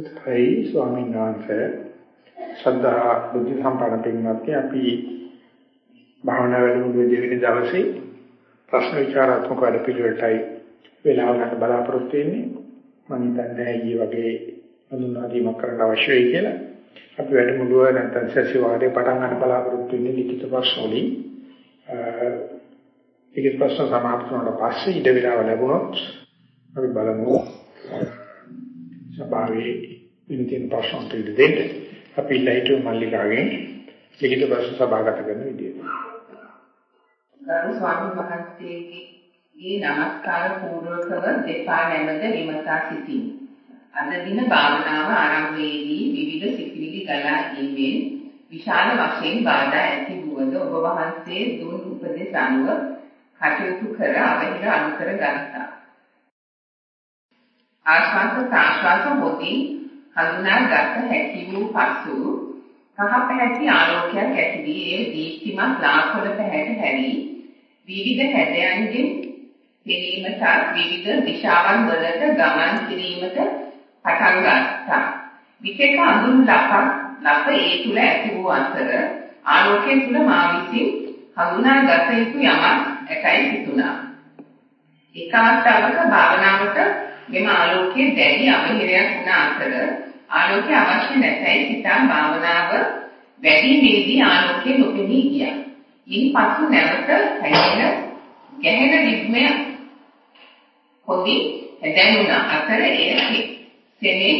අවසරයි ස්වාමීන් වහන්සේ. ශ්‍රද්ධා බුද්ධ සම්පන්න පින්වත්නි අපි භාවනා වැඩමුළුවේ දෙවෙනි දවසේ ප්‍රශ්න විචාරාත්මක වැඩ පිළිවෙලටයි වේලාව ගන්න බලාපොරොත්තු වෙන්නේ. මම හිතන්නේ ඊ වගේ හඳුන්වා දීමක් කරන්න අවශ්‍යයි කියලා. අපි වැඩමුළුව නැත්නම් සැසිවාරේ පටන් ගන්න බලාපොරොත්තු වෙන්නේ ලිඛිත ප්‍රශ්න වලින්. ලිඛිත ප්‍රශ්න සමාප්ත වුණාට පස්සේ ඉඩ වේලාව ලැබුණොත් අපි බලමු. සභාවේ ඉන්න තියෙන ප්‍රශ්න ටික දෙන්න. අපි ලයිට් මල්ලිකාගෙන් ලිඛිත ප්‍රශ්න සභාගත කරන විදියට. ගරු ස්වාමීන් වහන්සේගේ නමස්කාර පූර්වකව දෙපා නැමද විමසා සිටින්. අද දින භාවනාව ආරම්භයේදී විවිධ සිතිවිලි ගලා එීමෙන් විශාල වශයෙන් බාධා ඇති වුවද ඔබ වහන්සේ දුන් උපදෙස් අනුව කටයුතු කර අවහිර අනුකර ගත්තා. ආශ්වාස ප්‍රාශ්වාස හොදින් හඳුනාගත හැකි වූ පසු කහ පැහැති ආලෝකයක් ඇති වී ඒ දීප්තිමත් ලාංකඩ පැහැට හැරි විවිධ හැඩයන්ගෙන් පෙනීමට විවිධ දිශාවන් වලට ගමන් කිරීමට පටන් ගත්තා. විතක අඳුන් ලපක් ලප ඒ තුල ඇති වූ අතර ආලෝකයේ තුල මා විසින් හඳුනාගත යුතු යමක් ඇතයි හිතුණා. එක අවස්ථාවක භාවනාවට මෙම ආලෝකයේ දැඩි අවහිරයක් වුණ අතර ආලෝකය අවශ්‍ය නැතයි සිතා භාවනාව වැඩිමේදී ආලෝකය නොපෙනී ගියා. ඉන්පසු නැවත හැදෙන ගැහෙන රිද්මය පොඩි දැනුණා. අතර එය සෙනෙන්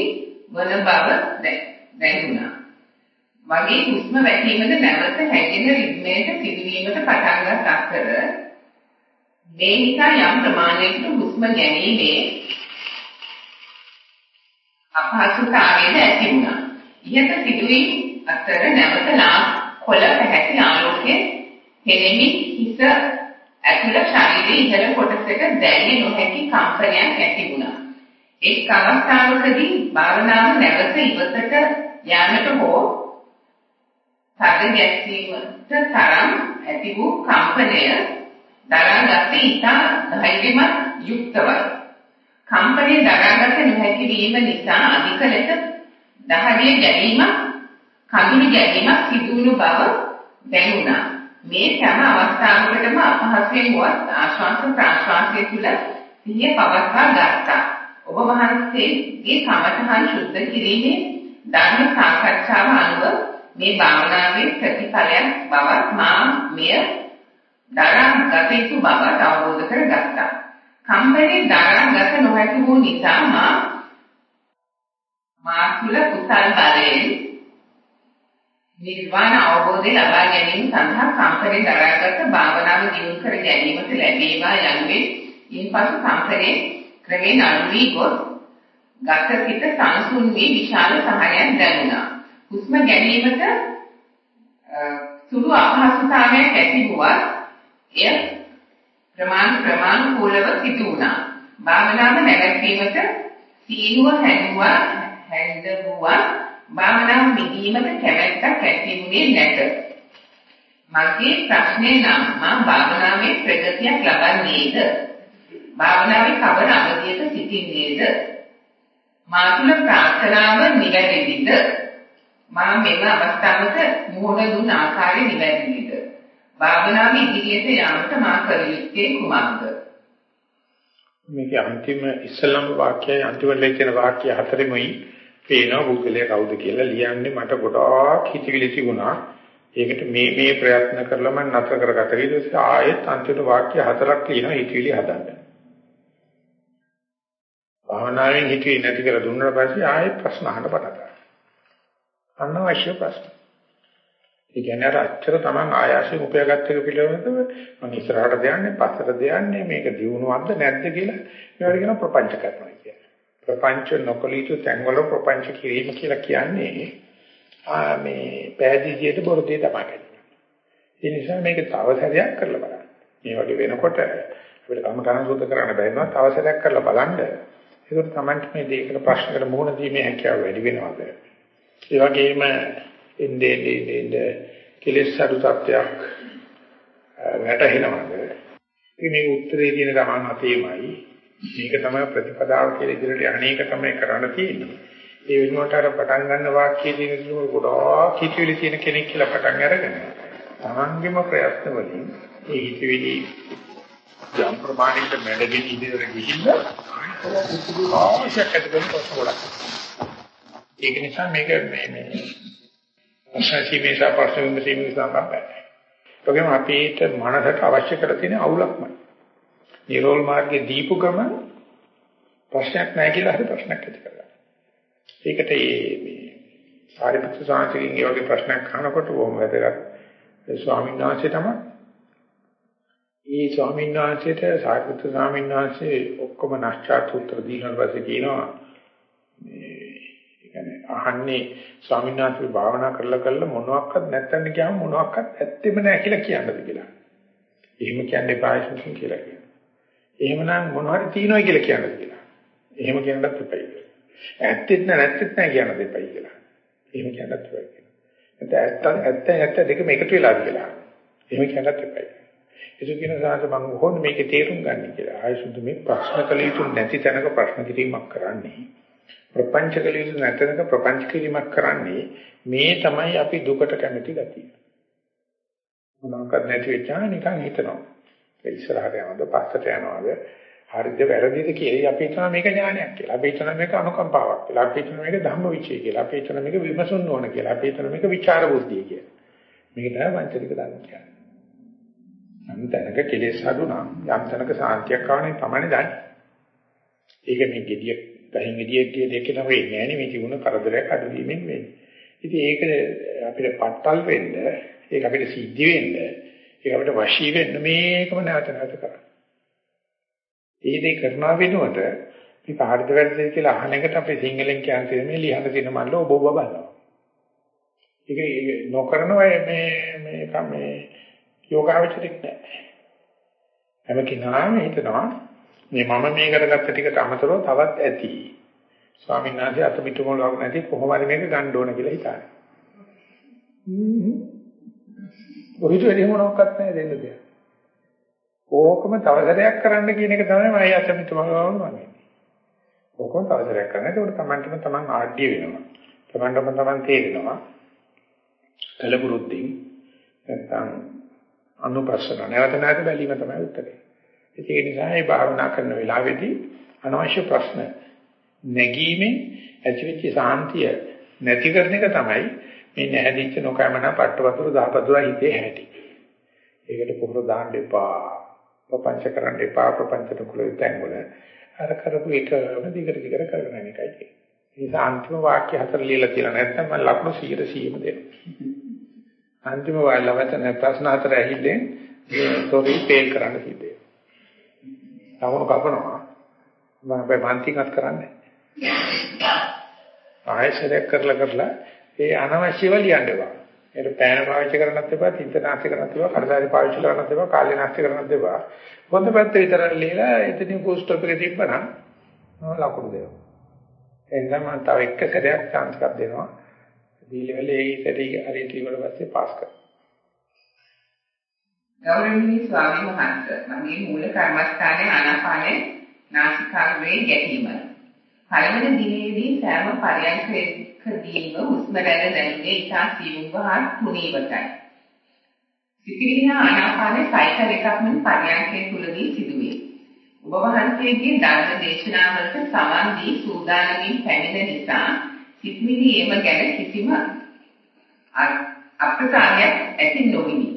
වන බව දැනුණා. වගේ හුස්ම වැටීමද නැවත හැදෙන රිද්මයට සිදුවීමට පටන් ගත් අතර මේ නිසා යම් ප්‍රමාණයකට හුස්ම ගැනීමේ අපහසුතාවයද ඇති වුණා. ඉහත සිදුවීම් අතර නැවතලා කොළ පැහැති ආලෝකයේ හෙළෙමින් හිස ඇතුළ ශරීරයේ ඉහළ කොටසට දැනෙන්නේ නොහැකි කම්පනයක් ඇති වුණා. එක් අවස්ථාවකදී භාවනාව නැවත ඉවතට යාමට හෝ සාධ ගැස්සීමට තරම් ඇති වූ කම්පනය දරාගත් ඉතා ධෛර්යමත් යුක්තවයි. කම්පනය දරාගත නොහැකි වීම නිසා අධික ලෙස දහඩිය ගැනීම කඳුළු ගැනීම සිදුවුණු බව දැනුණා. මේ හැම අවස්ථාවකටම අපහසුයෙන් වත් ආශ්වාස ප්‍රාශ්වාසය තුළ සිහිය පවත්වා ගත්තා. ඔබ වහන්සේගේ කමඨහන් සුද්ධ කිරීමේ ධර්ම සාකච්ඡාව අනුව මේ භාවනාවේ ප්‍රතිඵලයක් බවත් මා මෙය දරා ගත යුතු බව අවබෝධ කරගත්තා. කම්පැනි දරා ගත නොහැකි වූ නිසා මා මා තුල කුසල් බලයෙන් නිර්වාණ අවබෝධය ලබා ගැනීම සඳහා කම්පැනි දරාගත භාවනාව දියුණු කර ගැනීමට ලැබේවා යනුවෙන් ඉන්පසු කම්පැනි ක්‍රමෙන් අඩු වී ගොස් ගත සිට සංසුන් වී විශාල සහනයක් දැනුණා. හුස්ම ගැනීමට සුළු අපහසුතාවයක් ඇති වුවත් එය ප්‍රමාණ ප්‍රමාණිකූලව සිදු වුණා. භාවනාව නැවැත්වීමට සීනුව හැදුවා හැදවුවා භාවනාව මිදීමට කැමැත්තක් ඇතිුනේ නැත. මගේ ප්‍රශ්නේ නම් මා භාවනාවේ ප්‍රගතියක් ලබන්නේද? භාවනාවේ කවර අවධියක සිටින්නේද? මා තුළ ප්‍රාර්ථනාව නිවැරදිද? මා මෙම අවස්ථාවට මුහුණ දුන් ආකාරය නිවැරදිද? භාවනාව ඉදිරියට යාමට මා කළ යුත්තේ කුමක්ද? මේක අන්තිම ඉස්ලාම් වාක්‍යය අන්තිමට කියන වාක්‍ය හතරෙමයි පේනවා බුද්ධලේ කවුද කියලා ලියන්නේ මට ගොඩාක් හිතවිලි තිබුණා. ඒකට මේ මේ ප්‍රයත්න කරලා මම නතර කරගත්තා. ඊට පස්සේ ආයෙත් අන්තිම වාක්‍ය හතරක් ලියනවා හිතවිලි හදන්න. භාවනාවෙන් හිතවිලි නැති කර දුන්නාට පස්සේ ආයෙත් ප්‍රශ්න අහන්න පටන් ගන්නවා. අනවශ්‍ය ප්‍රශ්න. ඒ කියන්නේ අර අච්චර Taman ආයාසයෙන් උපයාගත්ත එක පිළිබඳව මම ඉස්සරහට දයන්නේ පස්සට දයන්නේ මේක දියුණුවක්ද නැද්ද කියලා ඒවට කියන ප්‍රපංච කරනවා කියන්නේ. ප්‍රපංච නොකලිතු තැන්වල ප්‍රපංච කිරීම කියලා කියන්නේ ආ මේ පෑදීජියට බොරදී තමයි. ඒ නිසා මේක තව සැරයක් කරලා බලන්න. මේ වගේ වෙනකොට අපිට කම කරන සුද්ධ කරන්න බැරිනවා තව සැරයක් කරලා බලන්න. ඒකට තමයි මේ දෙයකට ප්‍රශ්නකට මුහුණ දීමේ හැකියාව වැඩි වෙනවද? ඒ වගේම එන්නේ එන්නේ කෙලෙස් අඩු තත්ත්වයක් වැටහෙනවද? මේ උත්තරේ කියන ගමන් අතේමයි මේක තමයි ප්‍රතිපදාව කියලා ඉදිරියට අනේක තමයි කරන්න තියෙන්නේ. ඒ වෙනුවට අර පටන් ගන්න වාක්‍යයේ තියෙන දේ ගොඩාක් හිතවිලි තියෙන කෙනෙක් කියලා පටන් අරගෙන තමන්ගේම ප්‍රයත්න වලින් ඒ හිතවිලි යම් ප්‍රමාණයකට මැඩගෙන ඉදිරියට ගිහිල්ලා අවශ්‍යක ඇතිවෙන ප්‍රශ්න ගොඩක්. ඒක නිසා මේක මේ මේ අසසීමේ සපර්ශ විමසීමේ සම්බන්ධයි. ඒකම අපිට මනසට අවශ්‍ය කර තියෙන අවුලක්මයි. නිරෝල් මාර්ගයේ දීපු ගමන් ප්‍රශ්නයක් නැහැ කියලා හරි ප්‍රශ්නයක් ඇති කරගන්න. ඒකට මේ සාරිපුත්‍ර සාංශකින් ඒ වගේ ප්‍රශ්නයක් අහනකොට බොහොම වැදගත්. ස්වාමීන් වහන්සේ තමයි. ඒ ස්වාමීන් වහන්සේට සාරිපුත්‍ර ස්වාමීන් වහන්සේ ඔක්කොම නැස්චාත් උත්තර දීලා පස්සේ කියනවා මේ කියන්නේ අහන්නේ ස්වාමීන් වහන්සේ භාවනා කරලා කරලා මොනවත් නැත්තන් කියම මොනවත් ඇත්තෙම නැහැ කියලා කියන්නද කියලා. එහෙම කියන්න එපා කියලා කියනවා. එහෙමනම් මොනවද තියෙනවයි කියලා කියන්නද කියලා. එහෙම කියන්නත් එපයි කියලා. ඇත්තෙත් නැ නැත්තෙත් නැහැ කියන්න දෙපයි කියලා. එහෙම කියන්නත් එපයි කියලා. ඇත්ත ඇත්ත ඇත්ත දෙකම එකතු වෙලාද කියලා. එහෙම කියන්නත් එපයි. ඒක කියන සාහස මම කොහොමද මේකේ තේරුම් ගන්න කියලා. ආයසුදු මේ ප්‍රශ්න කළ යුතු නැති තැනක ප්‍රශ්න කිරීමක් කරන්නේ. ප්‍රපංච කළ යුතු නැතනක ප්‍රපංච කිරීමක් කරන්නේ මේ තමයි අපි දුකට කැමති ගතිය. මොනවාක්වත් නැති වෙච්චා නිකන් හිතනවා. ඒ ඉස්සරහට යනවද පස්සට යනවද හරිද වැරදිද කියලා අපි හිතනවා මේක ඥානයක් කියලා. අපි හිතනවා මේක අනුකම්පාවක් කියලා. අපි හිතනවා මේක ධම්මවිචය කියලා. අපි හිතනවා මේක විමසන්න ඕන කියලා. අපි හිතනවා මේක විචාර බුද්ධිය කියලා. මේක තමයි වංචනික ධර්ම කියන්නේ. යම් තැනක කෙලෙස් අඩු නම් යම් තැනක සාන්තියක් ආවනේ තමයි දන්නේ. ඒක මේ gediya ගහින් gediya කිය දෙකේ නම් වෙන්නේ නැහැ නේ මේ තිබුණ කරදරයක් අඩු වීමෙන් වෙන්නේ. ඉතින් ඒක අපිට පට්ටල් වෙන්න, ඒක අපිට සිද්ධ වෙන්න, ඒක අපිට වශී වෙන්න මේකම නැවත නැවත කරන්න. ඒ දේ කරනවා වෙනුවට මේ පහඩද වැරදිද කියලා අහන එකට අපි සිංහලෙන් කියන්නේ මේ ලියන්න තියෙන මල්ල ඔබ ඔබ බලනවා. ඒක නොකරන මේ මේ මේ යෝගාවචරික නෑ. හැම කෙනාම හිතනවා මේ මම මේ කරගත්ත ටිකට අමතරව තවත් ඇති. ස්වාමීන් වහන්සේ අත පිටු මොලක් නැති කොහොම හරි මේක ගන්න ඕන කියලා හිතන්නේ. ඔහිට වැඩි මොනක්වත් නැහැ දෙන්න දෙයක්. ඕකම තවසරයක් කරන්න කියන එක තමයි මම අතමිට මගවම වන්නේ. ඕකම තවසරයක් කරන්න. ඒකට තමන්ටම තමන් ආඩ්‍ය වෙනවා. තමන්ටම තමන් තේරෙනවා. කලබුරුද්දින් නැත්නම් අනුපස්සන නැවත නැවත බැලීම තමයි උත්තරේ. ඒක නිසා මේ භාවනා කරන වෙලාවේදී අනවශ්‍ය ප්‍රශ්න නැගීමෙන් ඇතිවෙච්ච සාන්තිය නැති කරන එක තමයි මේ නැහැදිච්ච නොකමන පට්ටවතුර දහපතුර හිතේ හැටි. ඒකට පොහොර දාන්න එපා. ප්‍රපංච කරන්න එපා ප්‍රපංචට කුල තැන් වල අර කරපු එකම දිගට දිගට කරගෙන යන එකයි තියෙන්නේ. ඒ නිසා අන්තිම වාක්‍ය හතර ලියලා කියලා නැත්නම් මම ලකුණු 100 100ම දෙනවා. අන්තිම වාල්ලවත ප්‍රශ්න හතර ඇහිල්ලෙන් තොරි තේල් කරන්න සිද්ධ වෙනවා. ලකුණු කපනවා. මම බය මන්තිකත් කරන්නේ. ආයෙසරයක් කරලා කරලා ඒ අනවශ්‍යව ලියන්න බෑ. ඒක පෑන පාවිච්චි කරන්නත් එපා, තින්ත නැස්ති කරන්නත් එපා, කඩදාසි පාවිච්චි කරන්නත් එපා, කාලේ නැස්ති කරන්නත් එපා. හොඳ පැත්ත විතර ලියලා එතනින් පෝස්ට් එකේ තිබ්බනම් මම ලකුණු දෙනවා. එන්නම් මම තව එක සැරයක් chance එකක් දෙනවා. දීලෙවල ඒ සැරේ හරියට ඉවර පස්සේ පාස් කරනවා. ගෞරවනීය ස්වාමීන් වහන්සේ මගේ මූල කර්මස්ථානයේ ආනාපානේ නාසිකාග්‍රේ ගැටීම. පළවෙනි දිනේදී සෑම පරයන්කේ කදීම හුස්ම රැල්ල දැනුනේ ඉතා සියුම්ව හා තුනීවටයි. සිතිවිලි ආනාපානේ සයිකල් එකක් මෙන් පරියන්කේ තුලදී සිදුවේ. ඔබ වහන්සේගේ ධර්ම දේශනාවලට සමන් දී සූදානමින් පැමිණ නිසා සිතිවිලි එම ගැන කිසිම අප්‍රසාරයක් ඇති නොවිනි.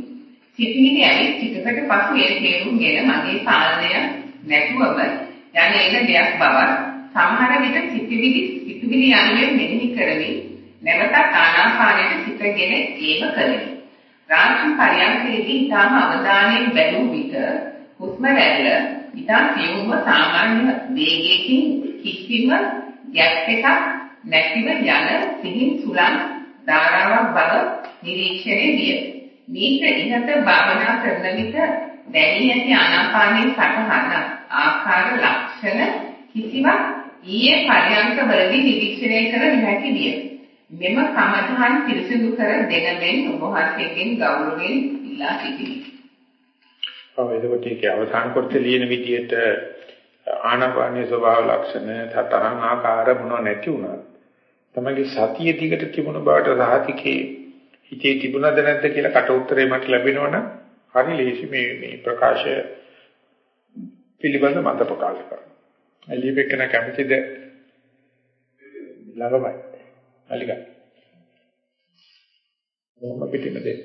සිතිවිලි ඇවිත් ටිකකට පසු ඒ තේරුම්ගෙන මගේ පාලනය නැතුවම යන එන දෙයක් බව සමහර විට සිතිවිලි සිතිවිලි යනුවෙන් මෙනෙහි කරමින් නැවතත් ආනාපානයට සිතගෙන ඒම කළෙමි. රාත්‍රී පරියන්කේදී ඊටම අවධානයෙන් බැලූ විට හුස්ම රැල්ල ඊටම සියුම්ව සාමාන්‍ය වේගයකින් කිසිම ගැප් එකක් නැතිව යන සිහින් සුලං ධාරාවක් බව නිරීක්ෂණය විය. මේක ඉහත භාවනා කරන විට දැනී ඇති ආනාපානයේ සටහන ආකාර ලක්ෂණ කිසිවක් ඊයේ පරියන්ක වලදී නිරීක්ෂණය කර නොහැකි විය. මෙම කමඨහන් පිරිසිදු කර දෙන මෙන් ඔබ වහන්සේගෙන් ගෞරවයෙන් ඉල්ලා සිටිමි. ඔව් එතකොට ඒක අවසාන කොටසේ ලියන විදිහට ආනාපානීය ස්වභාව ලක්ෂණ තතරං ආකාර මොන නැති වුණත් තමගේ සතිය දිගට තිබුණ බවට සාහිතිකේ හිතේ තිබුණද නැද්ද කියලා කට උත්තරේ මට ලැබෙනවනම් හරි ලේසි මේ මේ ප්‍රකාශය පිළිබඳ මත ප්‍රකාශ කරනවා. එළියෙකන කැමතිද ළඟමයි. අලිගා. මොහොම පිටින්ම දෙන්න.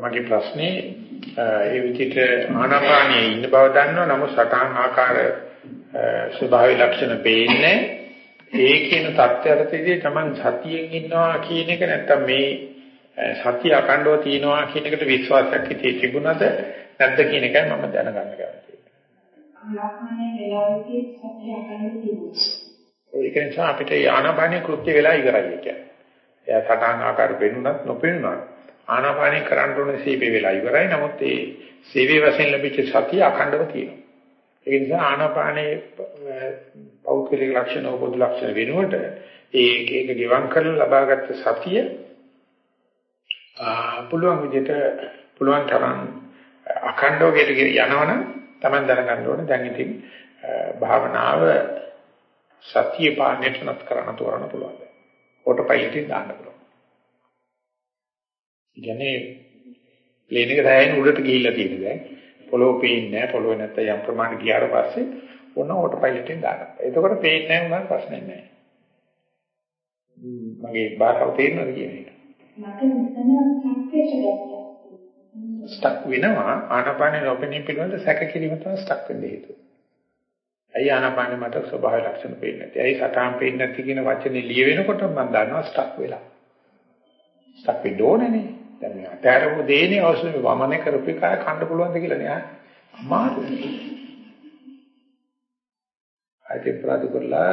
මගේ ප්‍රශ්නේ ඒ විදිහට ආනාපානයේ ඉන්න බව දන්නවා නමුත් සටහන් ආකාර ස්වභාවී ලක්ෂණ පේන්නේ ඒ කියන தත්ත්වයටදී තමන් සතියෙන් ඉන්නවා කියන එක නැත්තම් මේ සතිය අකණ්ඩව තියනවා කියන එකට විශ්වාසයක් හිතේ තිබුණද නැද්ද කියන එකයි මම දැනගන්න කැමතියි. ආනාපානයේ වෙලාවෙදී සතිය අකණ්ඩව තිබුණා. ඒක නිසා අපිට ආනාපානයේ කෘත්‍ය වෙලා ඉවරයි කියන්නේ. එයා සටහන් ආකාර වෙනුනත් නොපෙනුනත් ආනාපානය කරන්න ඕනේ සීපේ වෙලා ඉවරයි. නමුත් ඒ සීවේ වශයෙන් ලැබිච්ච සතිය අඛණ්ඩව තියෙනවා. ඒ නිසා ආනාපානයේ පෞද්ගලික ලක්ෂණ පොදු ලක්ෂණ වෙනුවට ඒක ඒක ගිවං කරලා ලබාගත් සතිය පුළුවන් විදිහට පුළුවන් තරම් අඛණ්ඩව යනවනම් Taman දැනගන්න ඕනේ දැන් ඉතින් භාවනාව සතිය පාණයට නත් කරන්න තෝරන්න පුළුවන්. ඔටෝ පයිලට් එක දාන්න පුළුවන්. කියන්නේ ප්ලේන් එක දැයින් උඩට ගිහිල්ලා තියෙන දැන් පොළොව පේන්නේ නැහැ පොළොව නැත්නම් යම් ප්‍රමාණයක් ගියාට පස්සේ ඔන්න ඕටෝ පයිලට් එකෙන් දානවා. එතකොට පේන්නේ නැහැ උනාට ප්‍රශ්නයක් නැහැ. මගේ බාහිර තේරෙනවද කියන එක? මට මෙතන සංකේත ස්ටක් වෙනවා ආනාපානේ නොපෙනී පිළිබඳ සැක කිරීම තමයි ස්ටක් වෙන්න හේතුව. ඇයි ආනාපානේ මට ස්වභාව ලක්ෂණ පේන්නේ නැති? ඇයි සටහන් පේන්නේ නැති කියන වචනේ ලියවෙනකොට මම දන්නවා ස්ටක් වෙලා. ස්ටක් වෙන්න ඕනේනේ. දැන් මේ අතෑරපු දේනේ අවශ්‍ය වමනේ කරපු එකයි කන්න පුළුවන්ද කියලා නෑ අමාරුයි. අයිති ප්‍රාද කරලා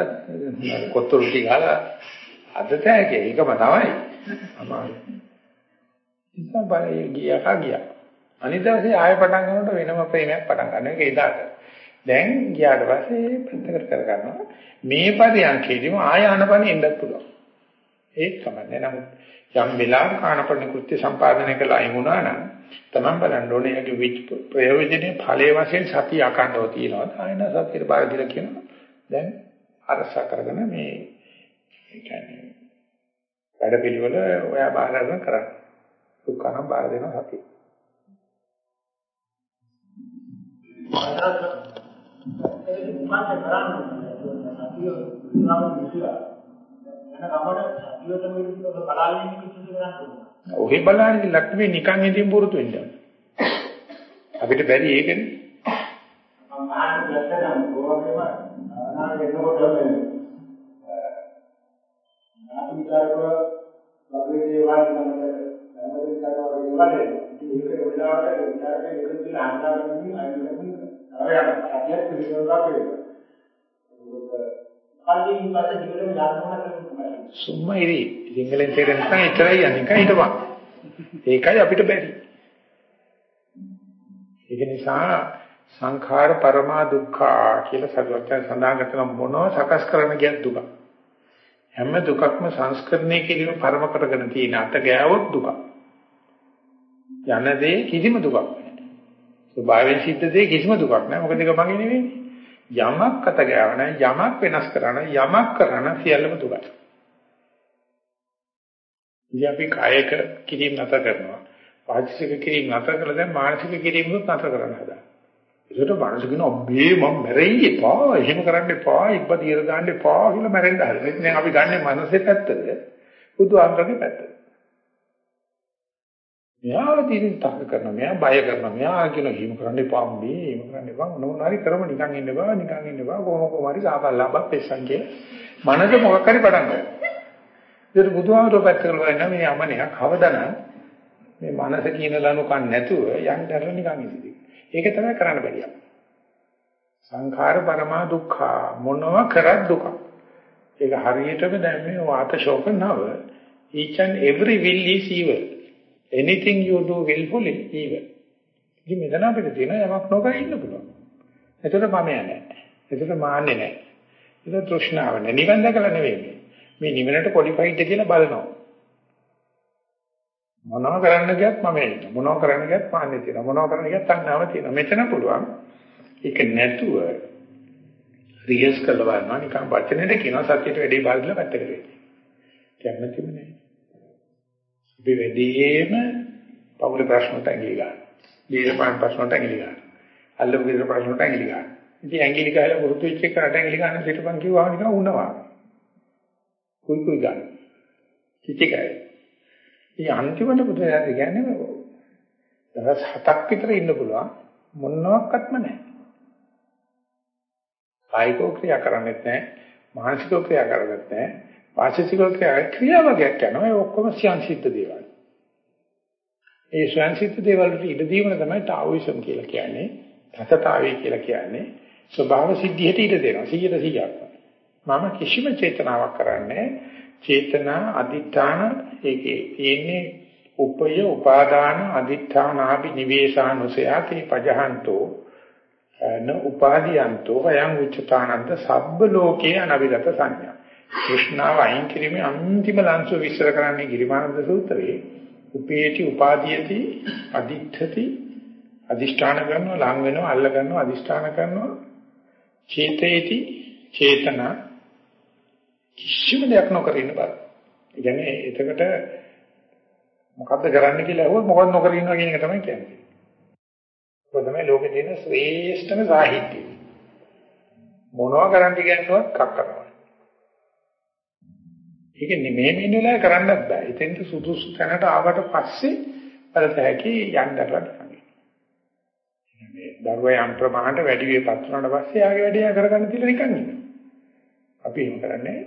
කොත්තරු ටිකලා අද තෑගේ ඒකම තමයි. අමාරු ඉතින් බලය ගියා ගියා. අනිත් දවසේ ආයෙ පටන් ගන්නකොට වෙනම ප්‍රේමයක් පටන් ගන්න එක එදාට. දැන් ගියාට පස්සේ ප්‍රත්‍යක්ෂ කර ගන්නවා. මේ පරියන්කේදීම ආය ආනපනෙ එන්නත් පුළුවන්. ඒක තමයි නමුත් යම් වෙලාවක ආනපන කෘත්‍ය සම්පාදනය කළා වුණා නම් තමන් බලන්න ඕනේ ඒකේ විච් ප්‍රයෝජනේ ඵලයේ වශයෙන් සතිය අකණ්ඩව තියෙනවා. ආයන සතියට බාර දීලා කියනවා. දැන් අරස කරගෙන මේ ඒ කියන්නේ වැඩ පිළිවෙල ඔයා බාර ගන්න කරන්න. දුක්ඛනම් බාර දෙනවා සතිය. ඒක මොකක්ද කරන්නේ? සතිය උනාම විශ්වාස ඔහේ බලන්නේ ලක්ෂ්මී නිකන් ඉදින් පුරුදු වෙන්න. අපිට බැරි ඒකනේ. මම ආන්න දැක්කම ගෝවගේම අනාගත එනකොට මේ ආත්මිකාරක වගේ දේවල් නම් හැමදේම කරනවා ඒක වෙලාවට විචාරකේ එකතු වෙලා අන්දාගන්නේ අයිතිකමින් අර යන සත්‍යයක් පිළිගන්නවා කියලා. කල්ලින් පස්සේ ජීවිතේ යන්න ඕන සුම්ම ඉරි සිංහලෙන් තේරෙන නැත්නම් එතරයි යන්නේ. නිකන් හිටපන්. ඒකයි අපිට බැරි. ඒක නිසා සංඛාර පරමා දුක්ඛා කියලා සරුවචන සඳහන් කරන මොනව සකස් කරන්න කියත් දුක. හැම දුකක්ම සංස්කරණය කිරීම පරම කරගෙන තියෙන අත ගෑවොත් දුක. යන දේ කිසිම දුකක් නැහැ. ස්වභාවයෙන් සිද්ධ දේ කිසිම දුකක් නැහැ. මොකද ඒක මගේ නෙවෙයි. යමක් අත ගෑවන යමක් වෙනස් කරන යමක් කරන සියල්ලම දුකයි. ඉතින් අපි කායක කිරීම නැතර කරනවා. වාචික කිරීම නැතර කළා දැන් මානසික කිරීමත් නැතර කරන්න හදා. ඒකට මානසික කියන ඔබේ මම මැරෙයි එපා. එහෙම කරන්න එපා. ඉබ්බ දියර දාන්න එපා කියලා මැරෙන්න හදලා. ඉතින් අපි ගන්නේ මනසේ පැත්තද? බුදු ආමරගේ පැත්තද? මෙයා දින තක කරනවා. මෙයා බය කරනවා. මෙයා කියන හිම කරන්න එපා මේ. හිම කරන්න එපා. මොනවා හරි කරම නිකන් ඉන්න බා. නිකන් ඉන්න බා. කොහොම කොහොම හරි සාපල්ලාබක් පෙස්සන් කියලා. මනස මොකක් හරි පටන් ගන්නවා. ඒක බුදුහාමරෝ පැත්තකට බලන මේ යමනයක් කවදානම් මේ මනස කියන ලනු කන් නැතුව යන්න දරලා නිකන් ඉඳී. ඒක තමයි කරන්න බැරිය. සංඛාර පරමා දුක්ඛ මොනව කරත් දුක. ඒක හරියටම දැන් මේ වාත ශෝක නව each and every will is evil. Anything you do willfully evil. ඉතින් මෙතන අපිට තියෙන යමක් නොකර ඉන්න පුළුවන්. එතකොට මම යන්නේ. එතකොට මාන්නේ නැහැ. ඒක තෘෂ්ණාව නෙවෙයි. නිවන් දැකලා නෙවෙයි. මේ නිවනට ක්වොලිෆයිඩ් කියලා බලනවා. මොනවා කරන්න ගියත් මම එන්නේ. මොනවා කරන්න ගියත් මාන්නේ තියෙනවා. මොනවා කරන්න ගියත් අන්නාව තියෙනවා. මෙතන පුළුවන් ඒක නැතුව රියස් කරලා බලනවා නිකන් වචනෙට කියනවා සත්‍යයට වැඩි බාහිරලා පැත්තකට වෙන්නේ. කැමැතිම නැහැ. අපි වැඩිම පෞල ප්‍රශ්නට ඇඟිලි ගන්න. දීර්ඝපාන ප්‍රශ්නට ඇඟිලි ගන්න. අල්ලපු ගෙදර ප්‍රශ්නට ඇඟිලි ගන්න. ඉතින් ඇඟිලි ගහලා වෘතු වෙච්ච එකට ඇඟිලි ගන්න පිටපන් කිව්වා නිකන් උනවා. කුයි කුයි ගන්න. කිචිකයි. ඉතින් අන්තිමට බුදුරජාණන් කියන්නේ දවස් හතක් විතර ඉන්න පුළුවන් මොනවාක්වත්ම නැහැ. කායිකව ක්‍රියා කරන්නේත් නැහැ, මානසිකව ක්‍රියා කරන්නේත් නැහැ, වාචිකව ක්‍රියා ක්‍රියාවකයක් කරනවා. ඒ ඔක්කොම සියන්සිද්ධ දේවල්. ඒ සියන්සිද්ධ දේවල් වලට ඉඩ දීම තමයි තාවුයිසම් කියලා කියන්නේ. තතතාවය කියලා කියන්නේ ස්වභාව සිද්ධියට ඉඩ දෙනවා 100 100ක්. මම කිසිම චේතනාවක් කරන්නේ චේතනා අදිඨාන ඒකේ තියෙන්නේ උපය උපාදාන අදිඨානාපි නිවේශානුසයාති පජහන්තෝ න උපාදීයන්තෝ අයං උච්චතානන්ත සබ්බ ලෝකේ අනවිගත සංඥා. කෘෂ්ණාව අයින් කිරීමේ අන්තිම ලංසු විස්තර කරන්නේ ගිරිමානන්ද සූත්‍රයේ. උපේටි උපාදීයති අදිඨති අදිෂ්ඨාන කරනවා ලං වෙනවා අල්ල ගන්නවා අදිෂ්ඨාන කරනවා. චේතේති චේතනා කිසිම දෙයක් නොකර ඉන්න බෑ. ඒ කියන්නේ එතකොට මොකද්ද කරන්න කියලා අහුවොත් මොකක්ද නොකර ඉන්නවා කියන එක තමයි කියන්නේ. ඒක තමයි ලෝකේ තියෙන ශ්‍රේෂ්ඨම සාහිත්‍යය. මොනවා කරන්න කියනවත් කක් කරනවා. ඒක නෙමෙයි මේ වෙලාවේ කරන්නත් බෑ. ඉතින් සුදුසු තැනට ආවට පස්සේ බලත හැකි යන්නදලා තමයි. මේ දරුවා යම් ප්‍රමාණයට වැඩි වෙපත් වුණාට පස්සේ ආගේ වැඩේ කරගන්න තියලා නිකන් ඉන්නවා. අපි එහෙම කරන්නේ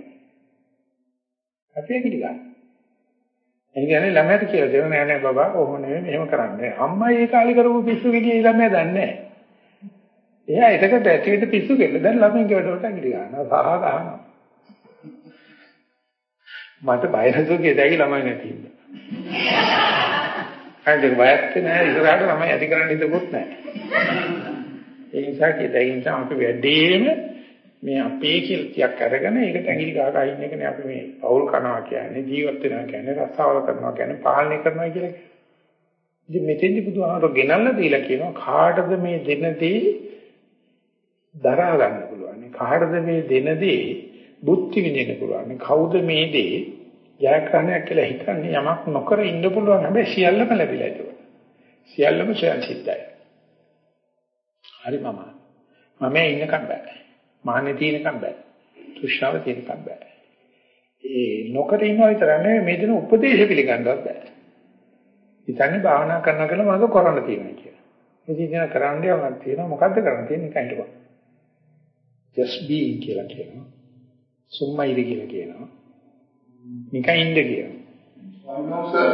අපි ඇඟිලි ගන්න. ඒ කියන්නේ ළමයට කියලා දෙනවා නෑ නෑ බබා ඔහොම නෙවෙයි මෙහෙම කරන්නේ. අම්මා ඒ කාලේ කරපු පිස්සු ගෙඩිය ළමයා දන්නේ නෑ. එයා එතකට ඇටිවිට පිස්සු කෙල්ල දැන් ළමයින්ගේ වැඩවලට ඇඟිලි ගන්නවා සහ ගන්නවා. මට බය නැතුව කියදැයි ළමයි නැති ඉන්න. හරිද බයත් නෑ ඉස්සරහට ළමයි ඇති කරන්න හිතකුත් නෑ. ඒ නිසා කියදැයි නිසා අපි වැඩිම මේ අපේ කිල්තියක් අරගෙන ඒකට ඇඟිලි ගහලා ඉන්න එකනේ අපි මේ පෞල් කනවා කියන්නේ ජීවත් වෙනවා කියන්නේ රස්සාවල කරනවා කියන්නේ පාලනය කරනවා කියලා කියන්නේ. ඉතින් මෙතෙන්දි බුදුහාමර ගෙනල්ලා දීලා කියනවා කාටද මේ දෙනදී දරා ගන්න පුළුවන්. කාටද මේ දෙනදී බුද්ධි විඳින්න පුළුවන්. කවුද මේ දේ ජයග්‍රහණයක් කියලා හිතන්නේ යමක් නොකර ඉන්න පුළුවන් හැබැයි සියල්ලම ලැබිලා ඒක. සියල්ලම සිද්ධයි. හරි මම. මම ඉන්නකම් බෑ. මාන්නේ තියෙනකම් බෑ. තෘෂ්ණාව තියෙනකම් බෑ. ඒ නොකර ඉන්නවා විතර නෙවෙයි මේ දින උපදේශ පිළිගන්නවත් බෑ. හිතන්නේ භාවනා කරනවා කියලා මොනවද කරන්න තියෙන්නේ කියලා. ඉතින් ඉතින් කරන්න යමක් තියෙනවා මොකද්ද කරන්න තියෙන්නේ කයින්ට බා. just being කියලා කියනවා. සුම්මයිද කියලා කියනවා. නිකන් ඉන්න කියනවා. I know sir,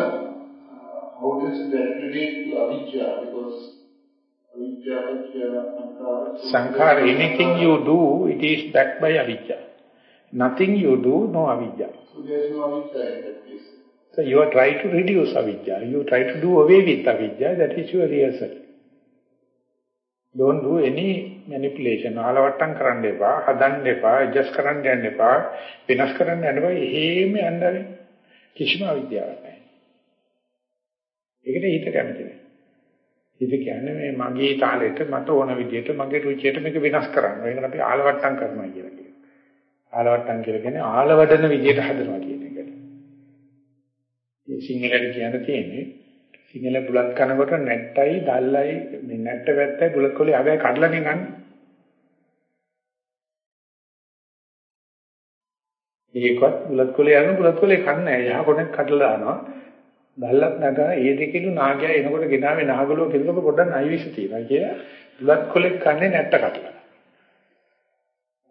uh, how does that relate to avijja because Sankhara, anything you do, it is backed by avijja. Nothing you do, no avijja. So there is no avijja in that case. So you are trying to reduce avijja. You try to do away with avijja. That is your rehearsal. Don't do any manipulation. ආලවට්ටම් කරන්න එපා, හදන්න එපා, adjust කරන්න යන්න එපා, වෙනස් කරන්න යන්න එපා. එහෙම යන්න කිසිම අවිද්‍යාවක් නැහැ. ඒකට හිත කැමති නැහැ. ඉත කියන්නේ මේ මගේ තාලෙට මට ඕන විදිහට මගේ රුචියට මේක වෙනස් කරන්න. ඒකට අපි ආලවට්ටම් කරනවා කියලා කියනවා. ආලවට්ටම් කියලා කියන්නේ ආලවඩන විදිහට හදනවා කියන එකට. මේ සිංහලට කියන්න තියෙන්නේ සිංහල බුලත් කනකොට නැට්ටයි දැල්ලයි මේ නැට්ට වැත්තයි බුලත් කොලේ අගය කඩලා ගන්න. ඒකවත් බුලත් කොලේ යන බුලත් කොලේ කන්නේ නැහැ. යහ කොටක් කඩලා දානවා. බල්ලත් නගා ඒ දෙකෙලු නාගයා එනකොට ගෙනාවේ නාගලෝ කෙල්ලක පොඩ්ඩක් නයිවිස තියෙනවා කිය. දුලත් කොලෙක් කන්නේ නැට්ට කටලා.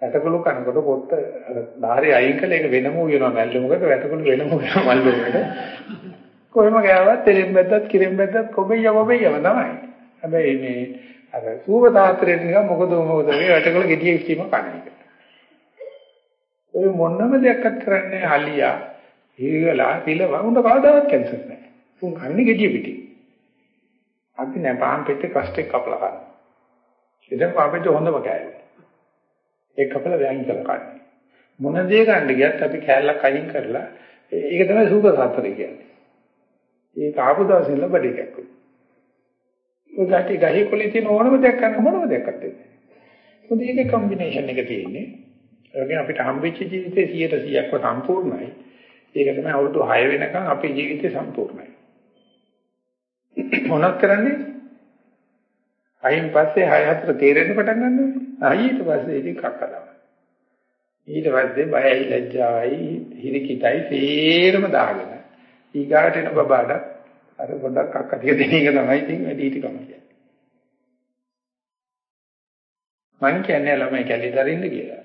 වැටකොළු කනකොට පොත්ත අර ධාරේ අයින් කළ ඒක වෙනම වෙනවා මැල්ලුමකට වැටකොළු වෙනම වෙනවා මල්ලුමකට. කොහෙම ගෑවත් තෙලෙන් බැද්දත් කිරෙන් බැද්දත් කොබෙය කොබෙයම තමයි. හැබැයි මේ අර සූව තාත්‍රේ නිකන් මොකද මොකද මේ වැටකොළු ගෙඩිය කිසිම කන එක. ඔය මොන්නම දෙයක්වත් කරන්නේ අලියා හීගලා පිළව උන්ට කවදාවත් කැන්සර් නැහැ. උන් කන්නේ gediya පිටි. අපි නෑ පාන් පෙත්තේ කස්ට් එක කපලා ගන්න. ඉතින් පාන් පෙත්තේ හොඳම කෑල්ල. ඒක කපලා වෑන් කරලා කන්නේ. මොන දේ ගන්න ගියත් අපි කෑල්ලක් අයින් කරලා ඒක තමයි සූප සාත්‍රය කියන්නේ. ඒක ආපු දවසේ ලබඩ එකක්. ඔය ගැටි ගහේ කොලේ තියෙන ඕනම දෙයක් ගන්න මොනම දෙයක් අත්තේ. මොකද ඒක කම්බිනේෂන් එක තියෙන්නේ. ඒකෙන් අපිට හම්බෙච්ච ජීවිතේ 100%ක්ව සම්පූර්ණයි. ඒක තමයි අවුරුදු 6 වෙනකන් අපේ ජීවිතේ සම්පූර්ණයි. මොනවද කරන්නේ? අයින් පස්සේ 6 4 තේරෙන්න පටන් ගන්නවා. ඊට පස්සේ ඉතින් කක්කලා. ඊට පස්සේ බයයි ලැජ්ජාවයි හිරිකිතයි සේරම දාගෙන ඊගාට එන බබාට අර පොඩක් අක්ක ටික දෙන එක තමයි ඉතින් වැඩි හිටකම කියන්නේ. මං කියන්නේ ළමයි කැලේ දරින්න කියලා.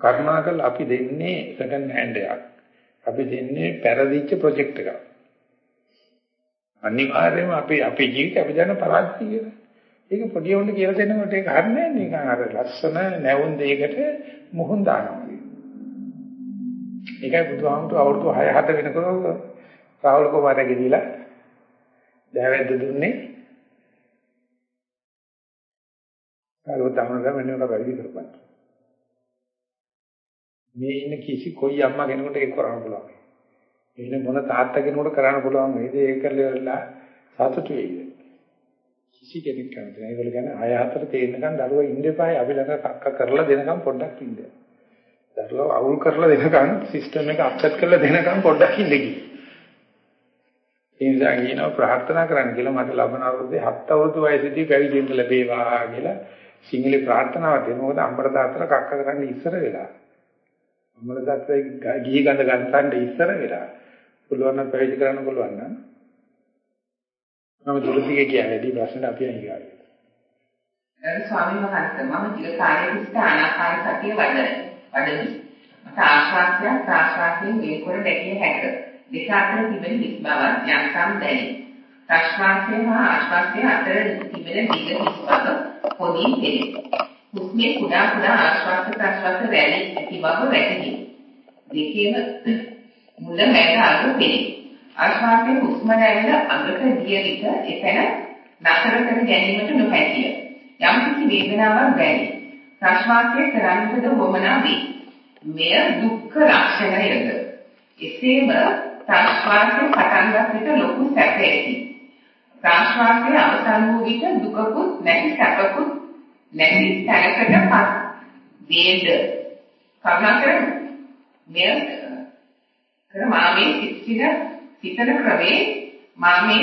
කරුණාකර අපි දෙන්නේ සෙකන්ඩ් හෑන්ඩ් එකක්. අපි දෙන්නේ පෙරදිච්ච ප්‍රොජෙක්ට් එකක්. අනිවාර්යයෙන්ම අපි අපේ ජීවිතය අපි දන්න පරාජය කියලා. ඒක පොඩි උන්ට කියලා දෙනකොට ඒක හරියන්නේ නිකන් අර ලස්සන නැවුම් දෙයකට මුහුන් දානවා. ඒකයි බුදුහාමුදුරුවෝ අවුරුදු 6 7 වෙනකොට රාහුල කුමාරට ගෙනිලා දැවැද්ද දුන්නේ. කාලෝ තමන ගමනේ වැඩි කරපන්. මේ ඉන්න කිසි කොයි අම්මා කෙනෙකුට ඒක කරන්න පුළුවන්. ඉන්න මොන තාත්තා කෙනෙකුට කරන්න පුළුවන් වේද ඒක කරලා සතුටු වෙයිද? කිසි කෙනෙක් කැමති නැහැ. ඒගොල්ලෝ කියන්නේ ආය හතර තේරෙනකන් දරුවා ඉන්න එපායි අපි ළඟ කක්ක කරලා දෙනකම් පොඩ්ඩක් ඉන්න. දරුවා අවුල් කරලා දෙනකන් සිස්ටම් එක අප්සෙට් කරලා දෙනකම් පොඩ්ඩක් ඉන්න කිව්වා. ඒ නිසා කියනවා ප්‍රාර්ථනා කරන්න කියලා මට ලබන අවුරුද්දේ හත් අවුරුදු වයසේදී පැවිදි වෙන්න ලැබේවා කියලා සිංහලේ ප්‍රාර්ථනාවක් දෙනවා. මොකද අම්බර තාත්තලා කක්ක කරන්න ඉස්සර වෙලා. අම්බර තාත්තලා ගිහි ගඳ ගන්නට ඉස්සර වෙලා. පුළුවන් නම් පැවිදි කරන්න පුළුවන් නම් මම දුරදිගේ කියන්නේ ප්‍රශ්න අපි අහන්නේ. ගරු ස්වාමීන් වහන්සේ මම චිර කාලයක සිට ආනාපාන සතිය වඩන වඩමි. මට ආශ්වාසය ප්‍රාශ්වාසයෙන් මේකර දැකිය හැක. දෙක අතර තිබෙන හිස් බවක් යන්තම් දැනේ. ප්‍රශ්වාසය හා ආශ්වාසය අතර තිබෙන දිග හිස් බව පොඩි දෙන්නේ. හුස්මේ කුඩා කුඩා ආශ්වාස ප්‍රශ්වාස රැලි ඇති බව වැටහි. දෙකේම මුල මැද අග පෙනේ. ආශ්වාසයේ හුස්ම රැල්ල අගට ගිය විට එතන නතර කර ගැනීමට නොහැකිය. යම් කිසි වේදනාවක් දැනේ. ප්‍රශ්වාසයේ කරන්නට වමනා වේ. මෙය දුක්ඛ ලක්ෂණයද. එසේම ප්‍රශ්වාසයේ පටන් ගන්න විට ලොකු සැප ඇති. ප්‍රශ්වාසයේ අවසන් වූ විට දුකකුත් නැති සැපකුත් නැති තැනකටපත් වේද. කරුණාකර මෙය කර මාමේ සිත්තින සිතන ක්‍රමේ මාමේ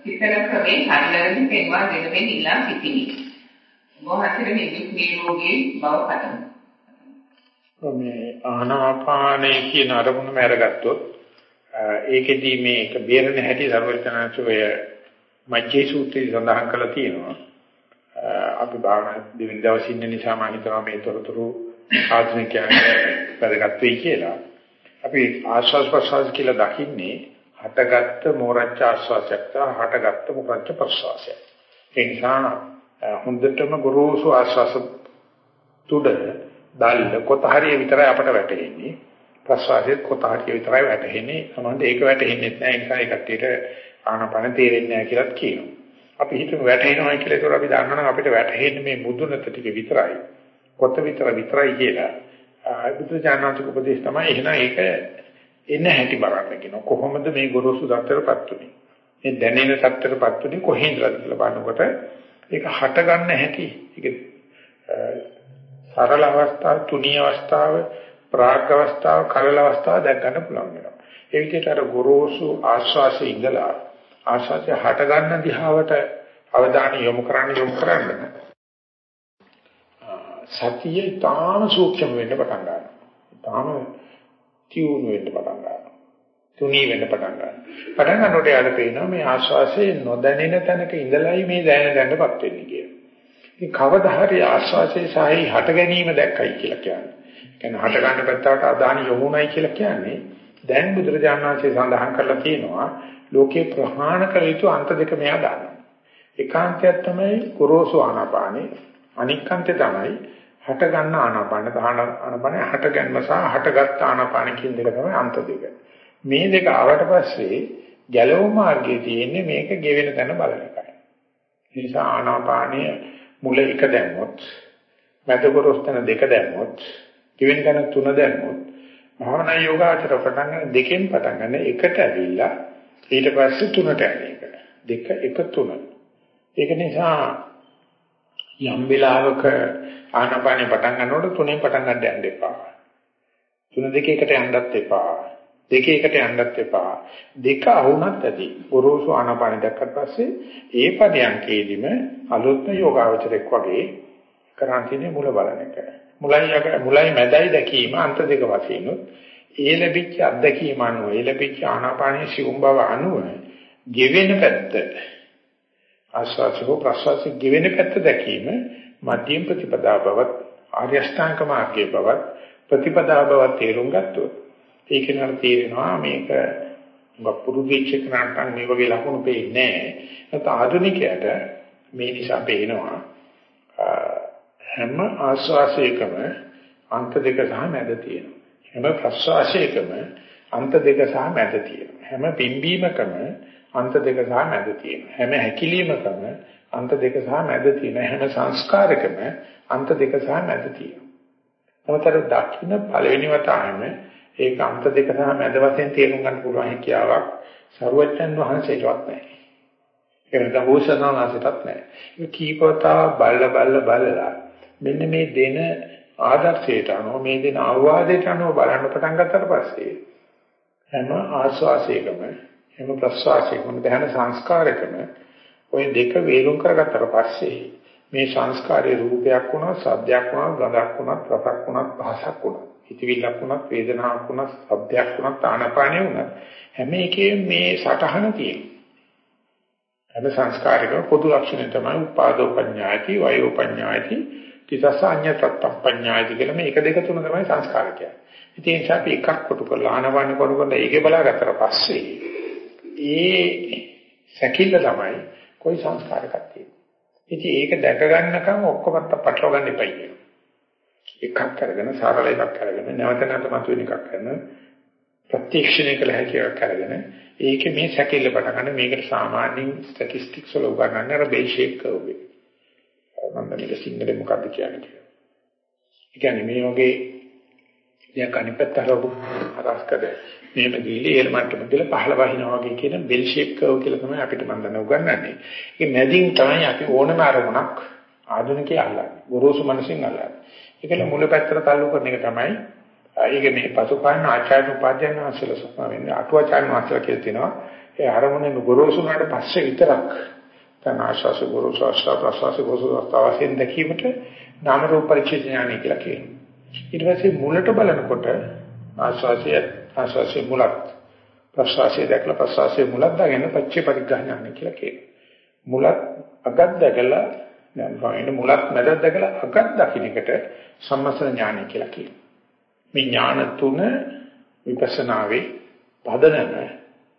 සිතන ක්‍රමේ හරියටම පෙන්වා දෙන වෙන ඉල්ලා සිටිනි. මොහතර නිදුක් නිරෝගී බව පතමි. මේ ආනාපානේ කියන අරමුණම අරගත්තොත් ඒකෙදී මේක බේරෙන හැටි සර්වඥාන්සෝය මජ්ජේ සූත්‍රයේ සඳහන් කරලා තියෙනවා. අපි භාවනා දෙවෙනි දවසේ ඉන්න නිසා මම හිතනවා මේ තොරතුරු ආධුනිකයන්ට වැදගත් වෙයි කියලා. අපි ආස්වාස් ප්‍රසවාස කියලා දකින්නේ හටගත්ත මෝරච්ච ආස්වාසයක් තහ හටගත්ත මොරච්ච ප්‍රසවාසයක්. ඒ නිසා හොඳටම ගොරෝසු ආස්වාස තුඩ දැල් කොට හරිය විතරයි අපට වැටෙන්නේ. ප්‍රසවාසයේ කොට හරිය විතරයි වැටෙන්නේ. සමහරවිට ඒක වැටෙන්නේ නැහැ. ඒ නිසා ඒ කට්ටියට ආනපන තේරෙන්නේ නැහැ කියලාත් කියනවා. අපි හිතමු වැටෙනවා කියලා ඒතර අපි දන්නවනම් අපිට වැටෙන්නේ මේ මුදුනට ටික විතරයි. කොට විතර විතරයි කියලා. බුදු දානසික උපදේශ තමයි එහෙනම් ඒක එන්න හැටි බලන්න කියනවා. කොහොමද මේ ගොරෝසු දත්තරපත් උනේ? මේ දැනෙන සත්‍යරපත් උනේ කොහෙන්ද කියලා බලනකොට ඒක හට ගන්න හැටි. ඒක සරල අවස්ථාව, තුනී අවස්ථාව, ප්‍රාග් අවස්ථාව, කලල අවස්ථාව දැක් ගන්න පුළුවන් වෙනවා. ඒ විදිහට අර ගොරෝසු ආශ්වාසයේ ඉඳලා ආශ්වාසය හට ගන්න දිහාවට අවධානය යොමු කරන්න යොමු කරන්න සතිය ඊටාම සූක්ෂම වෙන්න පටන් ගන්නවා. ඊටාම තියුණු වෙන්න පටන් ගන්නවා. තුනී වෙන්න පටන් ගන්නවා. පටන් ගන්නකොට යාට පේනවා මේ ආශ්වාසයේ නොදැනෙන තැනක ඉඳලයි මේ දැනෙන දැනටපත් වෙන්නේ කියලා. ඉතින් කවදා හරි ආශ්වාසයේ සාහි හට ගැනීම දැක්කයි කියලා කියන්නේ. කියන්නේ හට ගන්න පැත්තට අදාන යොමුණයි කියලා කියන්නේ දැන් බුදුරජාණන් වහන්සේ සඳහන් කරලා තියෙනවා ලෝකේ ප්‍රහාණ කළ යුතු අන්ත දෙක මෙයා දානවා. ඒකාන්තයක් තමයි ගොරෝසු ආනාපානේ අනික්කාන්තය තමයි හට ගන්න ආනාපාන දාන ආනාපාන හට ගැනීම සහ හටගත් ආනාපාන කියන දෙක තමයි අන්ත දෙක. මේ දෙක ආවට පස්සේ ගැලවුම මාර්ගයේ තියෙන්නේ මේක ගෙවෙන තැන බලන එකයි. ඒ නිසා ආනාපානීය මුල එක දැම්මොත් මැදකොරස් තැන දෙක දැම්මොත් ගෙවෙන තැන තුන දැම්මොත් භාවනා යෝගාචර පටන් ගන්න දෙකෙන් පටන් ගන්න එකට ඇවිල්ලා ඊට පස්සේ තුනට යන එක. දෙක එක තුන. ඒක නිසා යම් වෙලාවක ආනාපානේ පටන් ගන්නකොට තුනෙන් පටන් ගන්න යන්න එපා. තුන දෙක එකට යන්නත් එපා. දෙක එකට යන්නත් එපා. දෙක අහුණත් ඇති. ගොරෝසු ආනාපානේ දැක්කට පස්සේ ඒ පදයන්කේදීම අලුත්ම යෝගාවචරයක් වගේ කරන් තියෙන්නේ මුල බලන එක. මුලයි මුලයි මැදයි දැකීම අන්ත දෙක වශයෙන් ඒ ලැබිච්ච අත්දැකීම අනුව ඒ ලැබිච්ච ආනාපානයේ සිවුම් බව අනුව ගෙවෙන පැත්ත ආස්වාසිකෝ ප්‍රසවාසික ගෙවෙන පැත්ත දැකීම මධ්‍යම ප්‍රතිපදා බවත් ආර්ය අෂ්ටාංග මාර්ගයේ බවත් ප්‍රතිපදා බවත් තේරුම් ගත්තොත් ඒක නතර තේරෙනවා මේක පුරුදු වෙච්ච කෙනාට මේ වගේ ලකුණු පේන්නේ නැහැ. ඒත් ආධුනිකයට මේ නිසා පේනවා හැම ආස්වාසයකම අන්ත දෙක සහ මැද තියෙනවා. හැම ප්‍රස්වාසයකම අන්ත දෙක සහ මැද තියෙනවා. හැම පිම්බීමකම අන්ත දෙක සහ මැද තියෙනවා. හැම හැකිලීමකම අන්ත දෙක සහ මැද තියෙනවා. හැම සංස්කාරකම අන්ත දෙක සහ මැද තියෙනවා. නමුතර දකින්න පළවෙනි වතාවෙම ඒක අන්ත දෙක සහ මැද වශයෙන් තේරුම් ගන්න පුළුවන් හැකියාවක් සරුවච්චන් වහන්සේටවත් නැහැ. ඒක දහෝසනාසටත් නැහැ. ඒ කීපවතා බල්ල බල්ල බලලා මෙන්න මේ දෙන ආදර්ශයට අනුව මේ දෙන අවවාදයට අනුව බලන්න පටන් ගත්තට පස්සේ හැම ආස්වාසයකම හැම ප්‍රස්වාසයකම දැන සංස්කාරයකම ওই දෙක වේලුම් කරගත්තට පස්සේ මේ සංස්කාරයේ රූපයක් වුණා සද්දයක් වුණා ගඳක් වුණා රසක් වුණා පහසක් වුණා හිතවිල්ලක් වුණා වේදනාවක් වුණා ශබ්දයක් වුණා තානපාණය වුණා හැම එකේම මේ සටහන තියෙනවා. හැම සංස්කාරයකම පොදු ලක්ෂණය තමයි උපාදෝ පඤ්ඤායති වයෝ පඤ්ඤායති තිසස අඤ්ඤතත්තප්පඤ්ඤායති කියලා මේ එක දෙක තුන තමයි සංස්කාර කියන්නේ. ඉතින් ඒ නිසා අපි එකක් කොටු කරලා ආනවන කරනකොට ඒකේ බලාගත්තට පස්සේ ඒ සැකිල්ල තමයි કોઈ සංස්කාරයක් තියෙන්නේ. ඉතින් ඒක දැක ගන්නකම් ඔක්කොමත් පටලවා ගන්න එපා කියනවා. එකක් කරගෙන සරල එකක් කරගෙන නැවත නැවත මතුවෙන එකක් කරන ප්‍රත්‍යක්ෂණය කළ හැකි එකක් කරගෙන ඒකේ මේ සැකිල්ල පටන් ගන්න මේකට සාමාන්‍යයෙන් ස්ටැටිස්ටික්ස් වල උගන්වන්නේ අර බෙල් ෂේප් කර්ව් එක. මම මේක සිංහලෙන් මොකද්ද කියන්නේ කියලා. ඒ කියන්නේ මේ වගේ දෙයක් අනිත් පැත්ත හරවපු හරස් කර මේම ගිහිලි ඒ මට්ටම කියලා පහළ වහිනවා වගේ කියන බෙල් ෂේප් කර්ව් කියලා තමයි අපිට මම දැන උගන්වන්නේ. ඒක මැදින් තමයි අපි ඕනම අරමුණක් ආධුනිකය අල්ලන්නේ. ගොරෝසු මනසින් අල්ලන්නේ. ඒකල මුල පැත්තට තල්ලු කරන එක තමයි ඒක මේ පසුකාන ආචාර්ය උපාධ්‍යයන් වහන්සේලා සක්මා වෙන්නේ අටුවාචාර්ය වහන්සේලා කියලා තියෙනවා. ඒ අරමුණේ ගොරෝසු වුණාට පස්සේ විතරක් දැන් ආශාස ගුරු ශාස්ත්‍ර ප්‍රසවාස ගොසු අවස්ථාවෙන් දැකීමට නාම රූප පරිච්ඡේද ඥානය කියලා කියනවා. ඊට පස්සේ මුලට බලනකොට ආශාසය ආශාසය මුලත් ප්‍රසවාසය දැකලා ප්‍රසවාසයේ මුලත් දාගෙන පච්චේ පරිග්‍රහ ඥානය කියලා කියනවා. මුලත් අගත් දැකලා දැන් වයින් මුලත් මැදත් දැකලා අගත් දකින්නකට සම්මස්න ඥානය කියලා කියනවා. මේ ඥාන තුන විපස්සනාවේ පදනම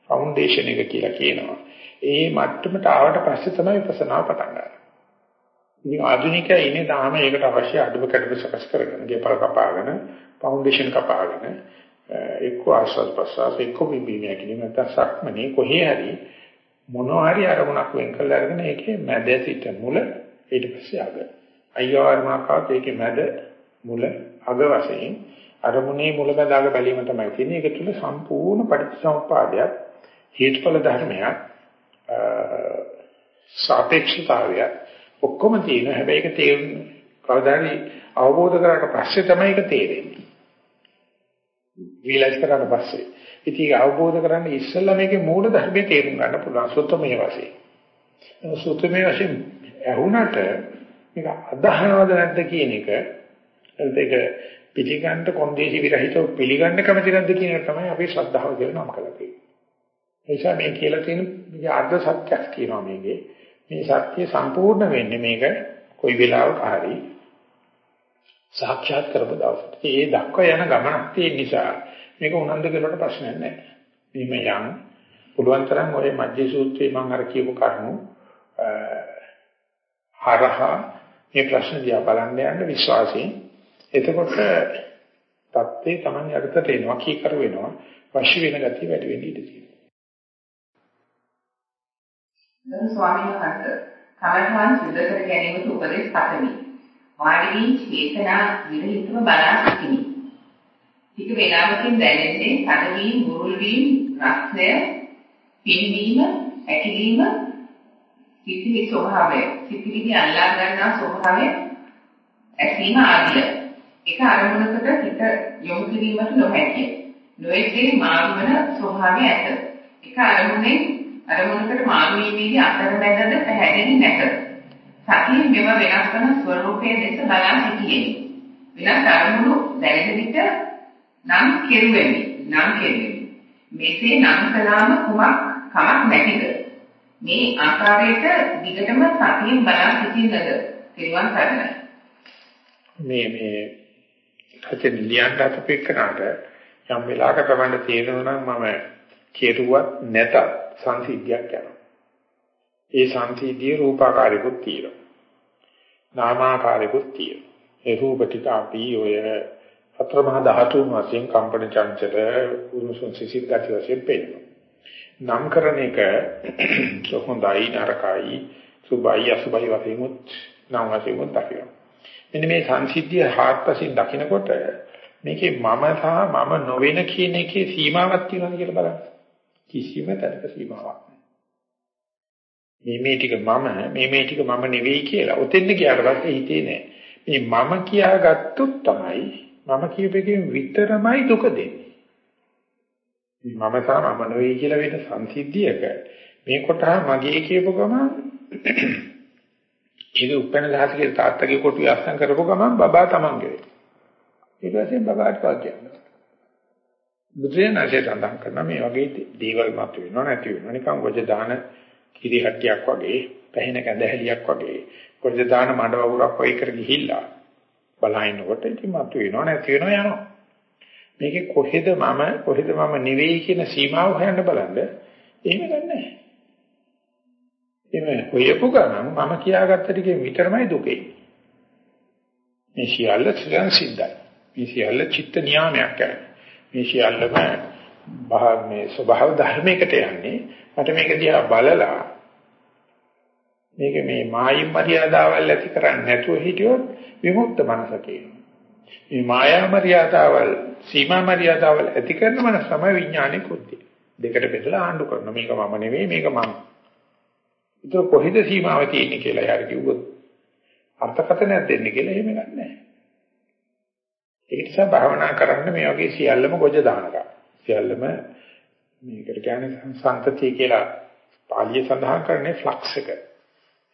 ෆවුන්ඩේෂන් එක කියලා කියනවා. ඒ මට්ටමට ආවට පස්සේ තමයි විපස්සනා පටන් ගන්න. ඉතින් ආධුනිකයා ඉන්නේ තාම ඒකට අවශ්‍ය අඩුව කැඩුව සකස් කරගෙන, ගෙපල කපාගෙන, ෆවුන්ඩේෂන් කපාගෙන, එක්ක ආස්වාද ප්‍රසවාස එක්ක බිබීමේ කියන නැත්නම් සක්මනේ කොහේ හරි මොනවා හරි අරමුණක් වෙන් කරලා අරගෙන ඒකේ මැද සිට මුල ඊට පස්සේ අග. අයියෝ අරමුණක් ඒකේ මැද මුල අග වශයෙන් අරමුණේ මුල මැද අග බැලීම තමයි තියෙන්නේ. ඒක තුළ සම්පූර්ණ පටිච්චසමුප්පාදයක් හේතුඵල ධර්මයක් සාපේක්ෂතාවය ඔක්කොම තියෙනවා. හැබැයි ඒක තේරුම් කවදාරි අවබෝධ කරාට පස්සේ තමයි ඒක තේරෙන්නේ. රියලයිස් කරාට පස්සේ. ඉතින් ඒක අවබෝධ කරගන්න ඉස්සෙල්ලා මේකේ මූල ධර්මයේ තේරුම් ගන්න පුළුවන් සුත්තමයේ වශයෙන්. සුත්තමයේ වශයෙන් ඇහුණට මේක අදහනවද නැද්ද කියන එක ඒක පිළිගන්න කොන්දේසි විරහිතව පිළිගන්න කැමති නැද්ද කියන එක තමයි අපි ශ්‍රද්ධාව කියලා නම් කරලා තියෙන්නේ. නිසා මේ කියලා තියෙන මේ අර්ධ සත්‍යයක් කියනවා මේකේ. මේ සත්‍ය සම්පූර්ණ වෙන්නේ මේක කොයි වෙලාවක හරි සාක්ෂාත් කරපු දවසට. ඒ දක්වා යන ගමනක් තියෙන නිසා මේක උනන්දු කරනකොට ප්‍රශ්නයක් නැහැ. මේ යම් පුළුවන් තරම් ඔය මජ්ජේ සූත්‍රයේ මම අර කියපු කරුණු හරහා මේ ප්‍රශ්න දිහා බලන්න යන්න විශ්වාසයෙන් එතකොට தත්ත්වේ Taman යටතට එනවා කීකර වෙනවා වශී වෙන ගතිය වැඩි වෙන්න ඉඩ තියෙනවා. ගරු ස්වාමීන් වහන්සේ කමඨාන් සිද්ධ කර ගැනීමට උපදෙස් පතමි. වාඩි වී චේතනා විරහිතව බලා සිටිමි. ටික වේලාවකින් දැනෙන්නේ කඩවි මුරුල් වීම රස්නය පින්වීම ඇකිලීම සිතිවිලි ස්වභාවය, සිතිවිලි අල්ලා ගන්නා ස්වභාවය, ඇසීම ආදිය. එක අරමුණකට හිත යොමු කිරීමට නොහැකිය. නොයෙක්දී මාරු වන ස්වභාවය ඇත. එක අරමුණෙන් අරමුණකට මාරු වීමේදී අතරමැදද පැහැදිලි නැත. සතිය මෙව වෙනස් කරන ස්වરૂපයේ දෙස බලා සිටියේ. වෙනස් අරමුණු දැනෙන විට නම් කෙරුවෙමි. නම් කෙරුවෙමි. මෙසේ නම් කළාම කුමක් කමක් නැතිද? මේ ආකාරයට දිගටම සතියෙන් බලා සිටින්නද? පිරුවන් සරණයි. මේ මේ හතෙන් ලියන්න අතපෙන්නට යම් වෙලාවක තමයි තේරෙනවා නම් මම කෙරුවත් නැතත් සංසිද්ධියක් යනවා. ඒ සංසිද්ධිය රූපාකාරයකුත් තියෙනවා. නාමාකාරයකුත් තියෙනවා. ඒ රූප ටික අපි ඔය සතර මහා ධාතුන් වශයෙන් කම්පන චංචල උරුසුන් සිසිල් ගති වශයෙන් පෙන්නනවා. නම් කරන එක හොඳයි නරකයි සුභයි අසුභයි වශයෙන් උත් නම් වශයෙන් උත් දකිනවා. මෙන්න මේ සංසිද්ධිය හාත්පසින් දකිනකොට මේකේ මම සහ මම නොවන කියන එකේ සීමාවක් තියෙනවද කියලා බලන්න. කිසිම තැනක සීමාවක් නැහැ. මේ මේ ටික මම මේ මේ ටික මම නෙවෙයි කියලා. ඔතෙන්ද ගියාට පස්සේ හිතේ නැහැ. මේ මම කියාගත්තොත් තමයි මම කියපේකෙන් විතරමයි දුක දෙන්නේ. මම සහ මම නෙවෙයි කියලා වෙන සංසිද්ධියක මේ කොටහ මගේ කියපු ගමන් ඒක උපැන්න දහසකේ තාත්තගේ කොටුවේ අස්සම් කරපුව ගමන් බබා තමන්ගේ. ඊට පස්සේ බබාට පස් කියනවා. බුදුරජාණන්සේ සඳහන් කරන මේ වගේ දේවල් මත වෙනව නැති වෙනව නිකන් ගොජ දාන කිරි හට්ටියක් වගේ පැහින කැඳහැලියක් වගේ ගොජ දාන මඩ වගුරක් වගේ කර ගිහිල්ලා බලහිනකොට ඉතින් මත වෙනව නැති වෙනව යනවා. මේකේ කොහෙද මම කොහෙද මම නෙවෙයි කියන සීමාව හොයන්න බලන්න එහෙම ගන්නෑ. එමෙ හොයපු ගමන් මම කියාගත්ත ටිකෙන් විතරමයි දුකේ. මේ සියල්ල සංසිද්ධයි. මේ සියල්ල චිත්ත නියාමයක් කරන්නේ. මේ සියල්ලම මේ ස්වභාව ධර්මයකට යන්නේ. මට මේක දිහා බලලා මේක මේ මායිම් මරියාදාවල් ඇති කරන්නේ නැතුව හිටියොත් විමුක්ත මනස කියනවා. මේ මායා මරියාදාවල් සීමා මරියාදාවල් ඇති කරන මනස තමයි විඥානේ කුද්ධිය. දෙකට බෙදලා ආණ්ඩු කරනවා. මේක මම නෙවෙයි මේක මම. ඒක කොහෙද සීමාව තියෙන්නේ කියලා යාර කිව්වොත් අර්ථකථනයක් දෙන්න කියලා එහෙම ගන්නෑ. ඒ නිසා භාවනා කරන්න මේ වගේ සියල්ලම ගොජ දානවා. සියල්ලම මේකට කියන්නේ සංතතිය කියලා පාලිය සඳහන් කරන්නේ ෆ්ලක්ස් එක.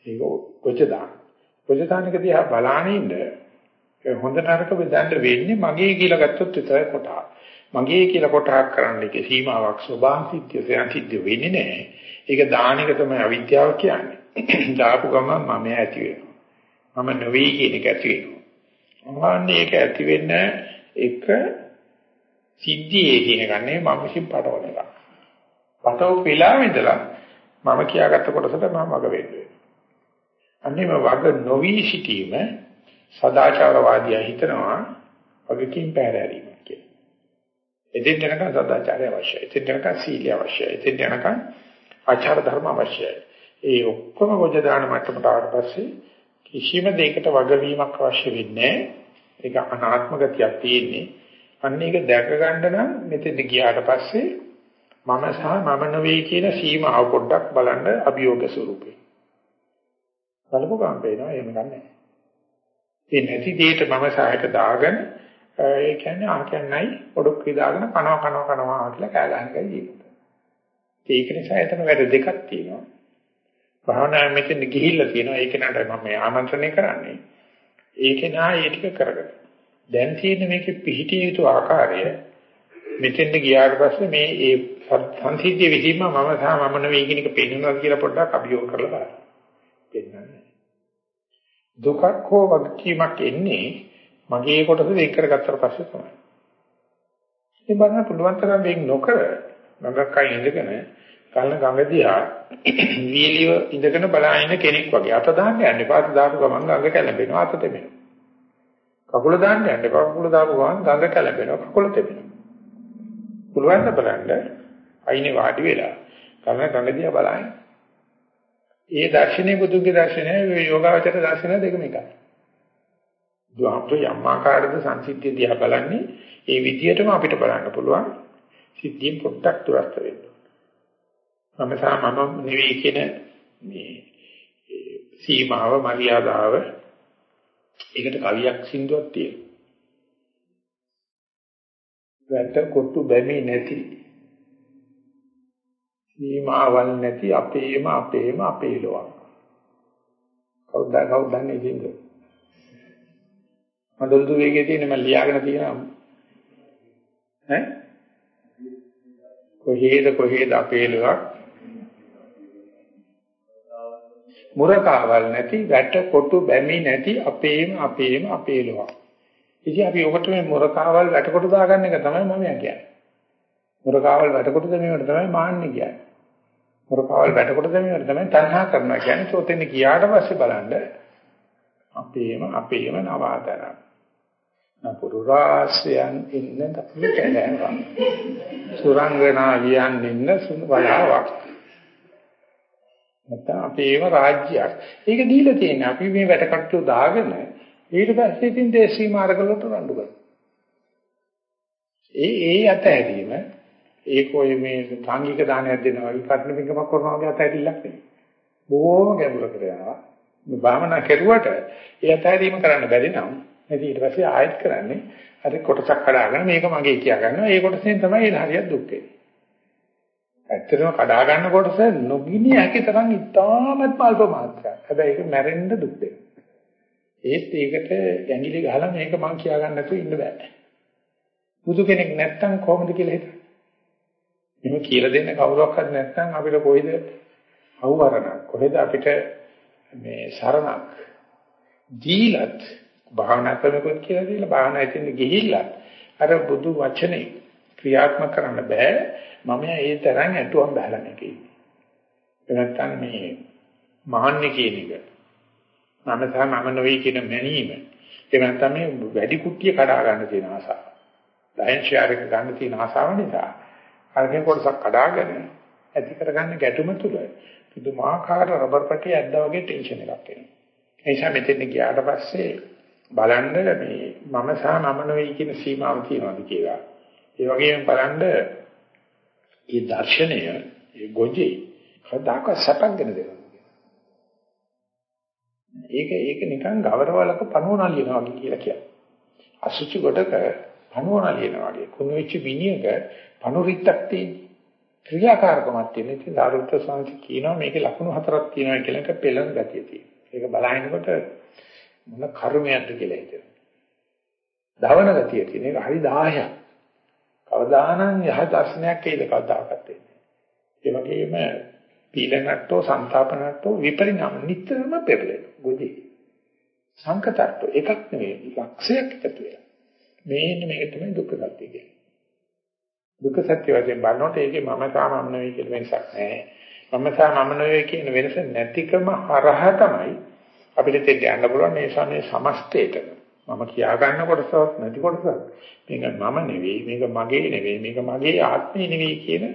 ඒක ගොජ දාන. ගොජ දාන එක දිහා බලානින්න හොඳ නරක බෙදන්න වෙන්නේ මගේ කියලා ගත්තොත් විතරයි කොටහ. මගේ කියලා කොටහක් කරන්න එකේ සීමාවක් ස්වභාව සිද්ධිය සයන්තිද්ද වෙන්නේ නැහැ. ඒක දාන එක තමයි අවිද්‍යාව කියන්නේ. දාපු ගමන් මම ඇති වෙනවා. මම නොවේ කියන එක ඇති වෙනවා. අහන්නේ ඒක ඇති වෙන්න එක සිද්ධියේ කියන ගන්නේ මම විසින් පටවන එක. පටව වෙලා ඉඳලා මම කියාගත්ත කොටසට මම වග වෙන්නේ. අන්නේම වග නොවි සිටීම සදාචාරවාදී හිතනවා වගකීම් පැහැරීම කියලා. එදින් යනකම් සදාචාරය අවශ්‍යයි. එදින් යනකම් සීලය අවශ්‍යයි. එදින් යනකම් ආචාර ධර්ම අවශ්‍යයි. ඒ ඔක්කොම ගොජ දාන මට්ටමට ආවට පස්සේ කිසිම දෙයකට වගවීමක් අවශ්‍ය වෙන්නේ ඒක අනාත්ම ගතියක් තියෙන්නේ. අන්න ඒක දැක ගන්න නම් මෙතෙන් ගියාට පස්සේ මම සහ මම නෙවෙයි කියන සීමාව පොඩ්ඩක් බලන්න අභියෝග ස්වරූපේ. බලපු ගමන් පේනවා එහෙම ගන්නෑ. ඒ නැති දෙයට මම සහයක දාගෙන ඒ කියන්නේ ආ කියන්නයි පොඩක් විදාගෙන කනවා කනවා කනවා කියලා කෑ ගන්න එකයි ජීවිතය. ඒක නිසා එතන වැඩ දෙකක් තියෙනවා. භාවනාව මෙතන ගිහිල්ලා තියෙනවා. ඒක නට මම ආමන්ත්‍රණය කරන්නේ. ඒක නා ඒ ටික කරගන්න. දැන් තියෙන මේකේ පිහිටිය යුතු ආකාරය මෙතෙන්ට ගියාට පස්සේ මේ ඒ සංසිද්ධිය විදිහම මම සහ මම නෙවෙයි කියන එක පෙන්වනවා කියලා පොඩ්ඩක් අභියෝග කරලා බලන්න. පෙන්වන්නේ. දුකක් හෝ වගකීමක් එන්නේ මගේ කොටස වෙන් කරගත්තට පස්සේ තමයි. ඒ බලන්න පුළුවන් තරම් වෙන් නොකර මගක් අයින් ඉඳගෙන කලන ගඟ දිහා වීලිය ඉඳගෙන බලාගෙන කෙනෙක් වගේ. අත දාන්න යන්න එපා. අත දාපු ගමන් ගඟ කැළඹෙනවා අත තෙමෙනවා. කකුල දාන්න යන්න එපා. කකුල දාපු ගමන් ගඟ කැළඹෙනවා කකුල තෙමෙනවා. පුළුවන් ද බලන්න අයිනේ වාඩි වෙලා කලන ගඟ දිහා බලන්න ඒ දර්ශනේ බුදුගේ දර්ශනය යෝගාවචර දර්ශනය දෙකම එකයි. දුආප්ත යම්මාකාරද සංසිද්ධිය දිහා බලන්නේ ඒ විදිහටම අපිට බලන්න පුළුවන් සිද්ධියෙන් පොඩ්ඩක් දුරස්ත වෙන්න. මම සහ මම නෙවෙයි කියන මේ සීමාව මරියාදාව ඒකට කවියක් සින්දුවක් තියෙනවා. වැට කොටු බැමි නැති සීමාවල් නැති අපේම අපේම අපේ ලොවක්. කවුද කවුද දන්නේ ඉතින්ද? මඩොල්දු වේගයේ තියෙන මම ලියාගෙන තියෙනවා. ඈ? කොහේද කොහේද අපේ ලොවක්? මුරකාවල් නැති වැට කොටු බැමි නැති අපේම අපේම අපේ ලොවක්. ඉතින් අපි ඔකට මේ මුරකාවල් වැට කොටු දාගන්න එක තමයි මම කියන්නේ. මුරකාවල් වැට කොටු දැමීමට තමයි මාන්නේ කියන්නේ. මුරකාවල් වැට කොටු දැමීමට තමයි තණ්හා කරනවා කියන්නේ. සෝතෙන් කියාට පස්සේ බලන්න අපේම අපේම නවාතන. නපුරු රාශියන් ඉන්න කැලෑවක්. සුරංගනාවියන් ඉන්න සුණු බලාවක්. නැත්නම් අපේම රාජ්‍යයක්. ඒක දීලා තියෙන්නේ. අපි මේ වැට කට්ටු දාගෙන ඊට පස්සේ ඉතින් දේශී මාර්ගවලට රණ්ඩු කරනවා. ඒ ඒ අතහැරීම ඒක ඔය මේ සාංගික දානයක් දෙනවා වගේ කර්ණ පිටකමක් කරනවා වගේ අතහැරිල්ලක් නෙමෙයි. බොහොම ගැඹුරකට යනවා. මේ භාවනා කෙරුවට ඒ අතහැරීම කරන්න බැරි නම් ඉතින් ඊට පස්සේ ආයෙත් කරන්නේ අර කොටසක් කඩාගෙන මේක මගේ කියා ගන්නවා. ඒ කොටසෙන් තමයි ඒ හරියට දුක් වෙන්නේ. ඇත්තටම කඩා ගන්න කොටස නොගිනි හැකි තරම් ඉතාමත් අල්ප මාත්‍රයක්. හැබැයි ඒක මැරෙන්න දුක් දෙනවා. ඒත් ඒකට ඇඟිලි ගහලා මේක මං කියා ගන්න නැතුව ඉන්න බෑ. බුදු කෙනෙක් නැත්තම් කොහොමද කියලා හිතන්නේ? එහෙම කියලා දෙන්න කවුරක්වත් නැත්තම් අපිට කොයිද අවවරණක් කොහෙද අපිට මේ සරණක් දීලත් භාවනා කරනකොට කියලා දීලා භාවනා ඉතින් ගිහිල්ලා අර බුදු වචනේ ක්‍රියාත්මක කරන්න බෑ මම ඒ තරම් ඇටුවම් බහලා නැකේ. එනත්තන් මේ මහන්නේ කියන එක මම සහ මම නොවේ කියන මැනීම ඒ නැත්නම් මේ වැඩි කුට්ටිය කඩා ගන්න තියෙන ආසාව. ලයන් ෂෙයාර් එක ගන්න තියෙන ආසාව නිසා අරගෙන කොටසක් කඩාගෙන ඇති කරගන්න ගැටුම තුල පුදුමාකාර රබර් පටි ඇද්දා වගේ ටෙන්ෂන් එකක් එනවා. ඒ නිසා මෙතෙන් ගියාට පස්සේ බලන්න මේ මම සහ මම නොවේ කියන සීමාව තියෙනවද කියලා. ඒ වගේම බලන්න මේ දර්ශනය, මේ ගොජේ කවදාක සැපක් ගෙන දෙනවා. ඒක ඒක නිකන් ගවරවලක පණුවන ලියනවා වගේ කියලා කියනවා. අසුචි කොටක පණුවන ලියනවා වගේ. කුණු වෙච්ච විනියක පණුරිත්තක් තියෙන. ක්‍රියාකාරකමක් තියෙන. ඉතින් ආරුත්ත සංසි කියනවා මේකේ ලක්ෂණ හතරක් තියෙනවා කියලා එක පෙළන ගතිය තියෙනවා. ඒක බලහිනකොට මොන කර්මයක්ද කියලා හිතෙනවා. දවන ගතිය තියෙන එක හරි 10ක්. කවදානම් යහ දර්ශනයක් ඒද කවදාකත් වෙන්නේ. ඒ වගේම පීලනට්ටෝ සංතාපනට්ටෝ විපරිණාම නිතරම පෙරලෙන ගොජේ. සංකතට්ටෝ එකක් නෙවෙයි ලක්ෂයක් එකතු වෙලා මේන්න මේක තමයි දුක්ඛ සත්‍ය කියන්නේ. දුක්ඛ සත්‍ය වශයෙන් බලනකොට ඒකේ මම සාමම නෙවෙයි කියලා වෙනසක් නැහැ. මම සාමම නෙවෙයි කියන වෙනස නැතිකම හරහා තමයි අපිට දෙන්න යන්න පුළුවන් මේ සමේ සමස්තේට මම කියා ගන්න කොටසක් නැති කොටසක් මේක මම නෙවෙයි මේක මගේ නෙවෙයි මේක මගේ ආත්මේ නෙවෙයි කියන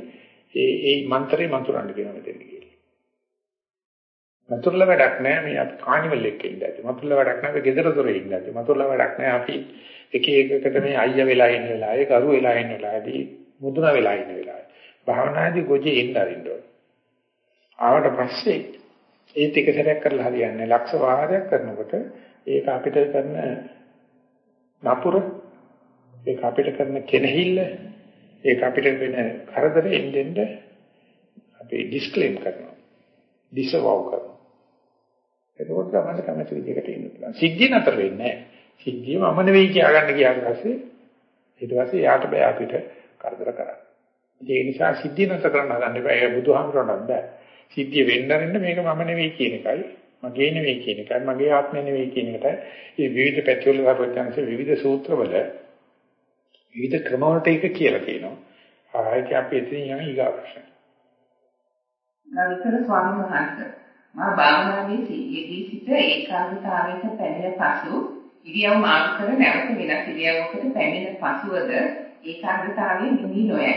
ඒ ඒ මන්ත්‍රේ මතුරන්න කියන මෙතන කියලා. මතුරල වැඩක් නැහැ මේ අපි කානිවල් එකේ ඉඳලා. මතුරල වැඩක් නැහැ අපි ගෙදර දොරේ ඉඳලා. මතුරල වැඩක් නැහැ අපි එක එකකට මේ අයියා වෙලා ඉන්න වෙලාවේ, කරු වෙලා ඉන්න වෙලාවේදී, මුදුන වෙලා ඉන්න වෙලාවේ. භාවනාදී ගොජේ ඉන්න අරින්න ඕනේ. ආවට පස්සේ ඒ ටික සැරයක් කරලා හරියන්නේ ලක්ෂ වාරයක් කරනකොට ඒක අපිට කරන නපුර ඒක අපිට කරන කෙනහිල්ල ඒක අපිට වෙන කරදරෙ එන්නෙන්ද අපි ඩිස්ක්ලේම් කරනවා. ඩිසවව් කරනවා. එතකොට තමයි කැමති විදිහකට ඉන්න පුළුවන්. සිද්ධිය නතර වෙන්නේ නැහැ. සිද්ධිය මම නෙවෙයි කියාගන්න ගියාට පස්සේ ඊට පස්සේ යාට බෑ අපිට කරදර කරන්න. ඒ නිසා සිද්ධිය නතර කරන්න හදන්න බෑ. ඒක බුදුහාමුදුරණක් බෑ. සිද්ධිය වෙන්න රෙන්න මේක මම නෙවෙයි කියන එකයි මගේ නෙවෙයි කියන එකයි මගේ ආත්මය නෙවෙයි කියන එකට මේ විවිධ පැතිවල සර්වඥාන්සේ විවිධ සූත්‍රවල විවිධ ක්‍රමවලට ඒක කියලා කියනවා. ආයෙත් අපි එතනින් යන ඊගා ප්‍රශ්න. ගරුතර ස්වාමීන් වහන්සේ මා භාවනාවේ යෙදී සිට ඒකාග්‍රතාවයට පැමිණ පසු ඉරියව් මාරු කර නැවත වෙනස් ඉරියව්වකට පැමිණ පසුවද ඒකාග්‍රතාවයේ නිවි නොයයි.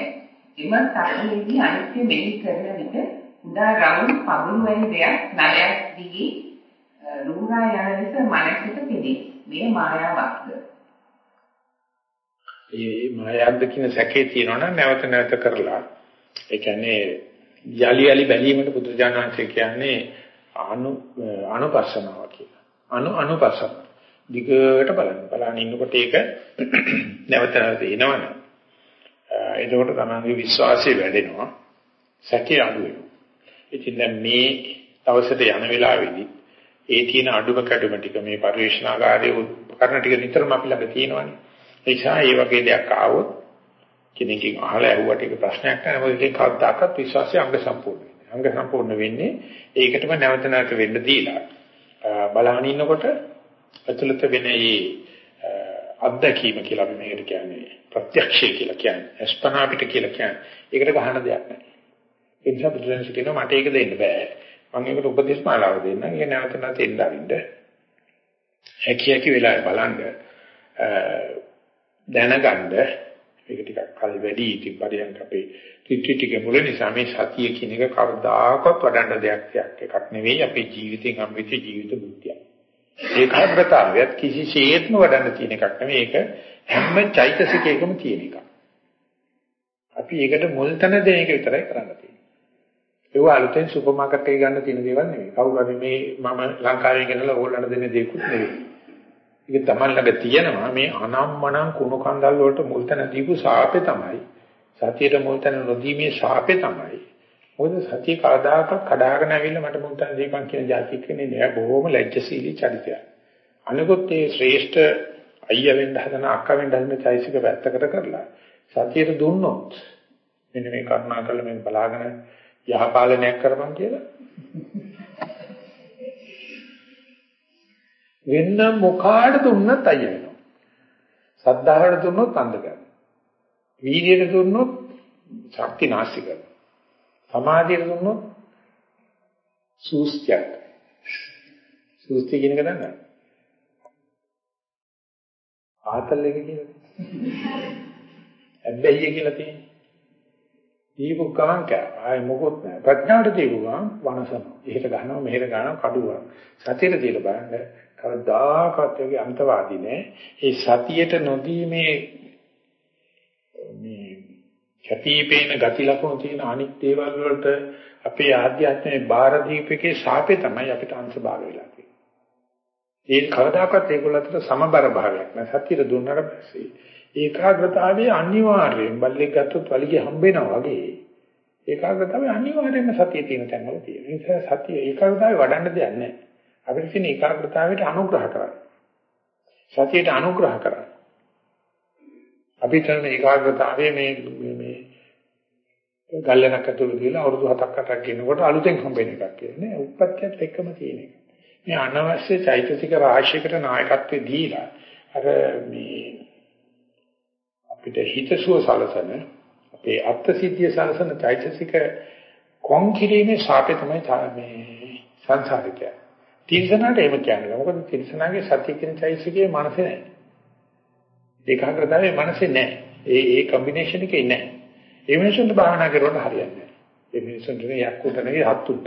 එම තරණයේදී අනිත්‍ය මෙහි කරන විට උදා රවුම් පබළු වැනි දෙයක් නලයක් දිගේ රූරා යන ලෙස මනසට පෙනේ. මේ මායාවක්ද? ඒ මායාද්ද කියන සැකේ තියෙනවනම් නැවත නැවත කරලා ඒ කියන්නේ යලි යලි බැලීමට බුදුජානනාංශය කියන්නේ අනු අනුපස්සනාව කියලා. අනු අනුපස්සන. දිගට බලන්න. බලන්න ඉන්නකොට ඒක නැවත නැවත එනවනේ. එතකොට තමන්ගේ විශ්වාසය වැඩෙනවා. සැකේ අඩු වෙනවා. ඉතින් දැන් මේ දවසට යන වෙලාවේදී ඒ තියෙන අඩුම කැඩුම ටික මේ පරිශ්‍රණාගාරයේ උපකරණ ටික නිතරම අපි ළඟ තියෙනවානේ. ඒ නිසා මේ වගේ දෙයක් ආවොත් කෙනෙක්ගෙන් අහලා ඇහුවට ඒක ප්‍රශ්නයක් නැහැ. මොකද ඒක කවදාකවත් විශ්වාසය අංග සම්පූර්ණ වෙන්නේ. අංග සම්පූර්ණ වෙන්නේ ඒකටම නැවත නැවත වෙන්න දීලා. බලහන් ඉන්නකොට ඇතුළත වෙන මේ අත්දැකීම කියලා අපි මේකට කියන්නේ ප්‍රත්‍යක්ෂය කියලා කියන්නේ. අස්පනා පිට කියලා කියන්නේ. ඒකට ගහන දෙයක් නැහැ. ඒ නිසා බුදුරජාණන් කියනවා මට ඒක දෙන්න බෑ. මම ඒකට උපදේශ මාලාව දෙන්නම්. ඒක නැවත නැවත එන්න අරින්න. හැකි හැකි වෙලාවෙ බලන්න දැනගන්න ඒක ටිකක් කල් වැඩි ඉතින් පරියන්ක අපේ ත්‍රිත්‍රිටික මුල නිසා මේ සතිය කියන එක කවදාකවත් වඩන්න දෙයක් එකක් නෙවෙයි අපේ ජීවිතෙන් හම්බෙච්ච ජීවිත බුද්ධිය. ඒකාග්‍රතාවයත් කිසිසේත්ම වඩන්න තියෙන එකක් නෙවෙයි ඒක හැම චෛතසිකයකම තියෙන එකක්. අපි ඒකට මුල් තැන දෙන එක විතරයි කරන්න තියෙන්නේ. ඒව අලුතෙන් සුපර් මාකට් එකේ ගන්න තියෙන දේවල් නෙවෙයි. කවුරු හරි මේ මම ලංකාවේ ගෙනලා ඕගොල්ලන්ට දෙන දේකුත් නෙවෙයි. ඒක තමයි ළඟ තියෙනවා මේ අනම්මනම් කුණු කන්දල් වලට මුල් තැන දීපු සාපේ තමයි. සතියට මුල් තැන නොදීමේ සාපේ තමයි. මොකද සතිය කවදාකවත් කඩාගෙන ඇවිල්ලා මට මුල් තැන දීපන් කියන જાතික කෙනේ නෑ බොහොම ලැජ්ජශීලී චරිතයක්. අනිකුත් මේ ශ්‍රේෂ්ඨ අයියා වෙන්න හදන අක්කා වෙන්න හදන චෛසික පැත්තකට කරලා සතියට දුන්නොත් මෙන්න මේ කරුණා කළ මෙන් බලාගෙන යහපාලනයක් කරපන් කියලා වෙන මොකාට දුන්නත් අය වෙනවා. සද්ධාවට දුන්නොත් අන්ධ කරනවා. වීර්යයට දුන්නොත් ශක්ති නාස්ති කරනවා. සමාධියට දුන්නොත් සූස්තියක්. සූස්ති කියන එක දන්නවද? ආතල් එක කියන්නේ. හැබැයි කියලා තියෙන්නේ. දීපු ගමන් කෑ ආයේ මොකොත් නැහැ. ප්‍රඥාවට දීපු ගමන් වනසන. එහෙට ගන්නවා මෙහෙට ගන්නවා කඩුවා. සතියට දීලා බලන්න කවදාකවත් යෝගී අන්තවාදී නෑ. ඒ සතියට නොදී මේ මේ කැපිපේන ගති ලක්ෂණ තියෙන අනිත් දේවල් වලට අපේ ආධ්‍යාත්මයේ බාර දීපකේ ශාපේ තමයි අපිට අංශභාග වෙලා තියෙන්නේ. ඒ කවදාකවත් ඒගොල්ලෝ අතර සමබර භාවයක් නෑ. සතියට දුන්නාට පස්සේ ඒකාග්‍රතාවයේ අනිවාර්යයෙන් බල්ලෙක් ගත්තොත් වලිගේ හම්බෙනවා වගේ ඒකාග්‍රතාවය අනිවාර්යයෙන්ම සතියේ තියෙන තැන්වල තියෙනවා. ඒ නිසා සතිය ඒකාග්‍රතාවය වඩන්න දෙයක් නෑ. අපිට තියෙන ඒකාග්‍රතාවයට අනුග්‍රහ කරන්න. සතියට අනුග්‍රහ කරන්න. අපි කරන ඒකාග්‍රතාවයේ මේ මේ ගල්ලනක් ඇතුළේ දාලා අවුරුදු 7ක් 8ක් ගෙනකොට අලුතෙන් හම්බෙන එකක් කියන්නේ උප්පත්තියත් එක්කම තියෙන එක. මේ අනවශ්‍ය චෛතසික රාශියකට නායකත්වය දීලා අර මේ අපිට හිතසුව සලසන අපේ අත්ත් සිද්ධිය සලසන චෛතසික කොන් කිරීමේ ශාපේ තමයි මේ සංසාරිකය. තිරසනාට එහෙම කියන්නේ. මොකද තිරසනාගේ සත්‍ය කියන චෛතසිකයේ මනසේ නැහැ. ඒකාග්‍රතාවයේ මනසේ නැහැ. ඒ ඒ කම්බිනේෂන් එකේ නැහැ. ඒ මිනිසුන්ට භාවනා කරනකොට හරියන්නේ නැහැ. ඒ මිනිසුන්ට යක්කුට නෙවෙයි හත්තුට.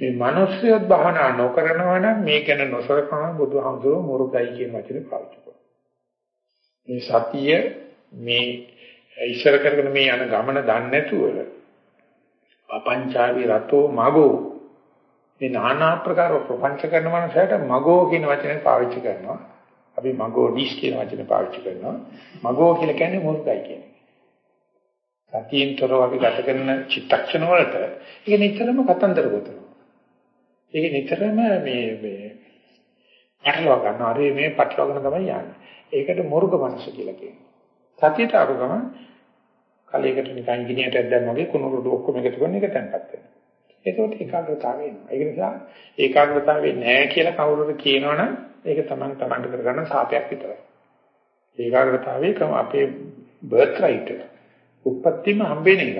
මේ මිනිස්සුත් භාවනා නොකරනවා නම් මේ ගැන නොසලකන බුදුහාමුදුරුවෝ මුරුගයි කියන වචනේ පාවිච්චි කරනවා. මේ සතිය මේ ඉස්සර කරගෙන මේ යන ගමන දන්නේ නැතුව පపంచාවි රතෝ මගෝ මේ নানা ආකාර ප්‍රපංච කරන මනසට මගෝ කියන වචනේ පාවිච්චි කරනවා. අපි මගෝ ඩිස් කියන වචනේ පාවිච්චි කරනවා. මගෝ කියලා කියන්නේ මූර්ඛයි කියන්නේ. සතියෙන්තරව අපි ගත කරන චිත්තක්ෂණ වලට ඒක නිතරම කතන්දර ගොතනවා. ඒක නිතරම මේ මේ පටලවා ගන්නවා. අර මේ පටලවාගෙන තමයි යන්නේ. ඒකට මුර්ග මනස කියලා කියනවා. සතියට ආව ගමන් කලයකට නිකන් ගිනියට දැම්ම වගේ කුණු රොඩු ඔක්කොම එකතු කරන එක තැන්පත් වෙනවා. ඒකෝට ඒකාග්‍රතාවය එනවා. ඒක නිසා ඒකාග්‍රතාවය නැහැ කියලා කවුරුද කියනවනම් ඒක තමන් තමන්ට කරගන්න සාපයක් විතරයි. ඒකාග්‍රතාවයේ කම අපේ බර්ත් රයිට් එක. උපත්තිම හම්බෙන එක.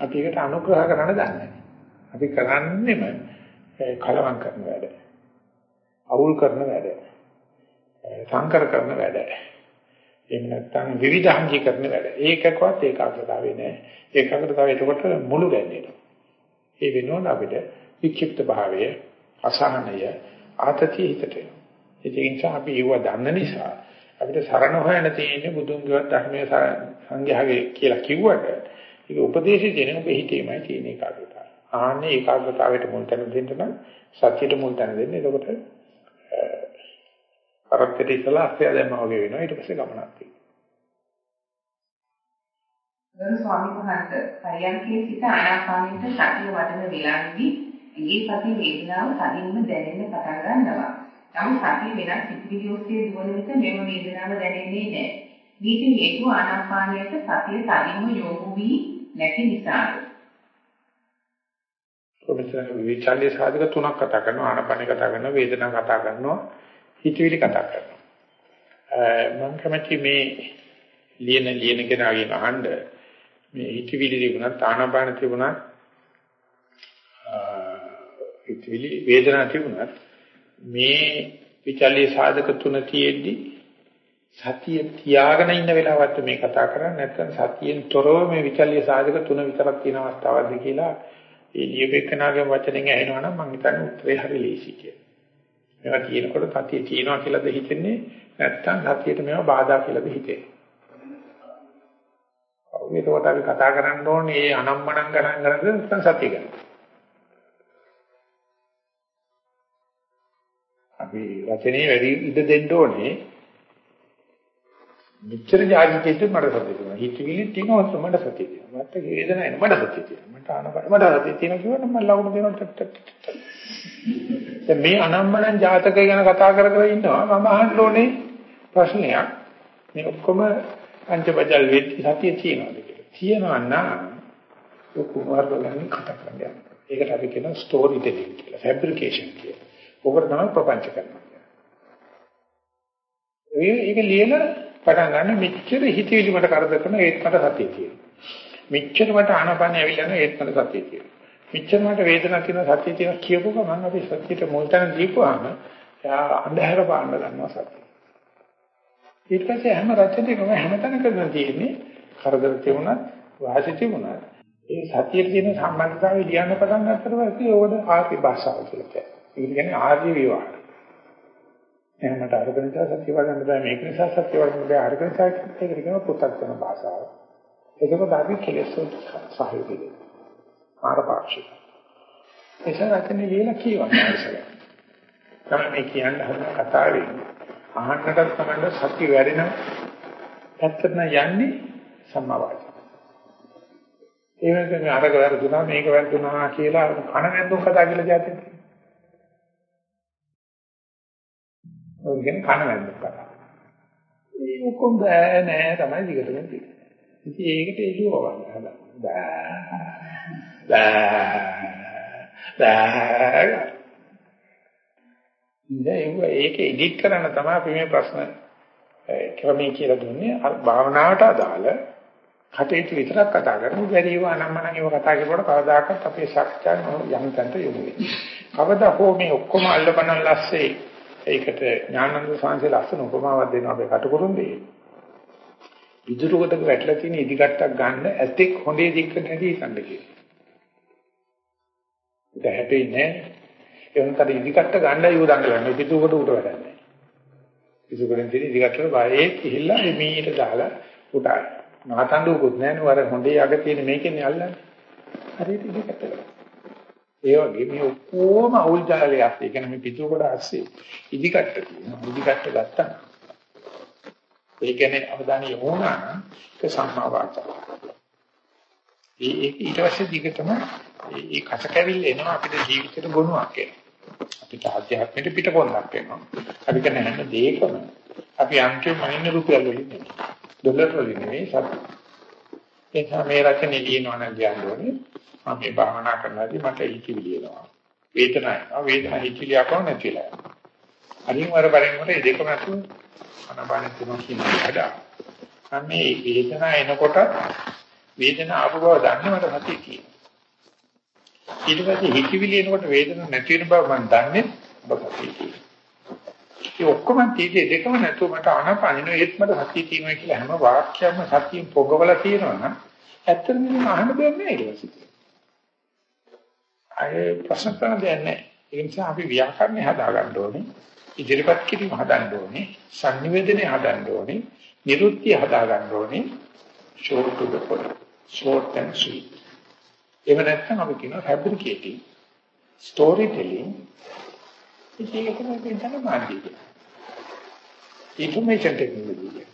අපි ඒකට අනුග්‍රහ කරන්න දන්නේ අපි කරන්නේම කලවම් කරන වැඩ. අවුල් කරන වැඩ. සංකර කරන වැඩ. එහෙම නැත්නම් විවිධාංගීකරණ වැඩ. ඒකකවත් ඒකාග්‍රතාවේ නෑ. ඒකාග්‍රතාවය එතකොට මුළු ගැන්නේනවා. ඒ වෙනුවට අපිට වික්ෂිප්ත භාවය, අසහනය, ආතතිය හිතට එනවා. ඒ නිසා අපි ඒව දන්න නිසා අපිට සරණ හොයන්න තියෙන්නේ බුදුන්ගේ ධර්මයේ සංඝයාගේ කියලා කිව්වට ඒක උපදේශය දෙන ඔබ හිතේමයි තියෙන ඒකාග්‍රතාවය. ආන්නේ ඒකාග්‍රතාවයට මුල් තැන දෙන්න නම් සතියට මුල් තැන දෙන්න. එතකොට අරත්තේ ඉස්සලා අස්සය දැම්මා වගේ වෙනවා. ඊට පස්සේ ගමනක් තියෙනවා. ගරු ස්වාමීන් වහන්සේ පරියන්කේ සිට ආනාපානෙට සතිය වඩන වෙලාවේදී ඒ සතිය වේදනාව තදින්ම දැනෙන්න පටන් ගන්නවා. නමුත් සතිය වෙනස් පිටිවිලි ඔස්සේ දුවන විට මෙම වේදනාව දැනෙන්නේ නැහැ. මේක හේතුව ආනාපානයට සතිය තදින්ම යොමු වී නැති නිසාද? කොහොමද විචාල්‍ය සාධක තුනක් කතා කරනවා ආනාපානෙ කතා කරනවා වේදනාව කතා කරනවා හිතවිලි කතා කරනවා. මම කැමති මේ ලියන ලියන කෙනාගෙන් අහන්න මේ හිතවිලි තිබුණත් ආනාපාන තිබුණත් හිතවිලි වේදනා තිබුණත් මේ විචල්්‍ය සාධක තුන තියෙද්දි සතිය තියාගෙන ඉන්න වෙලාවත් මේ කතා කරන්නේ නැත්නම් සතියෙන් තොරව මේ විචල්්‍ය සාධක තුන විතරක් තියෙන අවස්ථාවක්ද කියලා ඒ ලියපෙකනාගේ වචනෙන් ඇහෙනවා නම් මම හිතන්නේ උත්තරේ හරි ලේසි කියලා. මේවා කියනකොට සතිය තියනවා කියලාද හිතෙන්නේ නැත්නම් සතියට මේවා බාධා කියලාද හිතෙන්නේ. ඒකට අපි කතා කරන්න ඕනේ මේ අනම්මනම් ගණන් කරද්දී නැත්නම් සතිය ගන්න. අපි වචනේ වැඩි ඉඩ දෙන්න ඕනේ. මෙච්චර ජාතිකෙත් මට සතිය තියෙනවා. හිතවිලි තියෙනවා මට සතිය තියෙනවා. මට වේදනාවක් නෑ මට සතිය තියෙනවා. මට ආනපන මට සතිය තියෙනවා කියවනම් මම ලකුණු දෙනවා ටක් ටක් දැන් මේ අනම්මනම් ජාතකය ගැන කතා කර කර ඉන්නවා මම අහන්න ඕනේ ප්‍රශ්නයක්. මේ ඔක්කොම පංචබජල් වෙද්දි සතිය තියෙනවද කියලා. තියෙනවා නම් ඔක්කොම වර්ගලන්නේ කතා කරන්නේ. ඒකට අපි කියනවා ස්ටෝරි ටෙලිං කියලා. ෆැබ්‍රිකේෂන් කියලා. ඔකට තමයි ප්‍රපංච කරනවා. ඒක ලියන පටන් ගන්න මෙච්චර හිතවිලි මට කරදර කරන ඒත් මට සතිය තියෙනවා. මෙච්චර මට ආනපන ඇවිල්ලා නැහැ ඒත් මට සතිය තියෙනවා. මෙච්චර මට වේදනාවක් තියෙනවා සතිය තියෙනවා කියපුව ගමන් අපි සතියට මුල් තැන දීපුවාම එයා අන්ධහැර පාන්න ගන්නවා සතිය. ඊට පස්සේ හැම රචනයකම හැමතැනකම තියෙන්නේ කරදර තිබුණත් වාසි තිබුණත් ඒ සතියේ තියෙන සම්බන්ධතාවය ලියන්න පටන් ගන්නකොට පස්සේ ඕකට ආර්ය භාෂාව කියලා කියනවා. ඒක කියන්නේ ආර්ය විවාහ. එහෙනම් මට අරගෙන නිසා සත්‍ය වඩන්න බෑ මේක නිසා සත්‍ය වඩන්න බෑ අරගෙන නිසා ඒකට කියනවා පුත්තක්ෂණ භාෂාව. ඒකම අපි කෙලෙස් සහයෝගය දෙනවා. ආරපාක්ෂික. එසේ රැකෙන ලියලා කියවන්න අවශ්‍යයි. තමයි මේ කියන්න හදන කතාවේ අහන්නට තමයි සත්‍ය වැඩෙන පැත්තට යන්නේ සම්මාවාචි. ඒ වෙනකන් අරක වැරදුනා මේක වැරදුනා කියලා කන වැන්දුම් කතා කියලා જાතියි. ඔය කියන්නේ කන වැන්දුම් කතා. ඒ ඔක්කොම බෑ නෑ තමයි දිගටම තියෙන්නේ. ඉතින් ඒකට එළුව වගේ හදන්න. බෑ. බෑ. බෑ. ඉතින් ඒක එඩිට් කරන්න තමයි අපි මේ ප්‍රශ්න ක්‍රමයේ කියලා දුන්නේ භාවනාවට අදාළ කටයුතු විතරක් කතා කරමු බැරි ඒවා නම් මනම් ඒවා කතා කරනකොට කවදාකවත් අපේ ශක්තිය යම් තැනට යොමු වෙන්නේ. කවදා හෝ මේ ඔක්කොම අල්ලපනන් ලස්සේ ඒකට ඥානන්ද සාංශේ ලස්සන උපමාවක් දෙනවා අපේ කටුකුරුන්දී. ඉදිරියකට වැටලා තියෙන ඉදිකට්ටක් ගන්න ඇතෙක් හොඳේ දික්ක නැති හිතන්න කියලා. ඒක හැපෙන්නේ නැහැ. ඒ වුණත් ඉදිකට්ට ගන්නයි උ දඟලන්නේ. පිටුකට උට වැඩන්නේ. පිටුකෙන් තියෙන ඉදිකට්ටට බයේ කිහිල්ලා එමීට දාලා උටා. නාතඬුකුත් නැහැ නේ. අර හොඳේ යග තියෙන මේකෙන්නේ අල්ලන්නේ. හරියට ඉදිකට්ට ගන්න. ඒ වගේ මේ ඔක්කොම අවුල් ජාලයක්. ඒ කියන්නේ මේ පිටුකට ඇස්සේ ඉදිකට්ට තියෙනවා. ඉදිකට්ට ගත්තා. ඒ කියන්නේ අවධානය යොමු වුණා නම් ඒක සම්මා වාචා. ඒ ඒක ඊට පස්සේ දිගටම ඒ කස කැවිල්ල එනවා අපිට ජීවිතේට ගුණයක් එනවා. අපිට ආධ්‍යාත්මයට පිටපොන්නක් වෙනවා. අපි කරන හැම දෙයකම අපි අන්තිම මනින්න රුපියල් වලින් නෙමෙයි. ඩොලර් වලින් නෙමෙයි සත්. ඒ තමයි රචනයේ ලියනවා නම් කියන්නේ මම මේ භාවනා කරනවාදී මට හිතවිලි එනවා. වේදනාවක් වේදනාව හිතවිලි අපව නැතිලා. අනිත් වර බලනකොට මේ දෙකම අතු අනබන තුන කියන හදා. අන්නේ වේදනාව එනකොට වේදනාව ආපු බව දන්නේ මට සතිය තියෙනවා. ඊට පස්සේ හිතවිලි එනකොට වේදනාවක් නැති වෙන බව මම දන්නේ ඔබ සතිය තියෙනවා. ඒ ඔක්කොම තීජේ දෙකම නැතුව මට අනපනින ඒත් මට සතිය තියෙනවා කියලා හැම වාක්‍යයක්ම සතියෙන් පොගවල තියෙනවා නම් ඇත්තටම මම අහන්න බෑ ඊට පස්සේ. අය ප්‍රශ්න කරන්න දෙයක් නැහැ. ඒ නිසා අපි ව්‍යාකරණය හදා ගන්න ඕනේ. ඉදිරිපත් කිරීම හදන්න ඕනේ. sannivedana හදන්න ඕනේ. නිරුක්තිය හදා ගන්න ඕනේ. short to the point. Short and sweet. එහෙම නැත්නම් අපි කියනවා fabricating, storytelling. ඒක තමයි කියන මාධ්‍යය. information technology.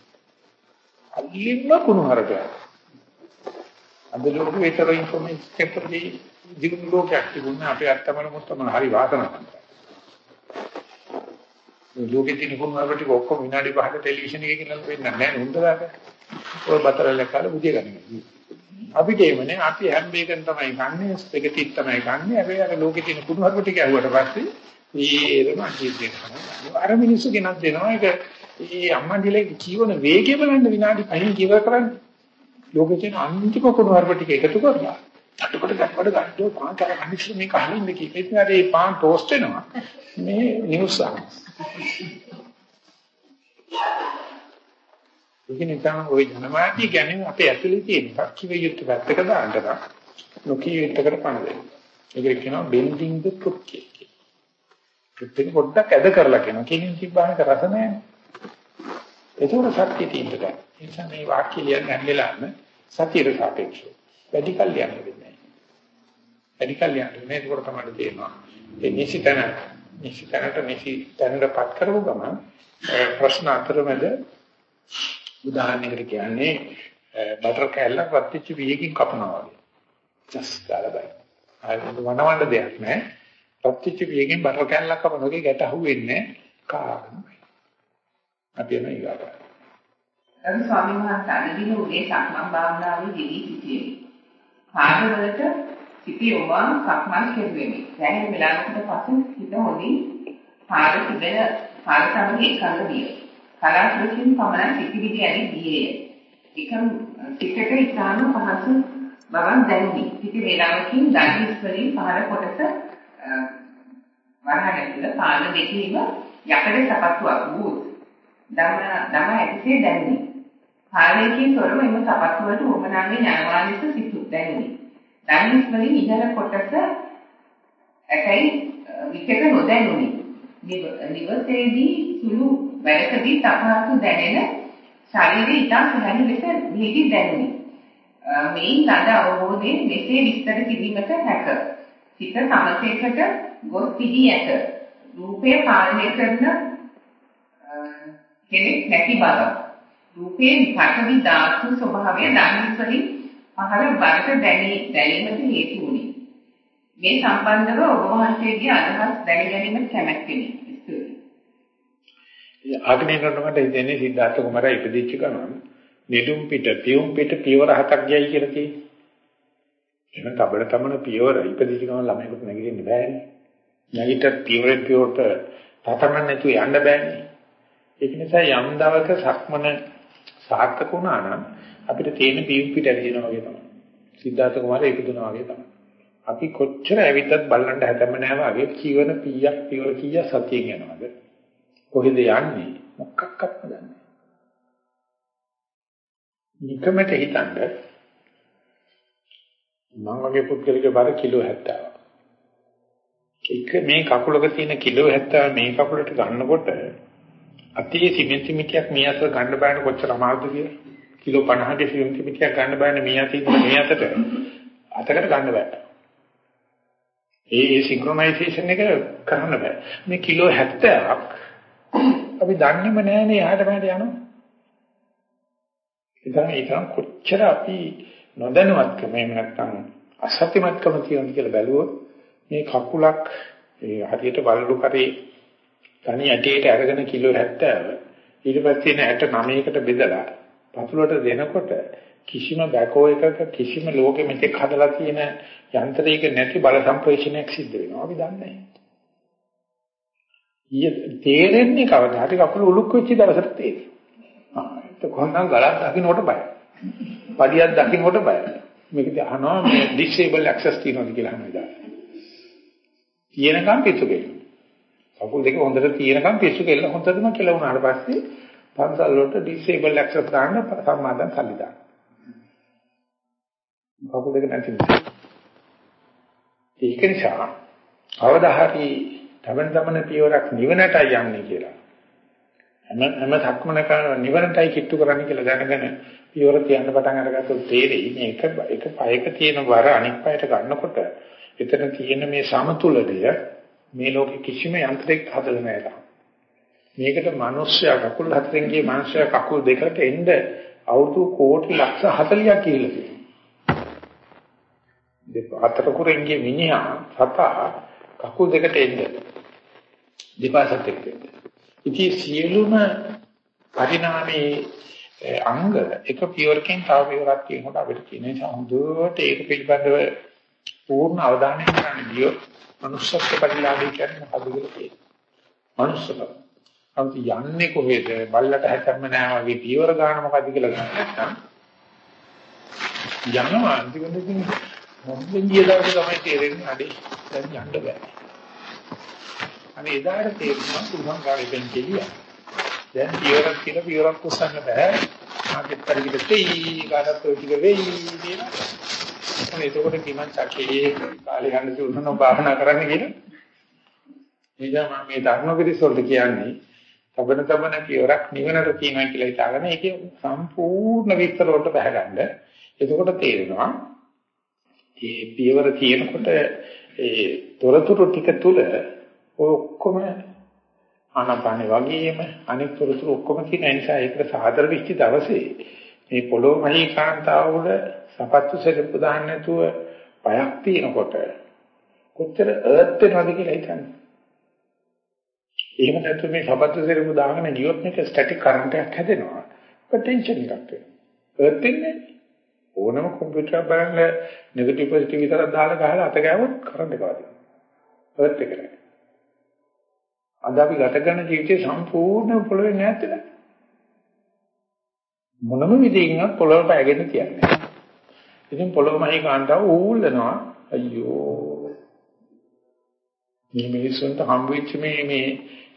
අල්ලින්ම කුණුහරුපය. අද ලෝකෙ විතර information technology දිගුම් ලෝකයක් තිබුණා අපේ අත්තමල මුත්තමල හරි වාසනාවන්තයි. මේ ලෝකෙ තියෙන කුණුහරුප ටික ඔක්කොම විනාඩි 5ක ටෙලිවිෂන් එකකින් නම් වෙන්නේ නැහැ හොඳදාක. ඔය බතරල කාලේ බුදිය ගන්න. අපිට එමනේ අපි හැම එකෙන් තමයි ගන්නෙ ස්පෙගටික් තමයි ගන්නෙ. හැබැයි අර ලෝකෙ තියෙන කුණුහරුප ටික ඇහුවට පස්සේ ඒරම අජීව්‍ය කරනවා. අර මිනිස්සු ගෙනත් දෙනවා ඒක ඒ අම්මන්ඩිලේ ජීවන වේගය බලන්න විනාඩි 5න් කිව කරන්නේ. ලෝකේ තියෙන අන්තිම කුණුහරුප ටික එකතු කරලා අටකට ගන්නවට ගන්නෝ පාන් කර කනිෂ්ඨ මේක අහලින්ද කියලා. ඉතින් අර මේ පාන් ටෝස්ට් වෙනවා. මේ නිවුස් එක. ඒක නිසා ওই ජනමාධ්‍ය කියන්නේ අපේ ඇතුලේ තියෙන කිව යුත්තේ පැත්තක දාන්න නම් නොකිය යුත්තකට පණ දෙන්න. ඒක කියනවා bending the truth කියලා. truth පොඩ්ඩක් ඇද කරලා කියනවා. කිනින් තිබ්බානක රස නැහැ. ඒක සත්‍ය තියෙන්න ඒ නිසා මේ වාක්‍ය ලියන්න හැමෙලාම සතියට සාපේක්ෂව. වැඩි කල් යන්න වෙන්නේ නැහැ. වැඩි කල් යන්න මේ ඒක තමයි තේරෙනවා. ඒ නිසිතන නිසිතනට නිසි තැනටපත් කරව ගමන් ප්‍රශ්න අතරමැද උදාහරණයකට කියන්නේ බටර් කෑල්ලක් වත්තිච්ච වියකින් කපනවා වගේ. ජස් ගාලබයි. ආයෙත් වනවන්න දෙයක් නැහැ. වත්තිච්ච වියකින් බටර් කෑල්ලක් කපනවා වගේ ගැට අහුවෙන්නේ කාගෙන. අපි එන ඊගාට. අර ස්වාමීන් වහන්සේ අදින උදේ සක්මන් භාවනාවේ දෙවි සිටියේ. පාදවලට සිටි ඔබන් සක්මන් කෙරුවෙමි. දැන් වෙලාවකට පසු හිත හොඳින් පාද තිබෙන පාද සමග එකඟ විය. කලාතුරකින් පමණ සිටිවිදි ඇති ගියේය. එකම සිතට ඉතාම පහසු බවක් දැනුනි. සිටි වේලාවකින් දණිස් වලින් පහර කොටස වරහන් ඇතුළ පාද දෙකේම යකඩ සපත්තුවක් වූ දම දම ඇතිසේ දැනුනි. කාලයකින් තොරව එම සපත්තු වලට උමනාවේ යනවා ලෙස සිතු දැනුනි. දණිස් වලින් ඉහළ කොටස ඇතැයි විකක නොදැනුනි. නිවසේදී සුළු වැඩකදී තපහසු දැනෙන ශරීරය ඉතා සුළඟ ලෙස නිදි දැනුනි. මේන් ලද අවබෝධයෙන් මෙසේ විස්තර කිරීමට හැක. සිත සමතේකට ගොස් පිළි ඇත. රූපය පාලනය කරන කෙනෙක් නැති බව. රූපේ පඨවි ධාතු ස්වභාවය ධර්මස්වලින් පහළ බරට දැනී දැනීමට හේතු වුණි. මේ සම්බන්ධව ඔබ වහන්සේගේ අදහස් දැන ගැනීමට කැමැත්තෙමි. ආග්නේ කරනකොට ඉතින්නේ සිද්ධාර්ථ කුමාරයා ඉපදිච්ච ගමන් නිදුම් පිට පියුම් පිට පියවර හතක් ගියයි කියලා තියෙන්නේ. එහෙනම් තබල තමන පියවර ඉපදිච්ච ගමන් ළමයිකට නැගිටින්න බෑනේ. නැගිට පියවරෙන් පියවරට තතමන් නැතුව යන්න බෑනේ. ඒක නිසා යම් දවසක සක්මන සාර්ථක වුණා නම් අපිට තියෙන පියුම් පිට ඇවිදිනවා වගේ තමයි. සිද්ධාර්ථ කුමාරයා ඉපදුනා වගේ තමයි. අපි කොච්චර ඇවිද්දත් බලන්න හැදෙම නැහැ වගේ ජීවන පීයක් පියවර කීයක් සතියෙන් යනවාද? කොහෙද යන්නේ මොකක්වත් දන්නේ නිකමට හිතන්න මම වගේ පුද්ගලික බර කිලෝ 70. එක මේ කකුලක තියෙන කිලෝ 70 මේ කකුලට ගන්නකොට අතියේ සිමෙන්ති මිටියක් මේ අතට ගන්න බෑන කොච්චර අමාරුද කියලා. කිලෝ 50ක සිමෙන්ති මිටියක් ගන්න බෑනේ මේ අතින් මේ අතට අතකට ගන්න බෑ. ඒ ඒ සින්ක්‍රොනයිසේෂන් එක කරන්න බෑ. මේ කිලෝ 70ක් අපි දන්නේම නැහැනේ එහාට මෙහාට යනවා. ඉතින් ඒකම කොච්චර අපි නොදැනුවත්කම එහෙම නැත්නම් අසත්‍යමත්කම කියන කියලා බැලුවොත් මේ කකුලක් ඒ හරියට වලලු කරේ තනි ඇටේට අරගෙන කිලෝ 70 ඊට පස්සේ 69කට බෙදලා පතුලට දෙනකොට කිසිම බැකෝ එකක කිසිම ලෝකෙ මෙතෙක් හදලා තියෙන යන්ත්‍රයක නැති බල සම්ප්‍රේෂණයක් සිද්ධ වෙනවා අපි දන්නේ නැහැ. ඊයේ තේරෙන්නේ කවදා හරි කකුල උලුක් වෙච්ච දවසට තේරෙනවා. ආ ඒක කොහොමනම් ගලක් දකින්නකොට බයයි. පඩියක් දකින්නකොට බයයි. මේකද අහනවා මේ disable access තියෙනවද කියලා අහනවා ඉතින්. තියෙනකම් පිස්සු කෙල්ල. කකුල් දෙක හොඳට තියෙනකම් පිස්සු කෙල්ල හොඳටම කියලා වුණාට පස්සේ පන්සල් වලට disable access ගන්න සම්මාදන් සල්ලි දාන්න. කකුල් දෙක නැති නිසා. ඒක නිසා අවදා හරි තමන් තමන පියවරක් නිවනටයි යන්නේ කියලා. හැම හැම සක්මනක නිවරටයි කිට්ටු කරන්න කියලා දැනගෙන පියවර තියන්න පටන් අරගත්තොත් තේරෙයි මේ එක එක පයක තියෙන වර අනික් පයට ගන්නකොට එතන තියෙන මේ සමතුලනය මේ ලෝකෙ කිසිම යන්ත්‍රයක හදලා නැහැ මේකට මිනිස්සයා කකුල් හතරෙන් ගිය මිනිස්සයා කකුල් දෙකට එන්න අවුරුදු කෝටි ලක්ෂ 40ක් කියලා තියෙනවා. දෙපාතර කුරෙන් ගිය මිනිහා සතා කකුල් දෙකට එන්න දෙපාසත් එක්ක. ඉතින් සියලුම පරිණාමයේ අංග එක පියවරකින් තව පියවරක් කියනකොට අපිට කියන නිසා හොඳට ඒක පිළිබඳව පූර්ණ අවධානය ගන්න ගියොත් මනුෂ්‍යත්ව පරිලාභය කියන්නේ මොකද කියලා කියනවා. මනුෂ්‍යකම. අපි යන්නේ කොහෙද? බල්ලට හැතැම්ම නෑ වගේ පියවර ගන්න මොකද කියලා ගන්න නැත්නම් යනවා අන්තිමටදී මොම්බෙන් ගිය දවසේ තමයි තේරෙන්නේ අඩේ දැන් යන්න බෑ. අනේ එදාට තේරුණා තුමන් කාලෙකින් කියලා. දැන් පියවරක් කියලා පියවරක් කුස්සන්න බෑ. මාකෙත් පරිවිද තේ කාටත් ඔය ටික වෙයි කියලා. අනේ එතකොට කිමන් චක්කේ කාලේ ගන්න තුනන භාවනා කරන්න කියලා. එදා මම මේ ධර්ම පිළිස් වලට කියන්නේ තබන තබන පියවරක් නිවනට කියනවා කියලා හිතාගෙන ඒකේ සම්පූර්ණ විස්තර වලට බහගන්න. එතකොට තේරෙනවා මේ පියවර තියෙනකොට ඒ තොරතුරු ටික තුල ඔක්කොම ආනාපානේ වගේම අනෙක් තොරතුරු ඔක්කොම තියෙන නිසා ඒකට සාදර වෙච්ච දවසේ මේ පොළොව මහී කාන්තාව වල සපත්තු සෙරප්පු දාන්න නැතුව පයක් තියෙනකොට කොච්චර අර්ත් වෙනවද කියලා හිතන්නේ. එහෙම නැත්නම් මේ සපත්තු සෙරප්පු දාගෙන ගියොත් මේක ස්ටැටික් කරන්ට් එකක් හැදෙනවා. පොටෙන්ෂල් එකක් වෙනවා. අර්ත් වෙන්නේ ඕනම කම්පියුටර් බලන්න නෙගටිව් පොසිටිව් විතරක් දාලා ගහලා අත ගෑවොත් කරන්ට් එක වදිනවා. අර්ත් එක නෑ. අද අපි ගත කරන ජීවිතේ සම්පූර්ණ පොළොවේ නැත්තේ නෑ. මොනම විදිහකින්වත් පොළොව පැගෙන තියන්නේ. ඉතින් පොළොව මහේ කාන්තාව ඌල්ලනවා අයියෝ. මේ මිනිස්සුන්ට හම් වෙච්ච මේ මේ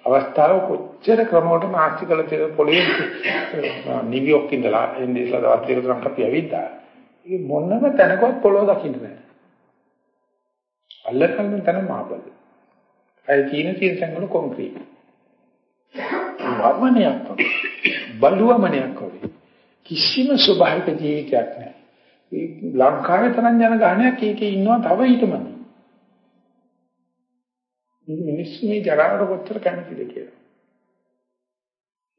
අවස්ථාව කොච්චර ක්‍රමවලට නාස්ති කළ තියෙන පොළොවේ නිව්යෝක් ඉඳලා එන්නේ ඉස්සලා දවස් දෙක තුනක් අපි ඇවිද්දා. ඒ මොනම තැනකවත් පොළොව දකින්න නෑ. අල්ලකන්න තැන මාබල. අය තියෙන තියෙන තැන් වල කොන්ක්‍රීට්. වර්මණයක් වගේ. බලුවමනයක් වගේ. කිසිම ස්වභාවික ජීවිතයක් නෑ. ඒ ලංකාවේ තරම් ජන ගහනයක් ඒකේ ඉන්නවා තව ඊටමද. මේ මිනිස්සු මේ ජරාවට කොච්චර කැමතිද කියලා.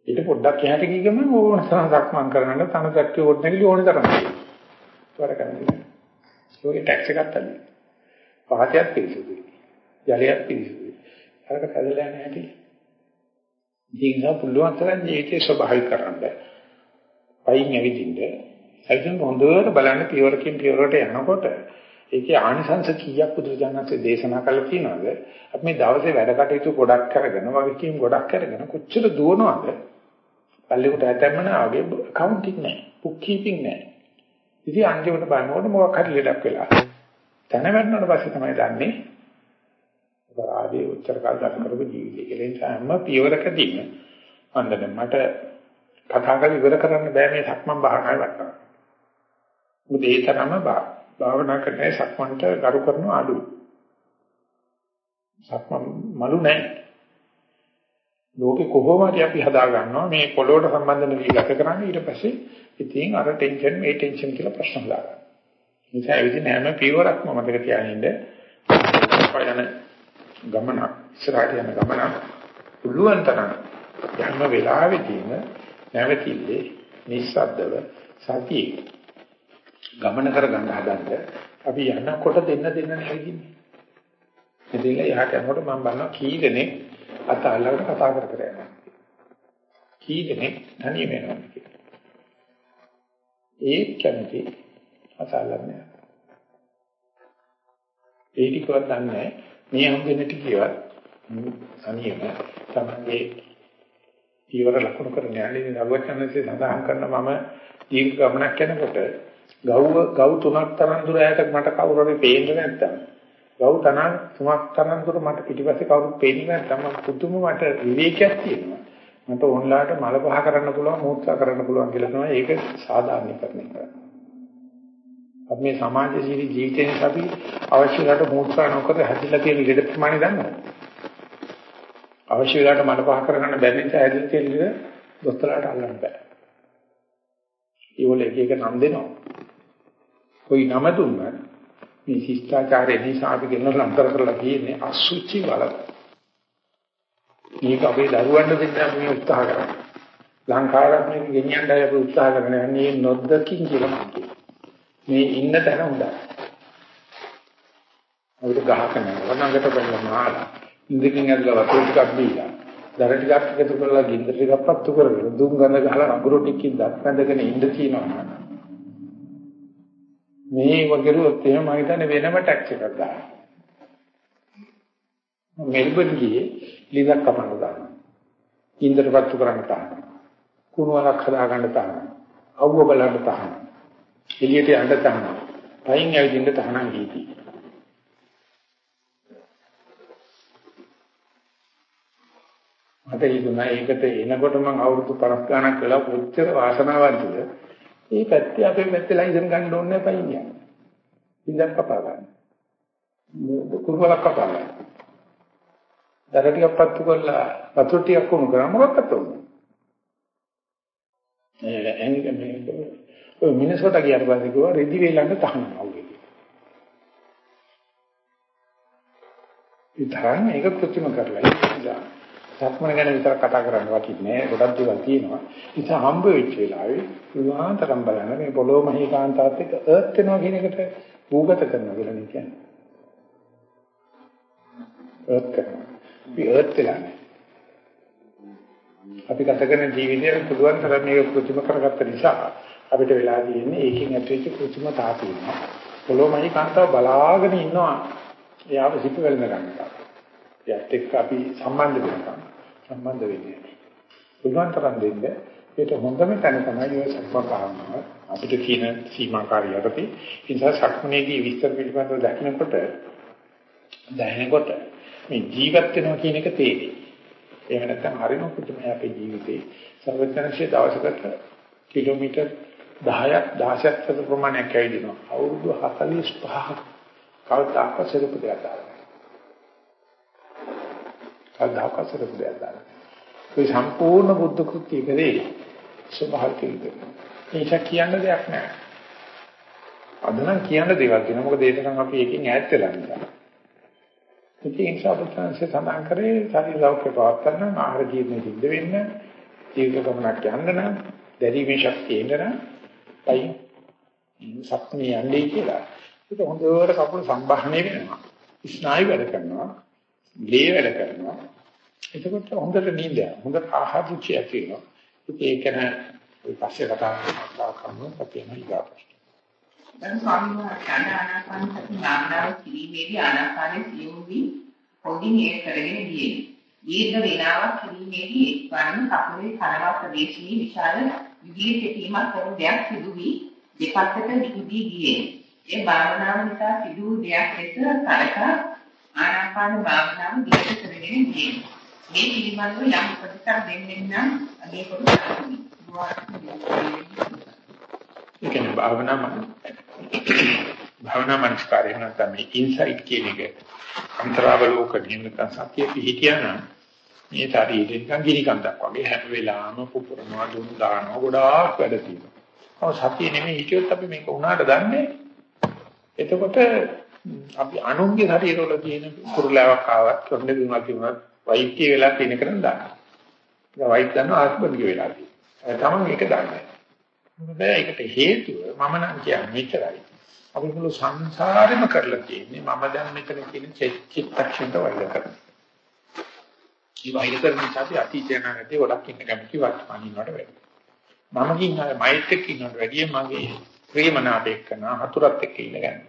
ඊට පොඩ්ඩක් එහාට ගිය ගමන් ඕන තරම් සක්මන් කරන්න තන සැක්කේ කොට නැගිලි ඕන තරම්. ඒක කරන්නේ. ඒකේ ටැක්ස් එකක් තමයි. පහතයක් පිළිසුදුයි. ජලයක් පිළිසුදුයි. අරක කැදලා යන හැටි. ජීවිතය පුළුවන් තරම් ජීවිතේ ස්වභාවික කරන්න. පයින් ඇවිදින්න. ඒකෙන් හොඳට බලන්න පියවරකින් පියවරට යනකොට ඒකේ ආනිසංස කීයක් බුදුජානකසේ දේශනා කළා කියනවාද? අපි මේ දවසේ වැඩ කටයුතු ගොඩක් කරගෙන වගකීම් ගොඩක් කරගෙන කොච්චර දුවනවද? පල්ලෙකට ඇතැම්මනාගේ කවුන්ටිං නැහැ. බුක් කීපින් නැහැ. ඉතින් අන්තිමට බලනකොට මොකක් හරි ලෙඩක් වෙලා. තන වැටෙනාට පස්සේ තමයි දන්නේ ආදී උච්චර කාල ගත කරපු ජීවිතය කියලා. ඒ නිසා හැම පියවරකදීම අන්දන මට කතා කරලා ඉවර කරන්න බෑ මේ සක්මන් භාවනාවේ වටනවා. මොකද ඒ තරම භාවනා කරන්නේ සක්මන්ට කරු කරන අඩුයි. සක්මන් මලු නැහැ. ලෝකේ කොහොම හරි අපි හදා ගන්නවා මේ පොළොවට සම්බන්ධ වෙවි ගත කරන්නේ ඊට පස්සේ ඉතින් අර ටෙන්ෂන් මේ ටෙන්ෂන් කියලා ප්‍රශ්න හදාගන්නවා. නිසා ඒ විදිහ හැම පියවරක්ම මතක තියාගන්න යන ගමන ඉස්සරහට යන ගමන පුළුවන් තරම් යම් වෙලාවෙදීම නැවතිල්ලේ නිස්සද්දව සතියේ ගමන කරගන්න හදන්න අපි යනකොට දෙන්න දෙන්න නැගින්නේ. එදින යහට යනකොට මම බලනවා කී දෙනෙක් අත අල්ලගෙන කතා කර කර යනවා. කී දෙනෙක් තනියම යනවා කියලා. ඒ කැමති අත අල්ලන්නේ. ඒ ටිකවත් දන්නේ නැහැ. මේ හම්බෙන්න ටිකවත් තනියම තමයි ඊවර ලකුණු කරන යන්නේ නරුවචනන්සේ සඳහන් කරන මම දීර්ඝ ගමනක් යනකොට ගව් ගව් තුනක් තරම් දුර ඈත මට කවුරු හරි පේන්නේ නැත්තම් ගව් තනක් තුනක් තරම් දුර මට පිටිපස්සේ කවුරුත් පේන්නේ නැත්තම් මම පුදුම මට විවේකයක් තියෙනවා. මට ඕන්ලාට මල පහ කරන්න පුළුවන් මූත්‍රා කරන්න පුළුවන් කියලා තමයි ඒක සාධාරණීකරණය කරන්නේ. අපි මේ සමාජශීලී ජීවිතේ අපි අවශ්‍යලට මූත්‍රා නොකර හැදිලා තියෙන ඉඩ ප්‍රමාණය දන්නවද අවශ්‍ය වෙලාවට මල පහ කරගන්න බැරි නිසා ඇදලා තියෙන දොස්තරලාට අල්ලන්න බෑ. ඒවල එක එක නම් දෙනවා. કોઈ නම දුන්නත් මේ ශිෂ්ටාචාරයේ නිසා අපි ගෙනල්ලා අන්තර කරලා තියෙන්නේ අසුචි වල. මේක අපේ දරුවන්ට දෙන්න මේ උත්සාහ කරන්නේ. ලංකාවට මේක ගෙනියන්න අපි උත්සාහ කරන්නේ මේ නොදකින් කියලා මම මේ ඉන්න තැන හොඳයි. අපිට ගහක නැහැ. වනඟට බලලා මාලා. ඉන්දකින් ඇදලා වතුර ටිකක් දීලා. දර ටිකක් එකතු කරලා ගින්දර ටිකක් පත්තු කරගෙන දුම් ගඳ ගහලා රබුරු ටිකකින් දත් බැඳගෙන ඉඳ තියෙනවා. මේ වගේරුවත් එහෙම මම හිතන්නේ වෙනම ටැක්ස් එකක් දානවා. මෙල්බන් ගියේ ලිඳක් කපන්න දානවා. ගින්දර පත්තු කරන්න දානවා. කුණු වලක් හදා ගන්න දානවා. අවුව බලන්න දානවා. එළියට යන්න දානවා. පයින් ඇවිදින්න තහනම් දීති. මට හිතුණා ඒකට එනකොට මම අවුරුදු 50 ගණක් කළා කොච්චර වාසනාවන්තද ඒ පැත්තේ අපේ පැත්තේ ලයිසන් ගන්න ඕනේ නැහැ පයින් යන්න. ඉඳන් කපා ගන්න. කුරුවලක් කපා ගන්න. දර ටිකක් පත්තු කරලා වතුර ටිකක් කොමු කරා මොකක්ද උනේ? ඒ එන්නේ මේ ඔය මිනිස්සුන්ට කියන පස්සේ කිව්වා රෙදි වේලන්න තහනම් අවුලේ. ඉතින් මේක කෘත්‍රිම කරලා ඉතින් සක්මන ගැන විතර කතා කරන්න වටින්නේ ගොඩක් දේවල් තියෙනවා. ඉතින් හම්බ වෙච්ච වෙලාවේ විවාහතරම් බලන්න මේ පොළොව මහීකාන්තාවත් එක්ක අර්ත් වෙනවා කියන එකට භූගත කරනවා කියලා නේ කියන්නේ. අර්ත් කරනවා. අපි අර්ත් වෙලා නැහැ. අපි ගත කරන ජීවිතේ පුළුවන් තරම් මේක කෘත්‍රිම කරගත්ත නිසා අපිට වෙලා තියෙන්නේ ඒකෙන් ඇතිවෙච්ච කෘත්‍රිම තාපීනවා. පොළොව මහීකාන්තාව බලාගෙන ඉන්නවා. එයාව සිප වෙලඳ ගන්නවා. එයාත් එක්ක අපි සම්බන්ධ වෙනවා. සම්බන්ධ වෙන්නේ නැහැ. පුළුවන් තරම් දෙන්න ඒක හොඳම තැන තමයි ඔය සම්පූර්ණ අපිට කියන සීමාකාරී යටතේ ඒ නිසා සක්මනේදී විස්තර පිළිබඳව දකිනකොට දැනෙනකොට මේ ජීවත් වෙනවා කියන එක තේරෙයි. එහෙම නැත්නම් හරිම පුදුමයි අපේ ජීවිතේ. සර්වඥාන්සේ දවසකට කිලෝමීටර් 10ක් 16ක් අතර ප්‍රමාණයක් ඇවිදිනවා. අවුරුදු 45ක් කවදාක සෙරපු දෙයක් දාලා. කවදාක සෙරපු දෙයක් දාලා. ඒ සම්පූර්ණ බුද්ධ කෘත්‍ය කරේ ස්වභාවික විදිහට. ඒක කියන්න දෙයක් නැහැ. අද නම් කියන්න දේවල් තියෙනවා. මොකද ඒක නම් අපි එකකින් ඈත් වෙලා ඉන්නවා. ඉතින් සාපෘතංශය සඳහන් කරේ ශරීර ලෞකික පවත්තන ආහාර ජීවන සිද්ධ වෙන්න ජීවිත ගමනක් යන්න නම් දැරීමේ ශක්තිය එන්න නම් පයි සක්මී යන්නේ කියලා. ඒක හොඳට කකුල සම්බාහනය වෙනවා. ස්නායු වැඩ කරනවා. ලේ වැඩ කරනවා. එතකොට හොඳට නිින්ද යනවා. හොඳට ආහාර රුචිය ඇති වෙනවා. ඒක න පස්සේ කතා කරනවා අපි නේද. දැන් ස්වාමීන් වහන්සේ ආනාපාන සති භාවනාව කිරීමේදී ආනාපානයේ සියුම් වී හොඳින් ඒ කරගෙන ගියේ. දීර්ඝ වේලාවක් කිරීමේදී එක්වරම කකුලේ කරවා ප්‍රදේශයේ විශාල විදියේ සිටීමක් වන දෙයක් සිදු වී දෙපැත්තට විහිදී ගියේ. ඒ භාවනාව නිසා සිදු වූ දෙයක් ලෙස කරක ආනාපාන භාවනාව දිගට කරගෙන ගියේ. මේ පිළිබඳව යම් ප්‍රතිචාර දෙන්නෙන් නම් අගේ කොට ඒ කියන්නේ භාවනා භාවනා මනස්කාරය නැත්නම් මේ ඉන්සයිට් කියන එක අන්තරාවලෝකණය නැත්නම් සතිය පිහිටියානම් මේ ශරීරයෙන් නිකන් ගිනි කන්දක් වගේ හැම වෙලාවම පුපුරනවා දුම් දානවා ගොඩාක් වැඩ තියෙනවා. ඔව් සතිය නෙමෙයි හිටියොත් අපි මේක උනාට දන්නේ. එතකොට අපි අනුන්ගේ ශරීරවල තියෙන කුරුලාවක් ආවත් කොණ්ඩේ දුන්නා කියනවා වෛද්‍ය වෙලා තියෙන කරන් දාන්න. ඒක වෛද්‍ය දන්නවා ආස්පන්ගේ වෙලා තියෙනවා. තමයි මේක දන්නේ. මොකද ඒකට හේතුව මම නම් කියන්නේ මෙච්චරයි. අපි මුළු සංසාරෙම කරලා තියෙන්නේ මම දැන් මෙතන කියන චිත්තක්ෂණයට වෛර කරනවා. මේ වෛර කරන නිසා අපි අතීතය නැති ගොඩක් ඉන්න කැමති වර්තමානින් වලට වැඩි. මම කියන්නේ මයිත් එක්ක ඉන්නවට වැඩිය මගේ ප්‍රේමනාපයක් කරන හතුරත් එක්ක ඉන්න ගන්න.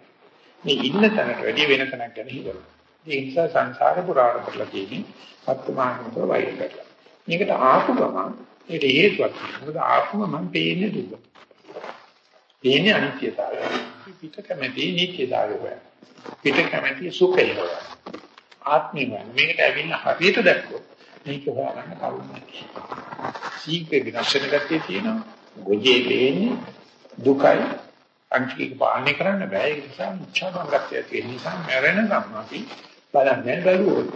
මේ ඉන්න තැනට වැඩිය වෙන තැනක් ගැන හිතනවා. ඒ නිසා සංසාරේ පුරාණ කරලා තියෙන්නේ වර්තමානට වෛර කරලා. මේකට ආපු ගමන් ඒකට හේතුවක් තියෙනවා. මොකද ආපුම මම පේන්නේ දුක. පේන්නේ අනිත්‍යතාවය. පිට කැමැති නිත්‍යතාවය හොයන. පිට කැමැති සුඛය හොයන. ආත්මය හොයන. මේකට ඇවිල්ලා හරියට දැක්කොත් මේක හොයාගන්න කවුරුත් නැහැ. සීක්‍රේ විනාශන ගතිය තියෙනවා. ගොජේ පේන්නේ දුකයි අන්තික පාලනය කරන්න බෑ ඒ නිසා මුචාබංගත්වය තියෙන නිසා මැරෙන ගමන් අපි බලන්නේ බැලුවොත්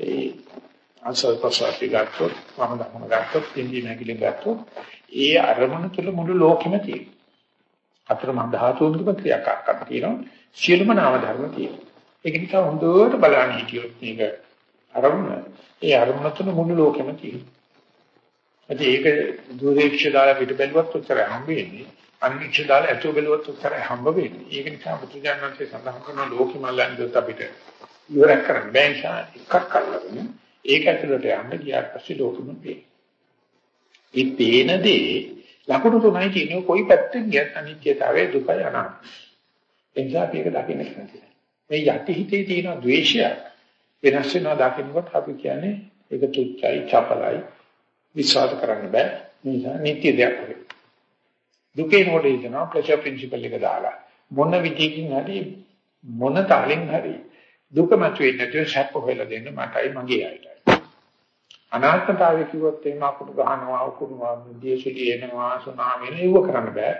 ඒ අසල් ප්‍රසාරි ගත්තොත් මම දමන ගත්තොත් ඉන්දිය නැගිලි ගත්තොත් ඒ අරමුණ තුල මුළු ලෝකෙම තියෙනවා. අතර මම ධාතුන්ගම ක්‍රියාකාරකම් තියෙනවා. සියලුම නාම ධර්ම තියෙනවා. ඒක නිසා හොඳට බලන්න හිටියොත් මේක අරමුණ ඒ අරමුණ තුල මුළු ලෝකෙම තියෙනවා. ඒක දුරේක්ෂ දාලා පිට බැලුවත් උත්තරය හම්බ වෙන්නේ. අනිච්ච දාලා ඇතුව බැලුවත් උත්තරය හම්බ වෙන්නේ. ඒක නිසා බුදුජානකසේ සඳහන් කරන ලෝකෙ මල්ලන්දත් අපිට ඉවරක් කරන්න බෑ නිසා එකක් අල්ලගෙන ඒක ඇතුළට යන්න ගියාට පස්සේ ලෝකෙම පේනවා. මේ පේන දේ ලකුණු තුනයි කියන්නේ කොයි පැත්තෙන් ගියත් අනිත්‍යතාවය දුකයි අනාත්මයි. එනිසා මේක දකින්න කැමතියි. මේ යටි හිතේ තියෙන ද්වේෂය වෙනස් වෙනවා දකින්නකොට අපි කියන්නේ ඒක තුච්චයි, චපලයි, විශ්වාස කරන්න බෑ. නිසා නිත්‍ය දෙයක් වගේ. දුකේ හොඩේ දෙනවා ප්‍රෙෂර් ප්‍රින්සිපල් එක දාලා. මොන විදිහකින් හරි මොන තාලෙන් හරි දුක මතුවේ නැතිව සැප හොයලා දෙන්න මටයි මගේ අයටයි. අනාත්මතාවය කිව්වොත් එහෙම අකුරු ගහනවා උකුරුවා දේශලි එනවා සුනාමි නෙව කරන්න බෑ.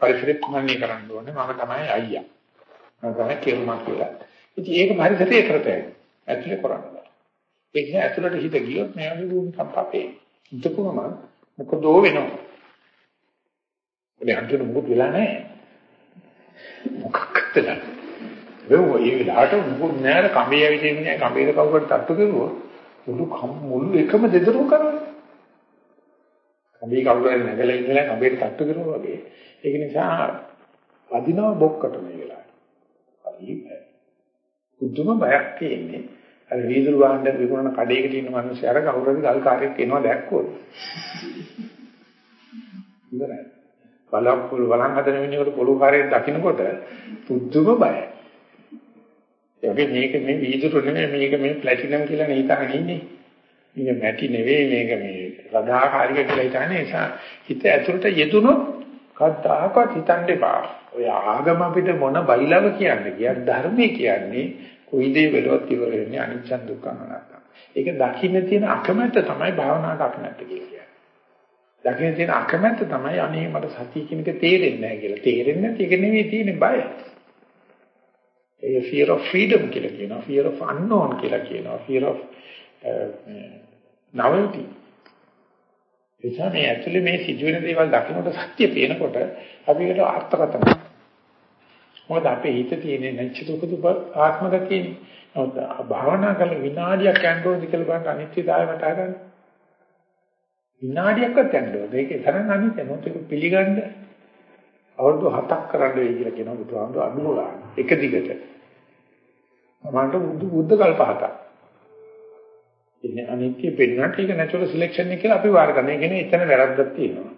පරිසරෙත් මන්නේ කරන්න ඕනේ මම තමයි අයියා. මම තමයි කෙරුමක් කියලා. ඉතින් ඒක පරිසරයේ කරතේ. ඇතුලේ කරන්න බෑ. ඒක ඇතුලට හිත ගියොත් මේ වගේ භූමි කම්පාපේ. හිතපුවම මොකදෝ වෙනවා. ඒ අන්තිම මොකද වෙලා නැහැ. මොකක්ද නැහැ. ඒ වෙලාවට මොකද නෑර කඹේ ඇවිදින්නේ නෑ කඹේට කවුරුත් තට්ටු කරුවොත් මුළු මුළු එකම දෙදරුම් කරනවා. කඹේ කවුරුහරි නැගලා ඉඳලා කඹේට තට්ටු කරුවා වගේ. ඒක නිසා වදිනවා බොක්කට මේ වෙලාවට. හරි බුදුම බයක් තියෙන්නේ. අර වීදුරු වහන්න විකුණන කඩේකට ඉන්න මිනිස්සු අර කවුරුහරි ගල් කාර්යයක් එනවා දැක්කොත්. ඉවරයි. බලක් පොල් වලන් හදන මිනිහෙකුට පොළු කාර්යයක් දකින්නකොට පුදුම බයයි. ඒකේ මේක මේ වීදුරු නෙමෙයි මේක මේ ප්ලැටිනම් කියලා නෙහිතාගෙන ඉන්නේ. මේක මැටි නෙවෙයි මේක මේ රදාකාරික කියලා හිතන්නේ නිසා හිත ඇතුළට යෙදුනොත් කද්දාකවත් හිතන්න එපා. ඔය ආගම අපිට මොන බයිලව කියන්නේ කියත් ධර්මයේ කියන්නේ කොයි දේ වෙලවත් ඉවර වෙන්නේ අනිච්ච දුක්ඛ අනාත්ම. ඒක දකින්න තියෙන අකමැත්ත තමයි භාවනාවට අකමැත්ත කියන්නේ. දකින්න තියෙන අකමැත්ත තමයි අනේ මට සතිය කියන එක තේරෙන්නේ නැහැ කියලා. තේරෙන්නේ නැති එක නෙවෙයි තියෙන්නේ බය. ඒ fear of freedom කියලා කියනවා fear of unknown කියලා කියනවා fear of novelty එනිසා මේ ඇතුලේ මේ සිදුවෙන දේවල් දකිනකොට සත්‍ය පේනකොට අපි ඒකට අර්ථකථන මොකද අපේ හිත තියෙන නැච්ච දුක දුක ආත්මක කියන්නේ නමුත් භාවනා කරන විනාඩියක් යනකොට කියලා බලන්න අනිත්‍යතාවය වටහා ගන්න විනාඩියක්වත් යනකොට ඒකේ තරම් අනිත්‍ය නොතක පිළිගන්න අවුරුදු 7ක් කරන්න වෙයි කියලා කියනවා බුදුහාමුදුරුවෝ අඩුම ගන්න. එක දිගට. මමන්ට බුද්ධ බුද්ධ කල්ප හතක්. ඉන්නේ අනිත්‍ය පෙන්නට ඒක නැචරල් සිලෙක්ෂන් එක කියලා අපි වාර ගන්න. ඒ කියන්නේ එතන වැරද්දක් තියෙනවා.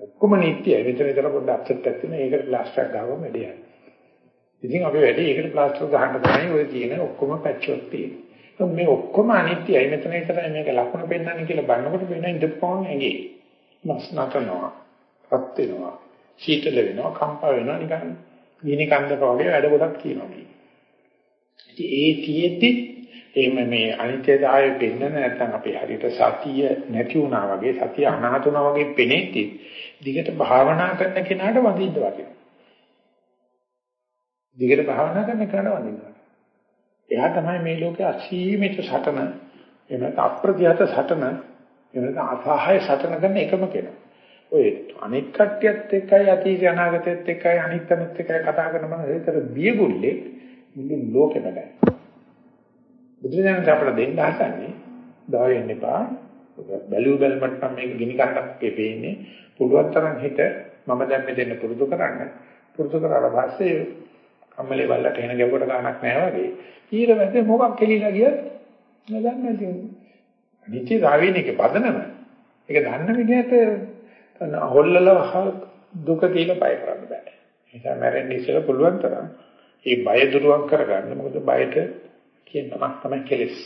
ඔක්කොම නිට්ටයයි. මෙතන විතර පොඩ්ඩක් අප්සෙට් එකක් තියෙනවා. ඒකට ප්ලාස්ටර් ගාවම වැඩේ යනවා. ඉතින් අපි වැඩි ඒකට ප්ලාස්ටර් ගහන්න තමයි ඔය තියෙන ඔක්කොම පැච් වර්ක් තියෙන්නේ. මේ ඔක්කොම අනිත්‍යයි. මෙතන විතරයි මේක ලකුණ පෙන්වන්නේ කියලා බලනකොට වෙන ඉඳපොන් ඇඟේ. මස් නතනවා. රත් වෙනවා. සීතල වෙනවා, කම්පා වෙනවා නිකන් ගිනි කන්දක වගේ වැඩ ගොඩක් තියෙනවා. ඉතින් ඒ තියෙද්දි එහෙම මේ අනිත්‍යතාවය පෙන්නන නැත්නම් අපි හරියට සතිය නැති වුණා වගේ සතිය අනාහත වුණා වගේ පෙනෙද්දි දිගට භාවනා කරන කෙනාට වදින්න වටිනවා. දිගට භාවනා කරන කෙනාට වදිනවා. එයා තමයි මේ ලෝකයේ අසීමිත සටන එහෙම නැත්නම් අප්‍රතිහත සටන එහෙම නැත්නම් අසහාය සටන කරන එකම කෙනා. ඔය අනිත් කට්ටියත් එක්කයි අතීත අනාගතයත් එක්කයි අනිත්‍යමත් එක්කයි කතා කරන මම ඒතර බියගුල්ලේ මුළු ලෝකෙම නැහැ. බුදුරජාණන් අපට දෙන්න හදන්නේ දාවෙන්න එපා. බැලු බැලමට නම් මේක ගිනි කන්දක් පෙපෙන්නේ. පුළුවන් තරම් හිත මම දැන් මෙතෙන් පුරුදු කරන්න. පුරුදු කරලා පස්සේ කම්මලේ බල්ලට එන ගැඹුරට ගන්නක් නැහැ වගේ. ඊට පස්සේ මොකක් කෙලිලා ගියත් නදන්නේ නැති. නිත්‍ය ධාවීනික පදනම. ඒක දන්න විදිහට හොල්ලලා දුක කියලා බය කරන්න බෑ. ඒ නිසා මැරෙන්න ඉස්සෙල්ලා පුළුවන් තරම් ඒ බය දුරුවන් කරගන්න. මොකද බයට කියන නමක් තමයි කෙලෙස්.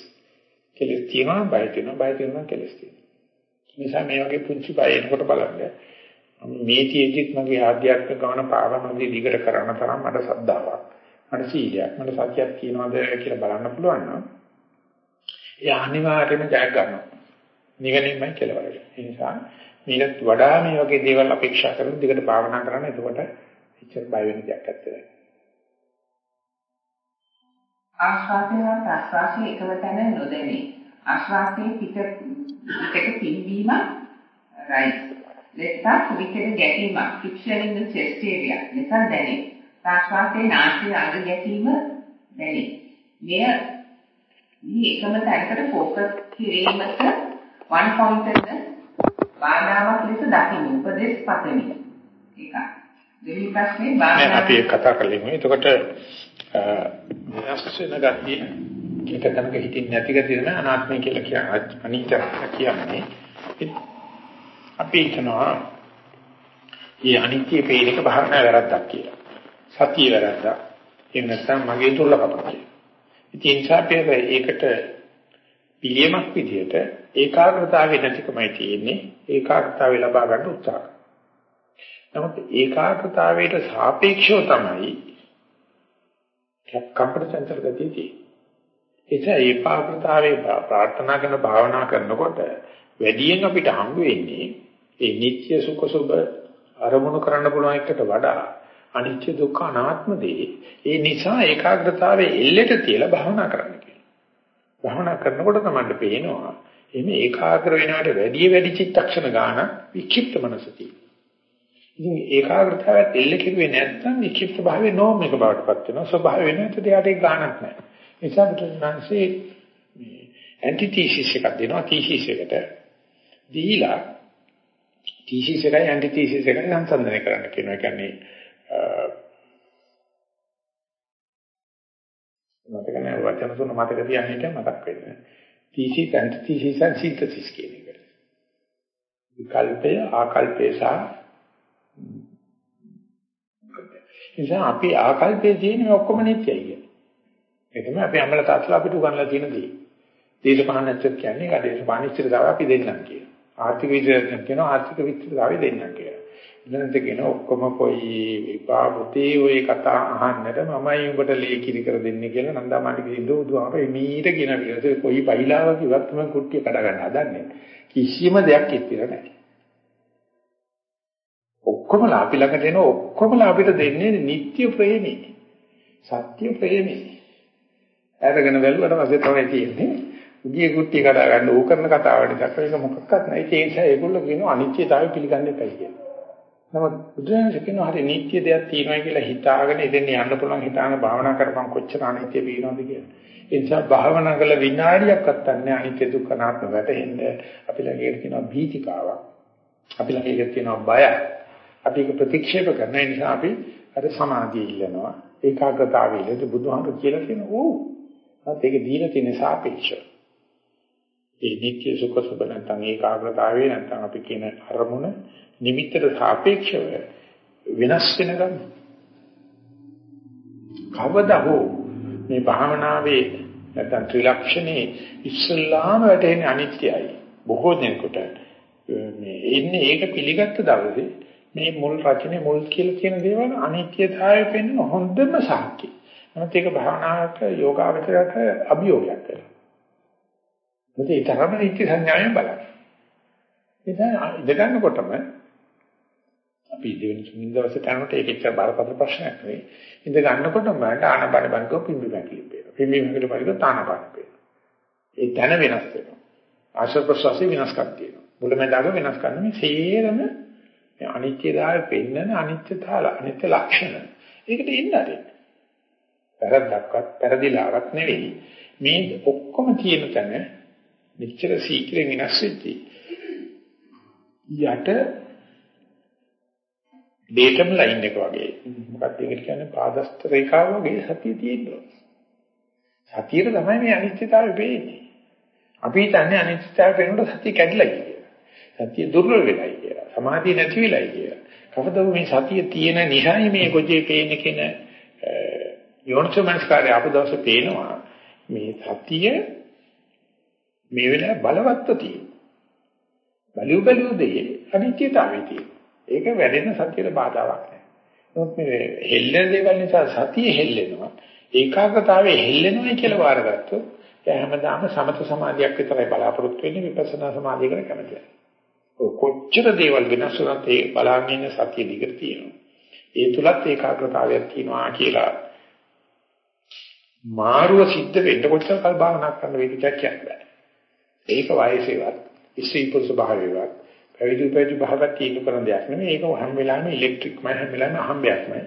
කෙලෙස් තියෙනවා බය තියෙනවා බය තියෙනවා කෙලෙස් තියෙනවා. ඒ නිසා මේ වගේ පුංචි බය එනකොට බලන්න මේ තියෙද්දිත් මගේ ආධ්‍යාත්මික ගමන පාවනදී දිගට කරන්න තරම් මට සද්ධාාවක්. මට සීලයක් මට සත්‍යයක් කියනවාද කියලා බලන්න පුළුවන් නම් ඒ අනිවාර්යයෙන්ම ජය ගන්නවා. නිවනින්මයි කෙලවර. ඒ නිසා මේකට වඩා මේ වගේ දේවල් අපේක්ෂා කරන දිගට භාවනා කරන්න එතකොට එච්චර බය වෙන දෙයක් නැත්තේ. ආශ්වාසය හා ප්‍රශ්වාසය එකම තැන නොදැනේ. ආශ්වාසයේ පිට පිටක පිම්වීම right. දෙස්සක් විකේ ගැටීමක් friction in the chest area නිසා දැනේ. ප්‍රශ්වාසයේ නාසයේ අග ගැටීම දැනේ. මෙය මේ එකම තැනකට ફોකස් කිරීමට one pointer ද බාධාවක් ලෙස දකින්න උපදෙස් පතමි. එකක්. දෙවි ප්‍රශ්නේ බාධා අපි කතා කරලිමු. එතකොට වෙනස් වෙන ගතිය එක තැනක හිතින් නැති ගතිය තමයි අනාත්මය කියලා කියන්නේ. අනිත්‍ය කියන්නේ. අපි හිතනවා මේ අනිත්‍ය පේනක භාවනා වැරද්දක් කියලා. සතිය වැරද්දක්. එහෙම නැත්නම් මගේ දුර්ලභකමක් කියලා. ඉතින් ඒ නිසා ඒකට පිළියමක් විදිහට ඒකාග්‍රතාවය නැතිකමයි තියෙන්නේ. ඒකාග්‍රතාවය ලබා ගන්න උත්සාහ නමුත් ඒකාග්‍රතාවයට සාපේක්ෂව තමයි කම්පන චංචල ගතිය තියෙන්නේ ඒ ඒකාග්‍රතාවයේ ප්‍රාර්ථනා කරන භාවනා කරනකොට වැඩියෙන් අපිට හම්බ වෙන්නේ ඒ නිත්‍ය සුඛ සුබ අරමුණු කරන්න පුළුවන් එකට වඩා අනිත්‍ය දුක්ඛ අනාත්ම දේ ඒ නිසා ඒකාග්‍රතාවයේ එල්ලෙට තියලා භාවනා කරන්න කියනවා. භාවනා කරනකොට තමයි පේනවා එimhe ඒකාග්‍ර වෙනවට වැඩි වැඩි චිත්තක්ෂණ ගාන වික්ෂිප්ත මනසති. ඉතින් ඒකාග්‍රතාවයත් එල්ල කෙරුවේ නැත්නම් වික්ෂිප්ත භාවයේ නෝම් එක බවටපත් වෙනවා. ස්වභාව වෙනත් දෙයට ඒක ගානක් නැහැ. ඒ නිසා බුදුන්වහන්සේ මේ ඇන්ටිතීසිස් එකක් දෙනවා තීසිස් එකට. දීලා තීසිස් එකයි ඇන්ටිතීසිස් එකයි සංසන්දනය කරන්න කියනවා. ඒ කියන්නේ මතක නැහැ වචන තුන මතක තියාගන්න මතක් වෙන්නේ. thesis antithesis and synthesis කියන එක. විකල්පය ආකල්පය සහ නිසා අපි ආකල්පයේ තියෙන ඔක්කොම නිත්‍යයි කියන්නේ. ඒ තමයි අපි අම්මලා තාත්තලා අපිට උගන්ලා තියෙන දේ. දේශපාලන නැත්නම් කියන්නේ කඩේශපාලන ඉස්තරතාව අපි දෙන්නම් කියන. ආර්ථික විද්‍යාවෙන් කියනවා ආර්ථික විද්‍යාවේ දෙන්නම් කියලා. ඉන්නත් කියන ඔක්කොම කොයි විපා පුතේ ඔය කතා අහන්නට මමයි උඹට ලේකිරි කර දෙන්නේ කියලා නන්දාමාටි කිව්ව උදුවාට එමීට කියන විදිහට කොයි බයිලාව කිව්වත් මම කුට්ටිය කඩ ගන්න හදන්නේ කිසිම දෙයක් ඉතිර නැහැ ඔක්කොමලා අපි ළඟට එන ඔක්කොමලා අපිට දෙන්නේ නිත්‍ය ප්‍රේමී සත්‍ය ප්‍රේමී අරගෙන බැලුවට පස්සේ තමයි තියෙන්නේ උගිය කුට්ටිය කඩ ගන්න ඕක කරන කතාවට දැක්ක එක මොකක්වත් නැහැ ඒ නිසා ඒගොල්ලෝ කියනවා අනිත්‍යතාවය පිළිගන්න එපයි කියලා නමුත් බුදුරජාණන් කියනවා හරි නිත්‍ය දෙයක් තියෙනවා කියලා හිතාගෙන ඉතින් යන්න පුළුවන් හිතාන භාවනා කරපන් කොච්චර අනිත්‍ය පිළිනොද කියලා. ඒ නිසා භාවනා කළ විනාඩියක්වත් නැහැ අනිත්‍ය දුක්ඛ නාත්ම වැටෙන්න. අපි ළඟ කියනවා භීතිකාවක්. අපි ළඟ කියනවා බය. අපි ඒක ප්‍රතික්ෂේප කරන නිසා අපි අර සමාධිය ඉල්ලනවා. ඒකාග්‍රතාවය ඉල්ලද බුදුහාමුදුරු කියලා කියන ඕ. ඒත් ඒක දීලා තියෙන සාපේක්ෂව. ඒ නිත්‍ය සුඛ සුබ නැත්නම් ඒකාග්‍රතාවය නැත්නම් අපි කියන අරමුණ නිමිත්තට සාපේක්ෂව වෙනස් වෙන ගමන් කවදා හෝ මේ භාවනාවේ නැත්නම් ත්‍රිලක්ෂණේ ඉස්සල්ලාම වැටෙන අනිත්‍යයි බොහෝ දෙනෙකුට මේ ඉන්නේ ඒක පිළිගත්ත දවසේ මේ මුල් රචනයේ මුල් කියලා කියන දේවල් අනිත්‍යතාවය පෙන්වන හොඳම සාක්ෂි. නමුත් ඒක භාවනාවට යෝගාවචරයට අභියෝගයක් කරනවා. මොකද ඒ තරම නිත්‍ය සංඥාවෙන් බලන්න. ඉතින් ඉඳ ගන්නකොටම අපි දෙවෙනි තුන්වෙනි දවසේ කරනකොට ඒක එච්චර බරපතල ප්‍රශ්නයක් නෙවෙයි. ඉඳ ගන්නකොටම මට ආනපාන බංකෝ පිම්බි මැකිලි පේනවා. පිම්බි මැකිලි පරිදි තානපාන පේනවා. ඒ තන වෙනස් වෙනවා. ආශ්‍රව ප්‍රසවාසී වෙනස්කම් තියෙනවා. මුලමඳාග වෙනස් කරන මේ සේරම මේ අනිත්‍යතාවය පෙන්නන අනිත්‍යතාව අනිත්‍ය ලක්ෂණ. ඒකට ඉන්න හරින්න. වැරද්දක්වත් පෙරදිලාවක් නෙවෙයි. මේ ඔක්කොම තියෙන තැන මෙච්චර සීක්‍රෙන් වෙනස් වෙච්චි. යට ඩේටම් ලයින් එක වගේ. මොකක්ද ඒකට කියන්නේ පාදස්ත රේඛාව වගේ සතිය තියෙනවා. සතියේ තමයි මේ අනිත්‍යතාවය පේන්නේ. අපි හිතන්නේ අනිත්‍යතාවය පේනකොට සතිය කැඩිලා කියලා. සතිය දුර්වල වෙලයි කියලා. සමාධිය නැති වෙලයි කියලා. කවදද මේ සතිය තියෙන නිසයි මේ ගොජේ පේන්නේ කියන යෝනිසමනස්කාරය අපදවස පේනවා. මේ සතිය මේ වෙලාවේ බලවත්ව තියෙනවා. බලු බලු දෙයේ අනිත්‍යතාවය තියෙනවා. ඒක වැඩෙන සතියට බාධාවක් නෑ. නමුත් මේ හෙල්ලෙන දේවල් නිසා සතිය හෙල්ලෙනවා. ඒකාග්‍රතාවයේ හෙල්ලෙනවා කියලා වාරගත්තොත් ඒ හැමදාම සමත සමාධියක් විතරයි බලාපොරොත්තු වෙන්නේ විපස්සනා සමාධියකට කැමති නැහැ. කොච්චර දේවල් වෙනස් වුණත් ඒ බලාගෙන ඉන්න සතිය දිගට තියෙනවා. ඒ තුලත් ඒකාග්‍රතාවයක් තියෙනවා කියලා මාරුව සිද්ධ වෙන්න කොච්චර කල් භාවනා කරන්න වේද කියලා කියන්න බෑ. ඒක වයසේවත් ඉස්ත්‍රි පුරුෂ භාවයේවත් පැවිදි උපැවිදි භාවයක් තීන්දුව කරන දෙයක් නෙමෙයි. ඒක හැම වෙලාවෙම ඉලෙක්ට්‍රික්මයි හැම වෙලාවෙම අහම්බයක්මයි.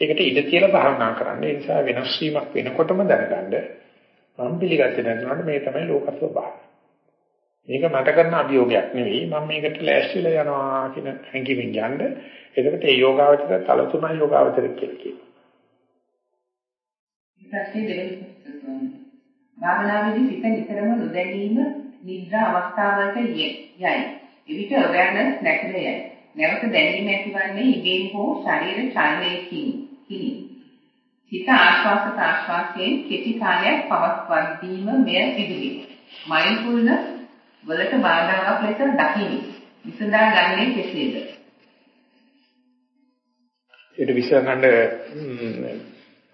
ඒකට ඉඩ තියලා භාවනා කරන්න. ඒ නිසා වෙනස් වීමක් වෙනකොටම දැනගන්න මම පිළිගත්තේ නැතුනට මේ තමයි ලෝක ස්වභාවය. මේක මට කරන අභියෝගයක් නෙවෙයි. මම මේකට ලෑස්තිලා යනවා කියන හැඟීමෙන් යන්න. එතකොට ඒ යෝගාවචර තල තුනයි යෝගාවචර කියලා කියනවා. ප්‍රශ්නේ දෙවෙනි ප්‍රශ්න. භාවනාවේදී සිත නිතරම නොදැනීම නිද්‍රා අවස්ථාවලට යයි. එවිට awareness නැතිව යයි. නැවත දැනීම ඇතිවන්නේ ඉබේම හෝ ශරීර චලනයකින්. හිත ආශ්වාස ප්‍රාශ්වාසයෙන් කෙටි කාලයක් පවත්වද්දීම මෙය සිදුවේ. මයින්ඩ්ෆුල්නස් වලට බාධාවක් ලෙස දකිමි. විසඳා ගන්නේ කෙසේද? ඒක විසඳන්න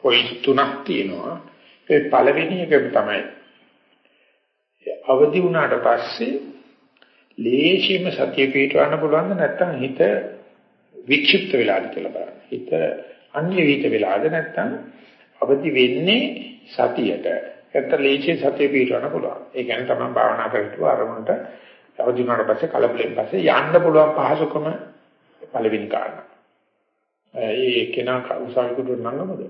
පොයින්ට් තුනක් තියෙනවා. ඒ පළවෙනි එක තමයි අවදි වුණාට පස්සේ ලේසියෙම සතිය පිටවන්න පුළුවන්ද නැත්නම් හිත වික්ෂිප්ත වෙලාද කියලා බලන්න. හිත අන්‍ය විහිිත වෙලාද නැත්නම් අවදි වෙන්නේ සතියට. නැත්නම් ලේසියෙන් සතිය පිටවන්න පුළුවන්. ඒ කියන්නේ තමයි භාවනා කරලා අරමුණට අවදි වුණාට පස්සේ කලබලෙන් පස්සේ යන්න පුළුවන් පහසුකම පළවෙනි කාරණා. ඒ කෙනා උසාවි කුඩු නංගමද?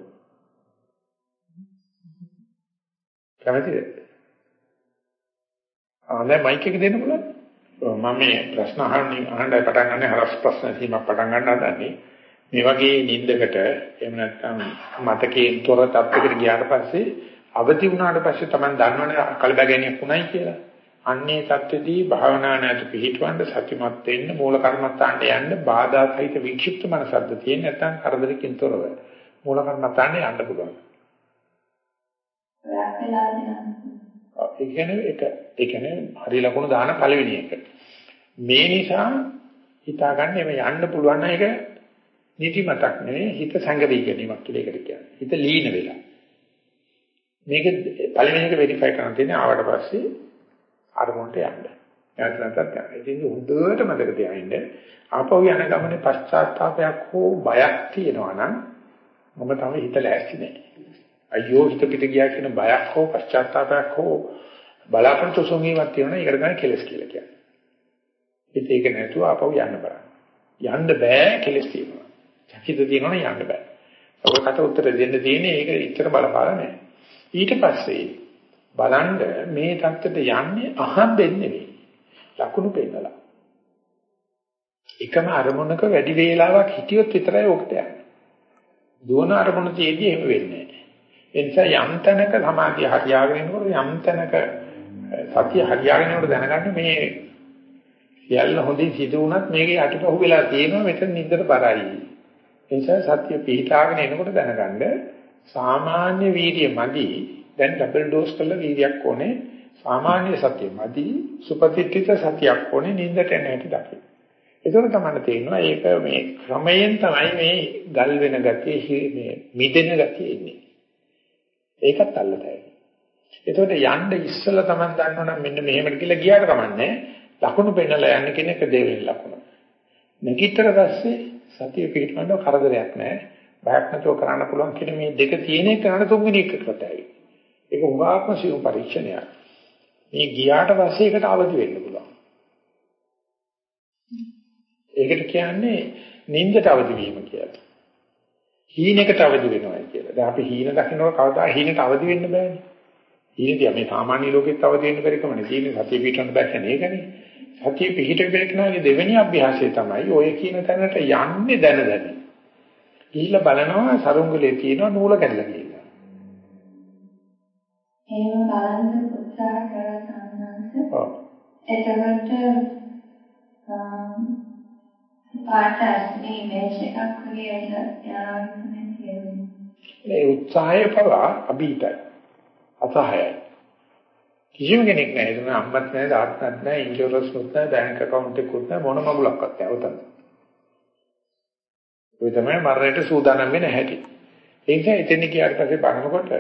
කැමතිද? ආ දැන් මයික් එක දෙන්න පුළුවන්? මම මේ ප්‍රශ්න අහන්නේ අහන්නයි පටන් ගන්න හරස් ප්‍රශ්න සීමා පටන් ගන්න හදන්නේ. මේ වගේ නිින්දකට එහෙම නැත්නම් මතකයෙන් තොර තත්යකට ගියාට පස්සේ අවදි වුණාට පස්සේ Taman දන්නවනේ කලබගැනියක් උණයි කියලා. අන්නේ தත්ත්වදී භාවනා නැතු පිළිටවන්න සතිමත් වෙන්න මූල කර්මත්තාන්ට යන්න බාධා සහිත වික්ෂිප්ත මනසක්ද තියෙන නැත්නම් කරදරකින් තොරව මූල කර්මත්තාන්ට යන්න පුළුවන්. ඒ කියන්නේ ඒක ඒ කියන්නේ හරි ලකුණු දාන පළවෙනි එක. මේ නිසා හිතාගන්න එමෙ යන්න පුළුවන් නම් ඒක නිදිමතක් නෙවෙයි හිත සංගවි ගැනීමක් කියලා ඒකට කියන්නේ. හිත ලීන වෙලා. මේක පළවෙනි එක වෙරිෆයි කරන්න තියෙන්නේ ආවට පස්සේ අරමුණට යන්න. යාත් නැත්නම් යන්න. ඉතින් හොඳට මතක තියාගන්න ආපහු යන ගමනේ පශ්චාත්තාවයක් හෝ බයක් තියෙනවා නම් මම තමයි හිත ලෑස්ති නැහැ. අයියෝ හිත පිට ගියා කියන බයක් හෝ පශ්චාත්තාවයක් හෝ බලාපොරොත්තු සොඟීමක් තියෙනවා ඒකට තමයි කෙලස් කියලා කියන්නේ. ඉතින් ඒක නැතුව ආපහු යන්න බෑ. යන්න බෑ කෙලස් තියෙනවා. චකිත තියෙනවා යන්න බෑ. ඔය කට උත්තර දෙන්න තියෙන්නේ ඒක ඉතර බලපාලා නැහැ. ඊට පස්සේ බලන්න මේ தත්තට යන්නේ අහම්බෙන් නෙවෙයි. ලකුණු පෙන්නලා. එකම අරමුණක වැඩි වේලාවක් හිටියොත් විතරයි ඔකට යන්නේ. දුවන අරමුණ තියේදී එහෙම වෙන්නේ නැහැ. ඒ නිසා යම් තැනක සමාධිය හරියාගෙන යනකොට යම් තැනක සතිය හරියාගෙන යනකොට දැනගන්න මේ සියල්ල හොඳින් සිදු වුණත් මේකේ අටපහුව වෙලා තියෙනවා මෙතන නිද්දට බරයි. ඒ නිසා සතිය පිටාගෙන එනකොට දැනගන්න සාමාන්‍ය වීර්ය මදි දැන් ඩබල් ඩෝස් කරලා වීර්යයක් ඕනේ සාමාන්‍ය සතිය මදි සුපතිත්‍ිත සතියක් ඕනේ නිින්දට එන හැටි දකින්න. ඒකම තමයි තේරෙනවා ඒක මේ ක්‍රමයෙන් තමයි මේ ගල් වෙන ගතිය මේ මිදෙන ගතිය එන්නේ. ඒකත් අල්ලතයි. එතකොට යන්න ඉස්සෙල්ලා Taman දන්නවනම් මෙන්න මෙහෙමද කියලා ගියාට කමන්නේ ලකුණු පෙන්නලා යන්න කියන එක දෙවෙනි ලකුණ. නැගිටතර පස්සේ සතිය පිටවන්න කරදරයක් නැහැ. බයක් නැතුව කරන්න පුළුවන් කියන මේ දෙක තියෙන එක කරන තුන්වෙනි එකකට ඇයි. ඒක උගාත්ම සියුම් පරීක්ෂණයක්. මේ ගියාට පස්සේ ඒකට අවදි වෙන්න පුළුවන්. ඒකට කියන්නේ නින්දට අවදි වීම කියලා. හීනකට අවදි වෙනවා කියලා. දැන් අපි හීන දකින්නකොට කවදා හීනට අවදි වෙන්න බෑනේ. හීනදී මේ සාමාන්‍ය ලෝකෙත් අවදි වෙන්න බැරි කමනේ. හීනේ සතිය පිටවන්න බෑ කියන්නේ ඒකනේ. සතිය පිහිට වෙලකනාගේ දෙවෙනි අභ්‍යාසය තමයි ඔය කියන තැනට යන්නේ දැන දැන. ගිහිල්ලා බලනවා සරුංගලේ තියෙන නූල කැඩලා කියලා. එහෙම බලන්න උත්සාහ කරලා සම්මානස. ඔව්. එතකොට පාටස් ඉමේජ් එකක් වගේ යනවා. ඒ උත්සාහය පවා අභීතයි. අසහායයි. කිසිම කෙනෙක් නැහැ. එතන අම්මත් නැහැ, තාත්තත් නැහැ, ඉන්ෂුරන්ස් උත් නැහැ, බැංක account එකකුත් නැහැ, මොන මගුලක්වත් නැහැ. උතන. ඔය තමයි මරණයට සූදානම් වෙන හැටි. ඒ නිසා එතන ගියාට පස්සේ බලනකොට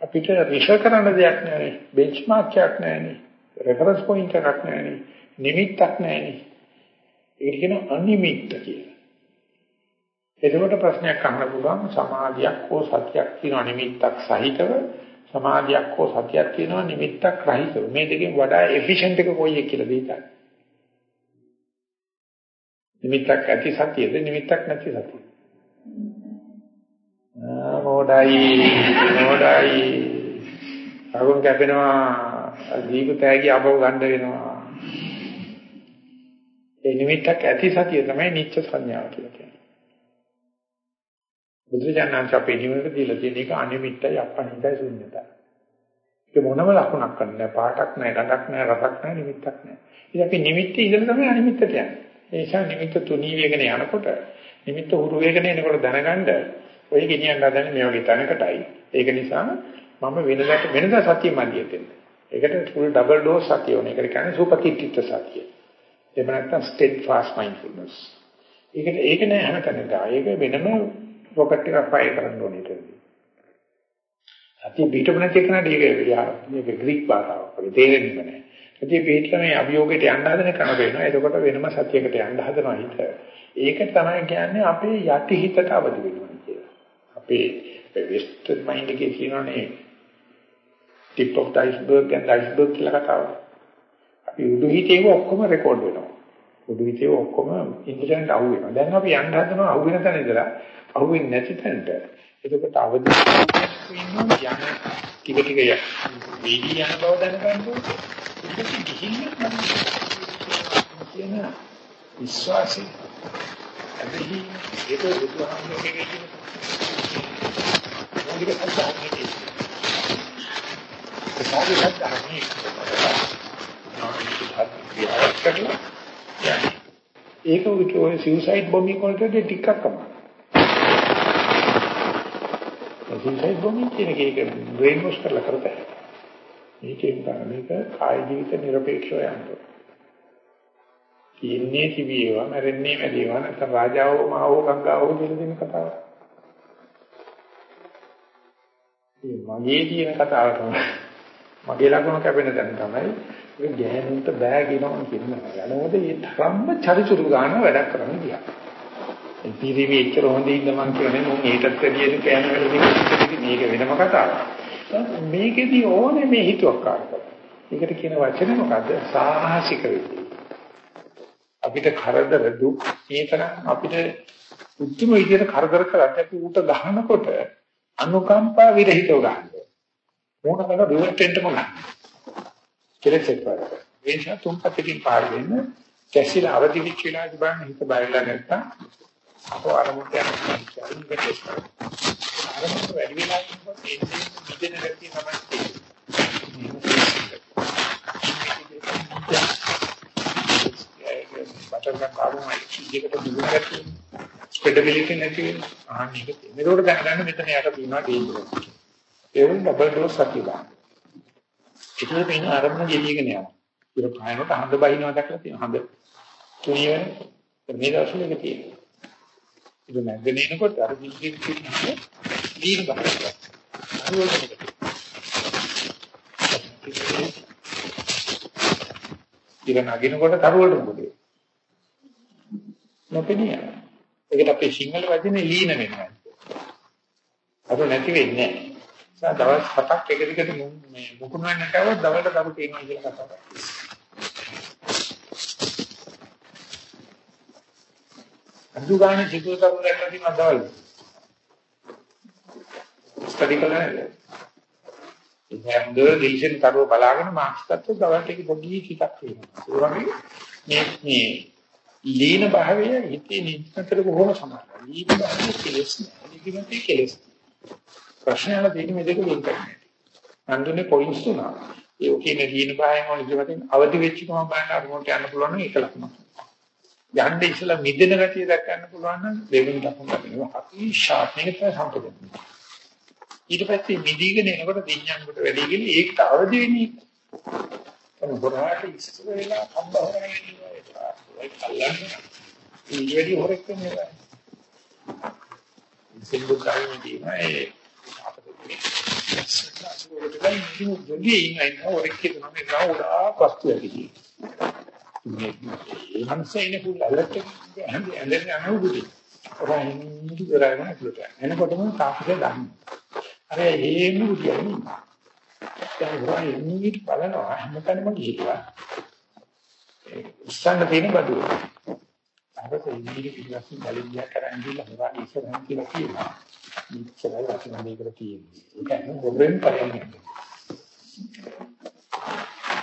අපිට රිසර් කරන්න දෙයක් නැහැ. බෙන්ච්මාර්ක් එකක් නැහැ. රෙෆරන්ස් පොයින්ට් එකක් නැහැ. නිමිත්තක් නැහැ. ඒක කියන අනිමිත්ත කියලා. එතකොට ප්‍රශ්නයක් අහන්න පුළුවන් සමාධියක් හෝ සත්‍යයක් කියන නිමිත්තක් සහිතව සමාධියක් හෝ සතියක් තියෙනවා නිමිත්තක් රහිතව. මේ දෙකෙන් වඩා එෆිෂන්ට් එක කොයි එක කියලා දෙයිද? නිමිත්තක් ඇති සතියද? නිමිත්තක් නැති සතියද? මොඩයි. මොඩයි. අරුන් කැපෙනවා. දීපතෑගි අබව ගන්න වෙනවා. ඒ නිමිත්තක් ඇති සතිය තමයි නිච්ච සංඥාව කියලා කියන්නේ. බුදුරජාණන් අපේ නිවනට දීලා තියෙන එක අනිමිත්තයි අපනිතයි ශුන්‍යතයි. ඒක මොනම ලකුණක් නැහැ පාටක් නැහැ ගඳක් නැහැ රසක් නැහැ නිමිත්තක් නැහැ ඉතින් අපි නිමිත්තේ ඉඳලා තමයි අනිමිත්තට යන්නේ ඒ නිසා නිමිත්ත තුනී වේගන යනකොට නිමිත්ත උරු වේගන එනකොට දැනගන්න ඔය ගෙනියන්න හදන්නේ මේ වගේ තැනකටයි. ඒක නිසා මම වෙනදාට වෙනදා සතිය මල්ලිය දෙන්න. ඒකට ෆුල් ඩබල් ඩෝස් සතිය ඕනේ. ඒකට කියන්නේ සුපතිත්‍ත්‍ය සතිය. එහෙම නැත්නම් steadfast mindfulness. ඒකට ඒක නෑ හැමතැනම. ඒක වෙනම රොකට් එකක් ෆයර් කරන්න ඕනේ ඒකදී. සතිය පිටුප නැති කෙනාට ඒක මේක ග්‍රීක භාෂාවක් වගේ තේරෙන්නේ නැහැ. සතිය පිටුප මේ අභියෝගයට යන්න හදන කෙනා වෙනවා. එතකොට වෙනම සතියකට යන්න හදනවා හිත. ඒක තමයි කියන්නේ අපේ යටි හිතට අවදි වෙනවා. අපේ වෙස්ටර්න් මයින්ඩ් එකේ තියෙනනේ tip of the iceberg and iceberg කියලා කතාවක්. අපි උඩු හිතේව ඔක්කොම රෙකෝඩ් වෙනවා. උඩු හිතේව ඔක්කොම ඉන්ටර්නෙට් අහු වෙනවා. දැන් අපි යන්න හදනවා අහු වෙන තැන ඉඳලා අහු වෙන්නේ නැති තැනට. එතකොට අවදි ඉන්නවා යන ටික ටික වීඩි යන බව දැනගන්න ඕනේ. ඒක ගිහින් කියන විශ්වාසය. ඇයි ඒක බුදුහාමුදුරේ මූලික සත්‍යන්නේ. ඒ සාධි සත්‍යන්නේ. ඒක උට ඔය සිව්සයිඩ් බොම්බින් වලට ටිකක් අමාරුයි. සුයිසයිඩ් බොම්බින් කියන එක ඒක බ්‍රේන් වොෂ් කරලා කරතයි. මේකෙන් තමයි මේක කාය ජීවිත নিরপেক্ষව යන්නේ. තියන්නේ කිවිවා මැරෙන්නේ මැදීවා නැත්නම් රාජාවෝ මාවෝ ගංගාවෝ කියන දෙන කතාව. මේ මගේ කියන කතාව තමයි. මගේ ලකුණ කැපෙන තැන තමයි මේ ගෑනුන්ට බෑ කියනවා කියන්නේ. අනෝද මේ තරම්ම චරිචුරු ගන්න වැඩක් කරන්න ගියා. ඒ පිරිවි එච්චර හොඳ ඉන්න මං කියන්නේ මොන් ඒකත් වැඩියෙන් කෑම වෙලදී මේක වෙනම කතාවක්. මේකෙදි ඕනේ මේ හිතුවක්කාරකම. ඒකට කියන වචනේ මොකද්ද? සාහසික වෙන්නේ. අපිට කරදර දුක් ඒතරම් අපිට උතුම් විදියට කරදර කරත් අපි ඌට ගහනකොට අනුකම්පා විරහිතව ගන්න. මොන කල රිවර්ටෙන්ටම ගන්න. කෙලෙස් එක්කවල. ඒ නිසා තුන් පැත්තකින් පාර දෙන්න කැසිලා අවදි වෙච්ච වෙලාවට බලන්න හිත බයලා නැත්තම් අපෝ අරමුණට යනවා කියන්නේ අරමුණ වැඩි වෙලා ඉන්නකොට එන්නේ විදින ගැතිය තමයි තියෙන්නේ. බටර් කාබෝමයි ඉදිකට දුරු ගැතිය ස්ප්‍රෙඩබිලිටි නැති වෙන ආන්නේක තියෙනවා. ඒකෝට දැනගන්න මෙතන යට තියෙනවා ඩේන්ජරස්. ඒ වුණ ඩබල් ඩෝස් සතිලා. ඒකේ තියෙන ආරම්භ ගෙලියගෙන යනවා. ඒක ප්‍රායනට හඳ බහිනවා දැකලා තියෙනවා. හඳ තුනිය වෙන මේ දවස්වල එක තියෙනවා. ඒක නැගගෙනනකොට අර විදිහට තියෙනවා. දීන බහිනවා. ඉතින් නගිනකොට කරුවලට මොකද? නොපෙනියන. ඒකට අපේ සිංහල වචනේ ලීන වෙනවා. අර නැති වෙන්නේ නැහැ. දවස් හතක් එක දිගට මේ මුකුණ වෙන්න කවවත් දවල්ට දරු තියෙනවා කියලා කතා කරා. අඳු ගන්න සිතුව කරු දැක්කම තියෙන දවල්. ස්ටඩි කරලා නේද? ඉතින් හොඳ දිලිසෙන් කරුව බලාගෙන මාක්ස් ගත්තොත් දවල්ට එක පොඩි ටිකක් වෙනවා. ඒ වගේ මේ මේ ලීන භාවය හිතේ නිතරම කොහොම සමානයි. ලීන භාවය කෙලස් නෑ. නිදිමතේ කෙලස්. ප්‍රශ්නවල තියෙන මේ දෙක වෙන් කරන්නේ. අන්දුනේ පොයින්ට්ස් තුනක්. ඒ කියන්නේ ලීන භාවයෙන් වල නිදිමතෙන් අවදි වෙච්ච ගමන් බලන්න අරමුණට යන්න පුළුවන් නම් ඒක ලකුණක්. යන්න ඉස්සලා මිදෙන ගතිය දැක් ගන්න පුළුවන් නම් දෙවෙනි ලකුණ ගන්නවා. අපි ෂාප් එක තමයි සම්පූර්ණ. ඊට පස්සේ මිදීගෙන එනකොට දිඤ්ඤාන්කට වැඩි ගිහින් ඒකට අවදි වෙන්නේ. මොන බොරාට ඉස්සර වෙලා කම්බ හොරගෙන ඉන්නවා. ඒක අල්ලන්නේ. ඊට වැඩි හොරෙක් වෙන්නේ නැහැ. සිල්බු කායිමදී නෑ මේ මනසේනේ පුල් අලට හැන්ද ඇලෙන අනුගුටි රොන්දි දරගෙන පුලට එනකොටම තාප්පේ දාන්න අර හේම උදියන්නේ දැන් හොරා එන්නේ බලනවා හැමතැනම ගිහිල්ලා ඉස්සන්න තියෙන බඩුව. අරක ඉන්නේ පිටිපස්සෙන් බලමියා කරන් ගිහලා හොරා ඉස්සරහන් කියලා කියනවා. ඉස්සරහ වටින මේකට තියෙන්නේ. ඒක නේ ගොබෙන් පරිණිය.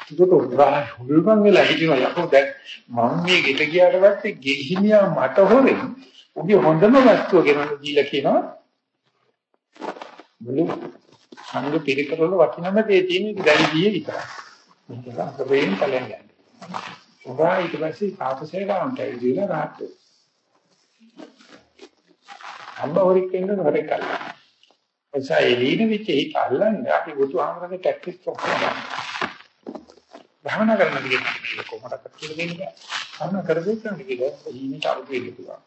ඒක උදාහ හුරුමන් වෙලා හිටිනවා යකෝ දැන් මම මේ ගෙට ගියාට පස්සේ ගෙහිමියා මට හොරෙන් උගේ හොඳම වස්තුව ගෙනල්ලා දීලා කියනවා මුළු සංඝ පිරිකරවල වටිනම දේ තියෙන ඉඳලිදී විතරයි. මේක අපරේන් කලින් යන්නේ. උගා ඊට පස්සේ තාපසේ ගාමට ඇවිදලා රාත්. අම්බවරික් ඉන්න හරේ කල්ලා. එසා එළින විචේ හිත අල්ලන්නේ අපි බුදුහාමරගේ ටැක්ටික්ස් ඔක්කොම. භාවනා කරන දිගේ තමයි කොහොමද කියලා දෙන්නේ. භාවනා කරගෙන යන දිගේ ඊනිට අරුත් වෙන්න පුළුවන්.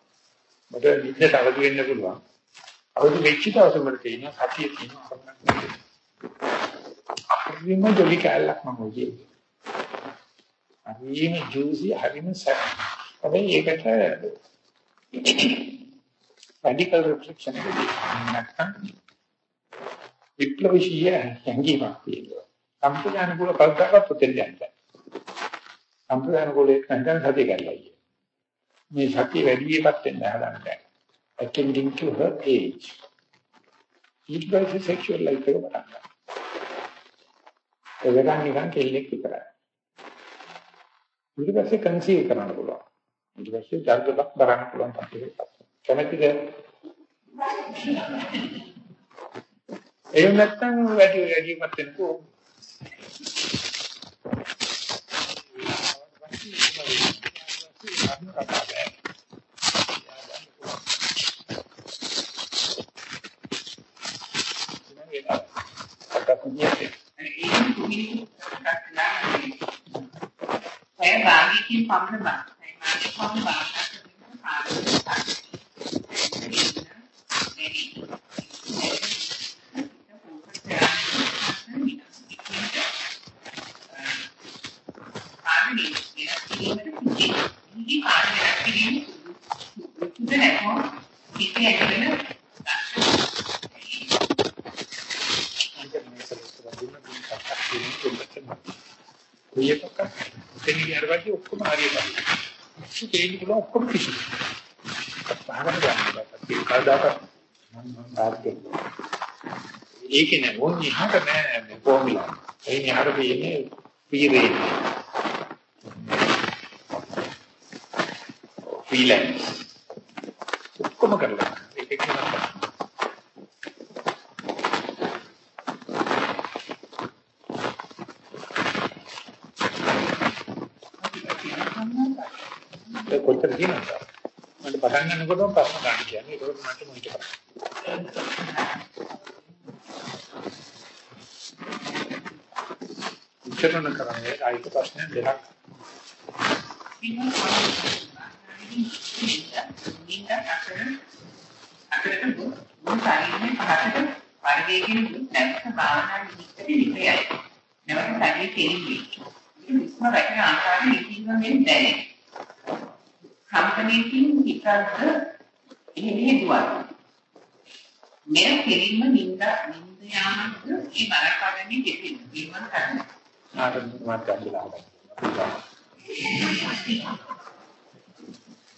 මට නිද්දට අවදි වෙන්න පුළුවන්. අවදි වෙච්ච දවසේ මට තියෙන සතිය තියෙනවා. හරිම ජොලි කැලක් මම ඔය හරිම ජූසි හරිම සැප හැබැයි ඒකට රැඩිකල් රිෆ්ලෙක්ෂන් එකක් නැත්නම් විප්ලවීය හැඟීමක් තියෙනවා සම්ප්‍රදාන කුල කල්දාගත් පොතෙන් යන්නේ සම්ප්‍රදාන කුලේ නැත්නම් සතිය ගන්නයි මේ සතිය වැඩි වියපත් වෙන්න හදන්නේ attending to her age ඊට පස්සේ sexual life එක පටන් ගන්නවා එවගන් නිකන් කෙල්ලෙක් විතරයි. ඊට පස්සේ කන්සීව් කරන්න පුළුවන්. ඊට පස්සේ ජර්ගබක් දරන්න පුළුවන් තත්ත්වයකට. කැමැතිද? එහෙම නැත්නම් වැඩි වැඩිමත් වෙනකෝ saya bagikin pamna ba saya pamna ba කොයියක්ක දෙන්නේ ඊට පස්සේ ඔක්කොම හරියට. ඒක පුළුවන් ඔක්කොම කිසි. පහකට ගන්න බෑ. කවදාකවත් මම මම තාත්තේ. ඒක නේ මොන් ඉහකට නෑ මේ ෆෝමියුලා. ඒ නිහාර තියෙන්නේ පීරේ. ෆ්‍රීලැන්ස්. ඔක්කොම කරලා. ඒක කියනවා. ඒක කොච්චර කියනවද? මට පටන් ගන්නකොටම ප්‍රශ්න ගන්න කියන්නේ. ඒකෝට මට මොනිට කරන්න. ඉච්ඡරණ කරන්නේ ආයික ප්‍රශ්න දෙකක්. පරිවේගයෙන් නැවත භාවනා නිමිත්තට විපයයි. නැවත ශරීරය කෙරෙන්නේ. ඒක විස්ම රැකෙන ආකාරයෙන් ඉතිංගමෙන් දැනේ. කම්පනයකින් හිතද්ද එහෙම හේතුවක්. මෙය කෙලින්ම නින්ද නින්ද යාමද ඒ බරපතලෙ කෙටින් නිර්මල් කරන්නේ. ආට මාත් ගන්නලා හදන්න.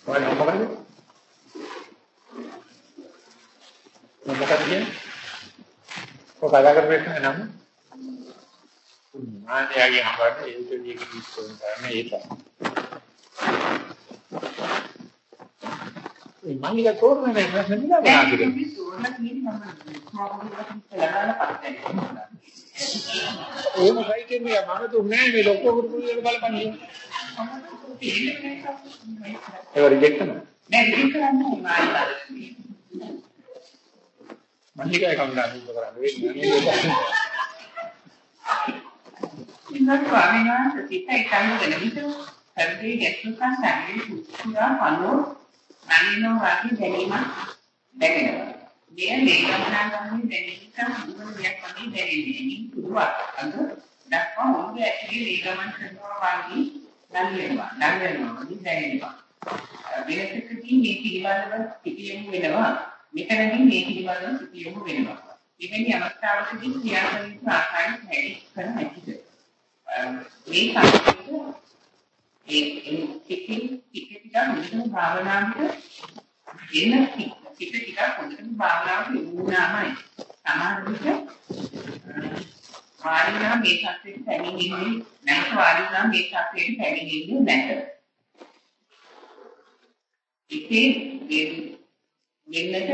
ඔය මොකද? මොකද කියන්නේ? ඔය කතා කරපේ නම මාන්‍යගේ හම්බන්නේ ඒක දිගේ කිව්වොත් තමයි ඒක. ඒ මල්ලික තෝරන්නේ නැහැ ප්‍රශ්න දිලා ගන්නවා. එහෙම කයි කියන්නේ මම දුන්නේ මේ ලොකෝ ගුරු වල බලපන්නේ. ඒක රිජෙක්ට් කරනවා. නෑ ඒක කරන්නේ මායි මල්ලිකයි කවුරුහරි උප කරන්නේ වෙන්නේ. ඉන්නත් ස්වාමීන් වහන්සේ සිතයි කනුගෙන විතර හෘදයේ ගැස්ලුකන් ශරීරයේ පුරා පනෝ අනිනෝ වගේ දැනීමක් දැනෙනවා. මෙය ලේකමනාගාමී දැනීමක් මුදුන දෙයක් වගේ දැනෙන්නේ. ඉතින් පුදුවක් අද දක්වා මොකද ඇතුලේ ලේකමන් කරනවා වගේ දැනෙනවා. දැනෙනවා වගේ දැනෙනවා. වෙනසකදී මේ පිළිබඳව පිටියමු වෙනවා. මෙතනදී මේ පිළිබඳව පිටියමු වෙනවා. එවැනි අවස්ථාවකදී ක්‍රියාකරන ආකාරය හැටි කරන හැටිද මේ සංකේත ඒ ටිකින් ටික හොඳටම භාවනාවට එන ටික ටික හොඳටම භාවනාවට යොමුනාමයි සමහර විට වාරිනා මේ සත්‍යෙට පැමිණෙන්නේ නැත්නම් වාරිනා මේ සත්‍යෙට පැමිණෙන්නේ නැත. ඉතින් මෙන්නට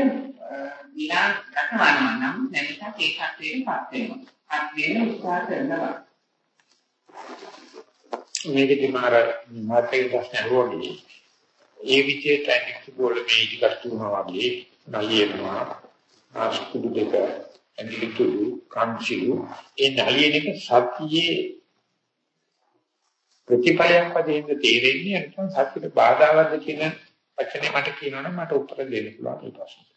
විලා රටවනවා නම් නැවත ඒ සත්‍යෙට පත් වෙනවා. පත් වෙන උත්සාහ කරනවා. මේකදී මාර මාතේ ප්‍රශ්න අහුවගේ ඒ විදිහට ඇනික්ස් බෝල මේ ඉදිකට තුනවා වගේ නලියනවා ආස්කුදු දෙක ඇඟිලිතුළු කංචිලු ඒ නලියන එක සතියේ ප්‍රතිපලයක් වශයෙන් තේරෙන්නේ නැත්නම් සතියට බාධාවත්ද කියන වචනේ මට කියනවනම් මට උත්තර දෙන්න පුළුවන් ඒ ප්‍රශ්නෙට.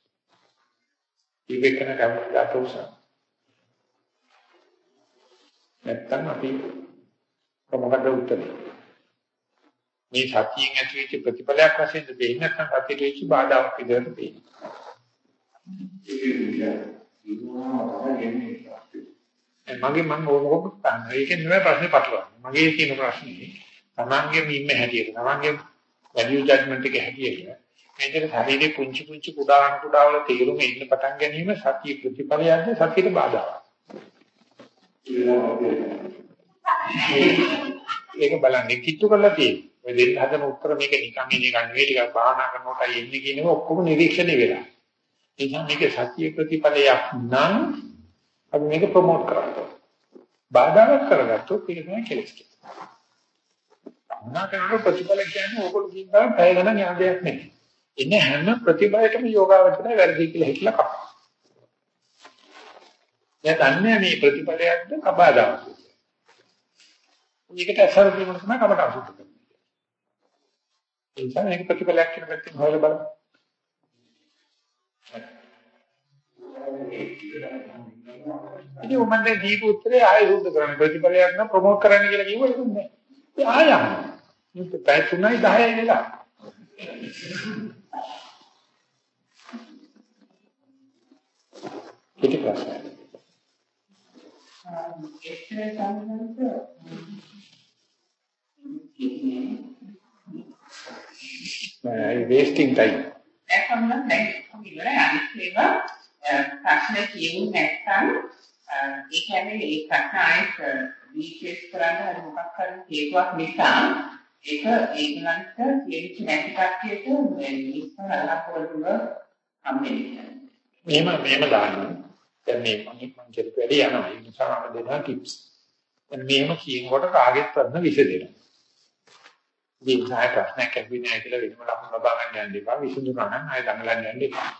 ඉවෙකන ගමකට උසස්. නැත්නම් අපි කොහොමද උත්තරේ? මේ සතියෙන් ඇති වෙච්ච ප්‍රතිඵලයක් වශයෙන් දෙන්නේ නැත්නම් සතියට වෙච්ච බාධාවක් විදිහට දෙන්නේ. මගේ මම ඕක ගන්න. ඒකෙන් නෙවෙයි ප්‍රශ්නේ පටලවන්නේ. මගේ තියෙන ප්‍රශ්නේ තමන්ගේ මිම්ම හැටියට තමන්ගේ වැලියු ජජ්මන්ට් එක හැටියට මේකට ශරීරේ පුංචි පුංචි කුඩා කුඩා වල තේරුම එන්න පටන් ගැනීම සතිය ප්‍රතිපලයක්ද සතියට බාධාවක්. ඒක බලන්නේ කිට්ටු කරලා තියෙන්නේ. ඔය දෙන්න හදන උත්තර මේක නිකන් ඉන්නේ ගන්න නෙවෙයි ටිකක් භාවනා කරනකොට එන්නේ කියනව ඔක්කොම නිරීක්ෂණය වෙලා. ඒ නිසා මේක සත්‍ය ප්‍රතිපලයක් නම් අපි මේක ප්‍රොමෝට් කරනවා. බාධාවක් කරගත්තොත් ඒක තමයි කෙලෙස් කියන්නේ. භාවනා කරනකොට ප්‍රතිපල කියන්නේ ඕගොල්ලෝ කියනවා පැය ගණන් යන දෙයක් නෙවෙයි. ඉන්නේ හැම ප්‍රතිපලයකම යෝගාවචරය වැරදි කියලා හිතලා කපනවා. දැන් දන්නේ මේ ප්‍රතිපලයක්ද කබාදාවක්. මේකට අසර දෙන්න තමයි කමට අසුත් කරන්නේ. ඒ නිසා මේක ප්‍රතිපලයක් කියන පැත්තෙන් හොයලා බලන්න. ඉතින් උඹන්ට දීපු උත්තරේ ආයෙ සුද්ධ කරන්න ප්‍රතිපලයක් නම් ප්‍රොමෝට් කරන්න කියලා කිව්වා ඒක නෑ. ඒ ආයෙ යන්න. මේක පැය 3යි 10යි වෙලා. කිටි ප්‍රශ්න. එක්තරේ සම්බන්ධ නෑ wasting time. දැන් කොහොමද දැන් ඉවරයි අනිත් ඒවා ප්‍රශ්න කියන්නේ නැත්නම් ඒ කියන්නේ ඒ ප්‍රශ්න ආයෙත් රීචෙස් කරන්න හරි මොකක් හරි හේතුවක් නිසා ඒක ඒගොල්ලන්ට කියවිච්ච නැති කට්ටියට මේ ඉස්සර අලකවලුව හම්බෙන්නේ. මෙහෙම මෙහෙම දාන්න. දැන් මේ මම මම කියපු වැඩි යනවා. ඒ නිසා මම දෙනවා ටිප්ස්. දැන් මෙහෙම කියනකොට කාගෙත් ප්‍රශ්න විසදෙනවා. ඉතින් සාය ප්‍රශ්නයක් ඇහුවේ නැහැ කියලා වෙනම ලකුණු ලබා ගන්න යන්න එපා. විසඳුනා නම් ආයෙ දඟලන්න යන්න එපා.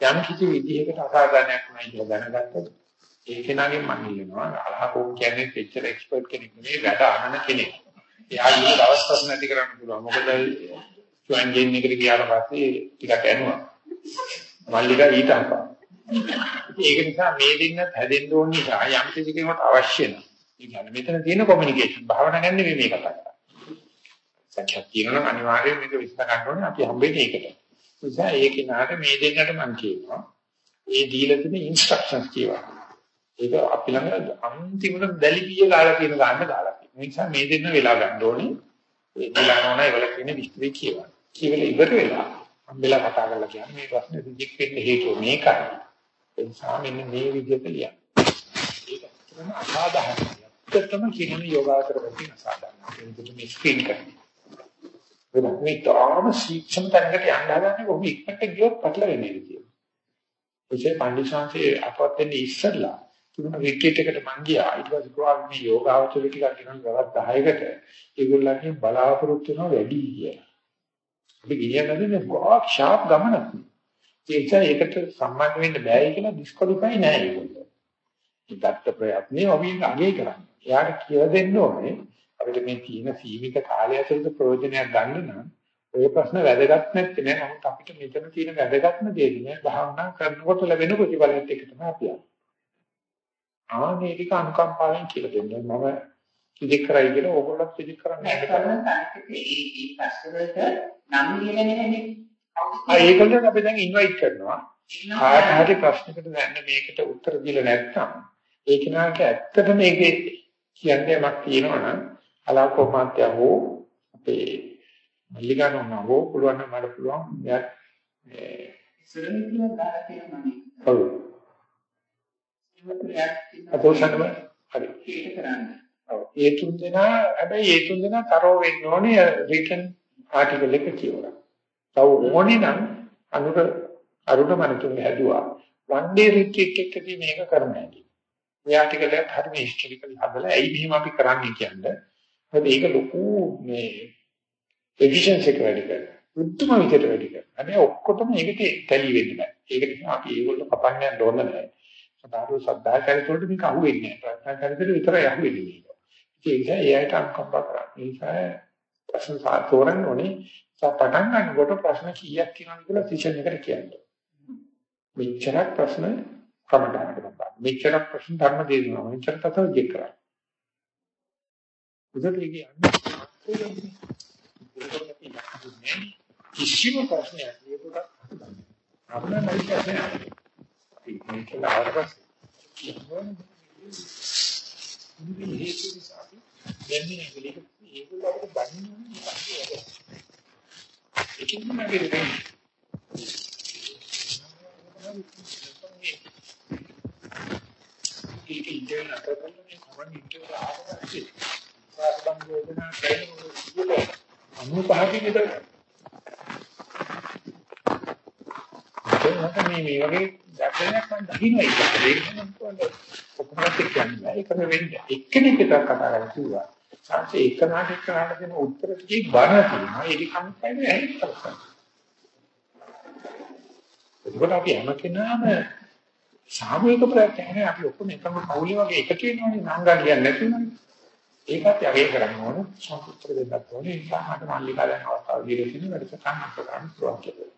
යම් කිසි විදිහකට අසාධාරණයක් වුණා කියලා දැනගත්තොත් ඒ කෙනාගෙන් මම ඉල්ලනවා අලහකෝ කියන්නේ පිච්චර් එක්ස්පර්ට් කෙනෙක් නෙවෙයි වැඩ අහන කෙනෙක්. එයා ඊට දවස් ප්‍රශ්න ඇති කරන්න පුළුවන්. මොකද ජොයින් ගේන් එකට ගියාට පස්සේ ටිකක් ඇනුවා. මල්ලිකා ඊට අහපා. ඒක නිසා මේ දෙන්නත් හැදෙන්න ඕන නිසා යම් කිසි කෙනෙකුට අවශ්‍ය නැහැ. ඒ කියන්නේ මෙතන තියෙන කොමියුනිකේෂන් භාවනා ගන්න නෙවෙයි මේ කතා කරන්නේ. සංඛ්‍යා තියෙනවා අනිවාර්යයෙන් මේක විස්තර ගන්න ඕනේ අපි හම්බෙන්නේ ඒකට. නිසා ඒ කෙනාට මේ දෙන්නට මම කියනවා ඒ දීලා තියෙන ඉන්ස්ට්‍රක්ෂන්ස් කියවා. ඒක අපි ළඟ අන්තිමට දැලිපිය ගාලා තියෙන ගන්න දාලා තියෙනවා. ඒ නිසා මේ දෙන්න වෙලා ගන්න ඕනේ. ඒ දිලානෝන ඒවල තියෙන විස්තරය කියවා. කියවල ඉවර වෙලා හම්බෙලා කතා කරලා කියන්නේ මේ ප්‍රශ්නේ රිජෙක්ට් වෙන්න හේතුව මේකයි. ඒ නිසා මෙන්න මේ විදිහට ලියන්න. ඒක තමයි අසාධාරණයි. ඇත්තටම කියන්නේ යෝගාචර වෙන්නේ අසාධාරණයි. ඒක මේ ස්ක්‍රීන් කරන්නේ. වෙන මේ තාම ශික්ෂණ තැනකට යන්න හදන්නේ කොහොම ඉක්මනට ගියොත් පටලවෙන්නේ කියලා. ඒකේ පඬිසාංශේ අපවත් වෙන්නේ ඉස්සෙල්ලා තුන රිට්‍රීට් එකට මං ගියා. ඊට පස්සේ කොහොමද මේ යෝගාවචර ටිකක් ගෙනන් ගවත් 10කට ඒගොල්ලන්ගේ බලාපොරොත්තු වෙනවා වැඩි කියලා. අපි ගියනදී මේ ගොඩක් ෂාප් ගමනක්. ඒ නිසා ඒකට සම්බන්ධ වෙන්න බෑ කියලා ඩිස්කොලිෆයි නෑ ඒගොල්ලෝ. ඉදත්ත ප්‍රයත්නේ ඔබින් අගේ කරන්නේ. එයාට කියලා දෙන්න ඕනේ අපිට මේ තියෙන සීමිත කාලය ඇතුළත ප්‍රයෝජනයක් ගන්න නම් ඔය ප්‍රශ්න වැදගත් නැත්තේ නෑ. නමුත් අපිට මෙතන තියෙන වැදගත්ම දේ තමයි භාවනා කරනකොට ලැබෙන ප්‍රතිඵලات එක තමයි අපි යන්නේ. ආනේ ටික අනුකම්පාවෙන් කියලා දෙන්න. මම ඉදික් කරයි කියලා ඕගොල්ලෝ ඉදික් කරන්නේ නැහැ. ඒ ඒ ප්‍රශ්න වලට නම් ලියලා නැහැ. ආ ඒකෙන් අපි දැන් ඉන්වයිට් කරනවා. කාට හරි ප්‍රශ්නකට දැන්න මේකට උත්තර දීලා නැත්නම් ඒ කෙනාට ඇත්තට මේකේ කියන්නේ යමක් තියෙනවා නම් අලාකෝ මාත්‍ය හෝ අපේ මල්ලිකනෝන හෝ පුළුවන් නම් මට පුළුවන් මෙයා ඉස්සරහින් කියලා දාලා තියෙනවා නේ. ඔව් අතෝසනම හරි ඒක කරන්නේ. ඔව් ඒ තුන් දෙනා හැබැයි ඒ තුන් දෙනා තරෝ වෙන්න ඕනේ රිටන් ආටිකල් එක කියවලා. තව ඕනේ නම් අනුර අරුණ මනතුන් හැදුවා. වන් ඩේ රිට්‍රීට් එකකදී මේක කරන්න හැටි. මේ ආටිකල් එකත් හරිම හිස්ටරිකල් හදලා ඇයි මෙහෙම අපි කරන්නේ කියන්නේ. මොකද ඒක ලොකු මේ එෆිෂියන්සි එක වැඩි කරනවා. උත්තම විදිහට වැඩි කරනවා. හැබැයි ඔක්කොටම ඒකට තැලි වෙන්නේ නැහැ. ඒක නිසා අපි ඒගොල්ලෝ කපන්න යන්න ඕන නැහැ. සදාරු සද්ධාචාරිත වලට මේක අහුවෙන්නේ නැහැ. ප්‍රඥාචාරිතට විතරයි අහුවෙන්නේ මේක. ඒ නිසා එයාට අනුකම්පා කරන්න. ඒ නිසා ප්‍රශ්න සාතෝරන්න ඕනේ. පටන් ගන්නකොට ප්‍රශ්න කීයක් තියෙනවද කියලා ටිචර් එකට කියන්න. මෙච්චරක් ප්‍රශ්න කමඩාකට බලන්න. මෙච්චරක් ප්‍රශ්න ධර්ම දේශනාව. මෙච්චර තතව ජෙක් කරා. උදේ කියන්නේ කිසිම ප්‍රශ්නයක් ඒකට අපේ නැති ප්‍රශ්නයක්. ඒක කියලා ඉතින් හේතු නිසා දෙන්නේ ඒක ඒගොල්ලෝ අපිට බන්නේ ඒකෙන් තමයි වෙන්නේ. ඒක ඉන්ටර්නල් අතරතුරේ කොහොමද ඉන්ටර්නල් ආවද? සාස්බන් යෝජනා කරනකොට අනු පහකින් විතර ඒක මේ මේ වගේ දැක්කයක් මම දකින්න ඒක ඒක නම් කොහොමද කියන්නේ ඒක වෙන්නේ එක්කෙනෙක් විතර කතා කරලා කිව්වා සංසේ එක නාටක කරන්න දෙන උත්තර ටික බණ තියෙනවා ඒක කම්පයින් ඇහිලා ඒකට අපි හැම කෙනාම සාමූහික ප්‍රයත්නනේ අපි ඔක්කොම එකම පවුලේ වගේ එකතු වෙනවනේ නංගා කියන්නේ නැතුනනේ ඒකත් යගේ කරන්න ඕන. සම්පූර්ණ දෙන්නත් ඕනේ. ඒ නිසා මට මල්ලිකා දැන් අවස්ථාව දීලා තියෙන වැඩසටහන අපට කරන්න පුළුවන් කියලා.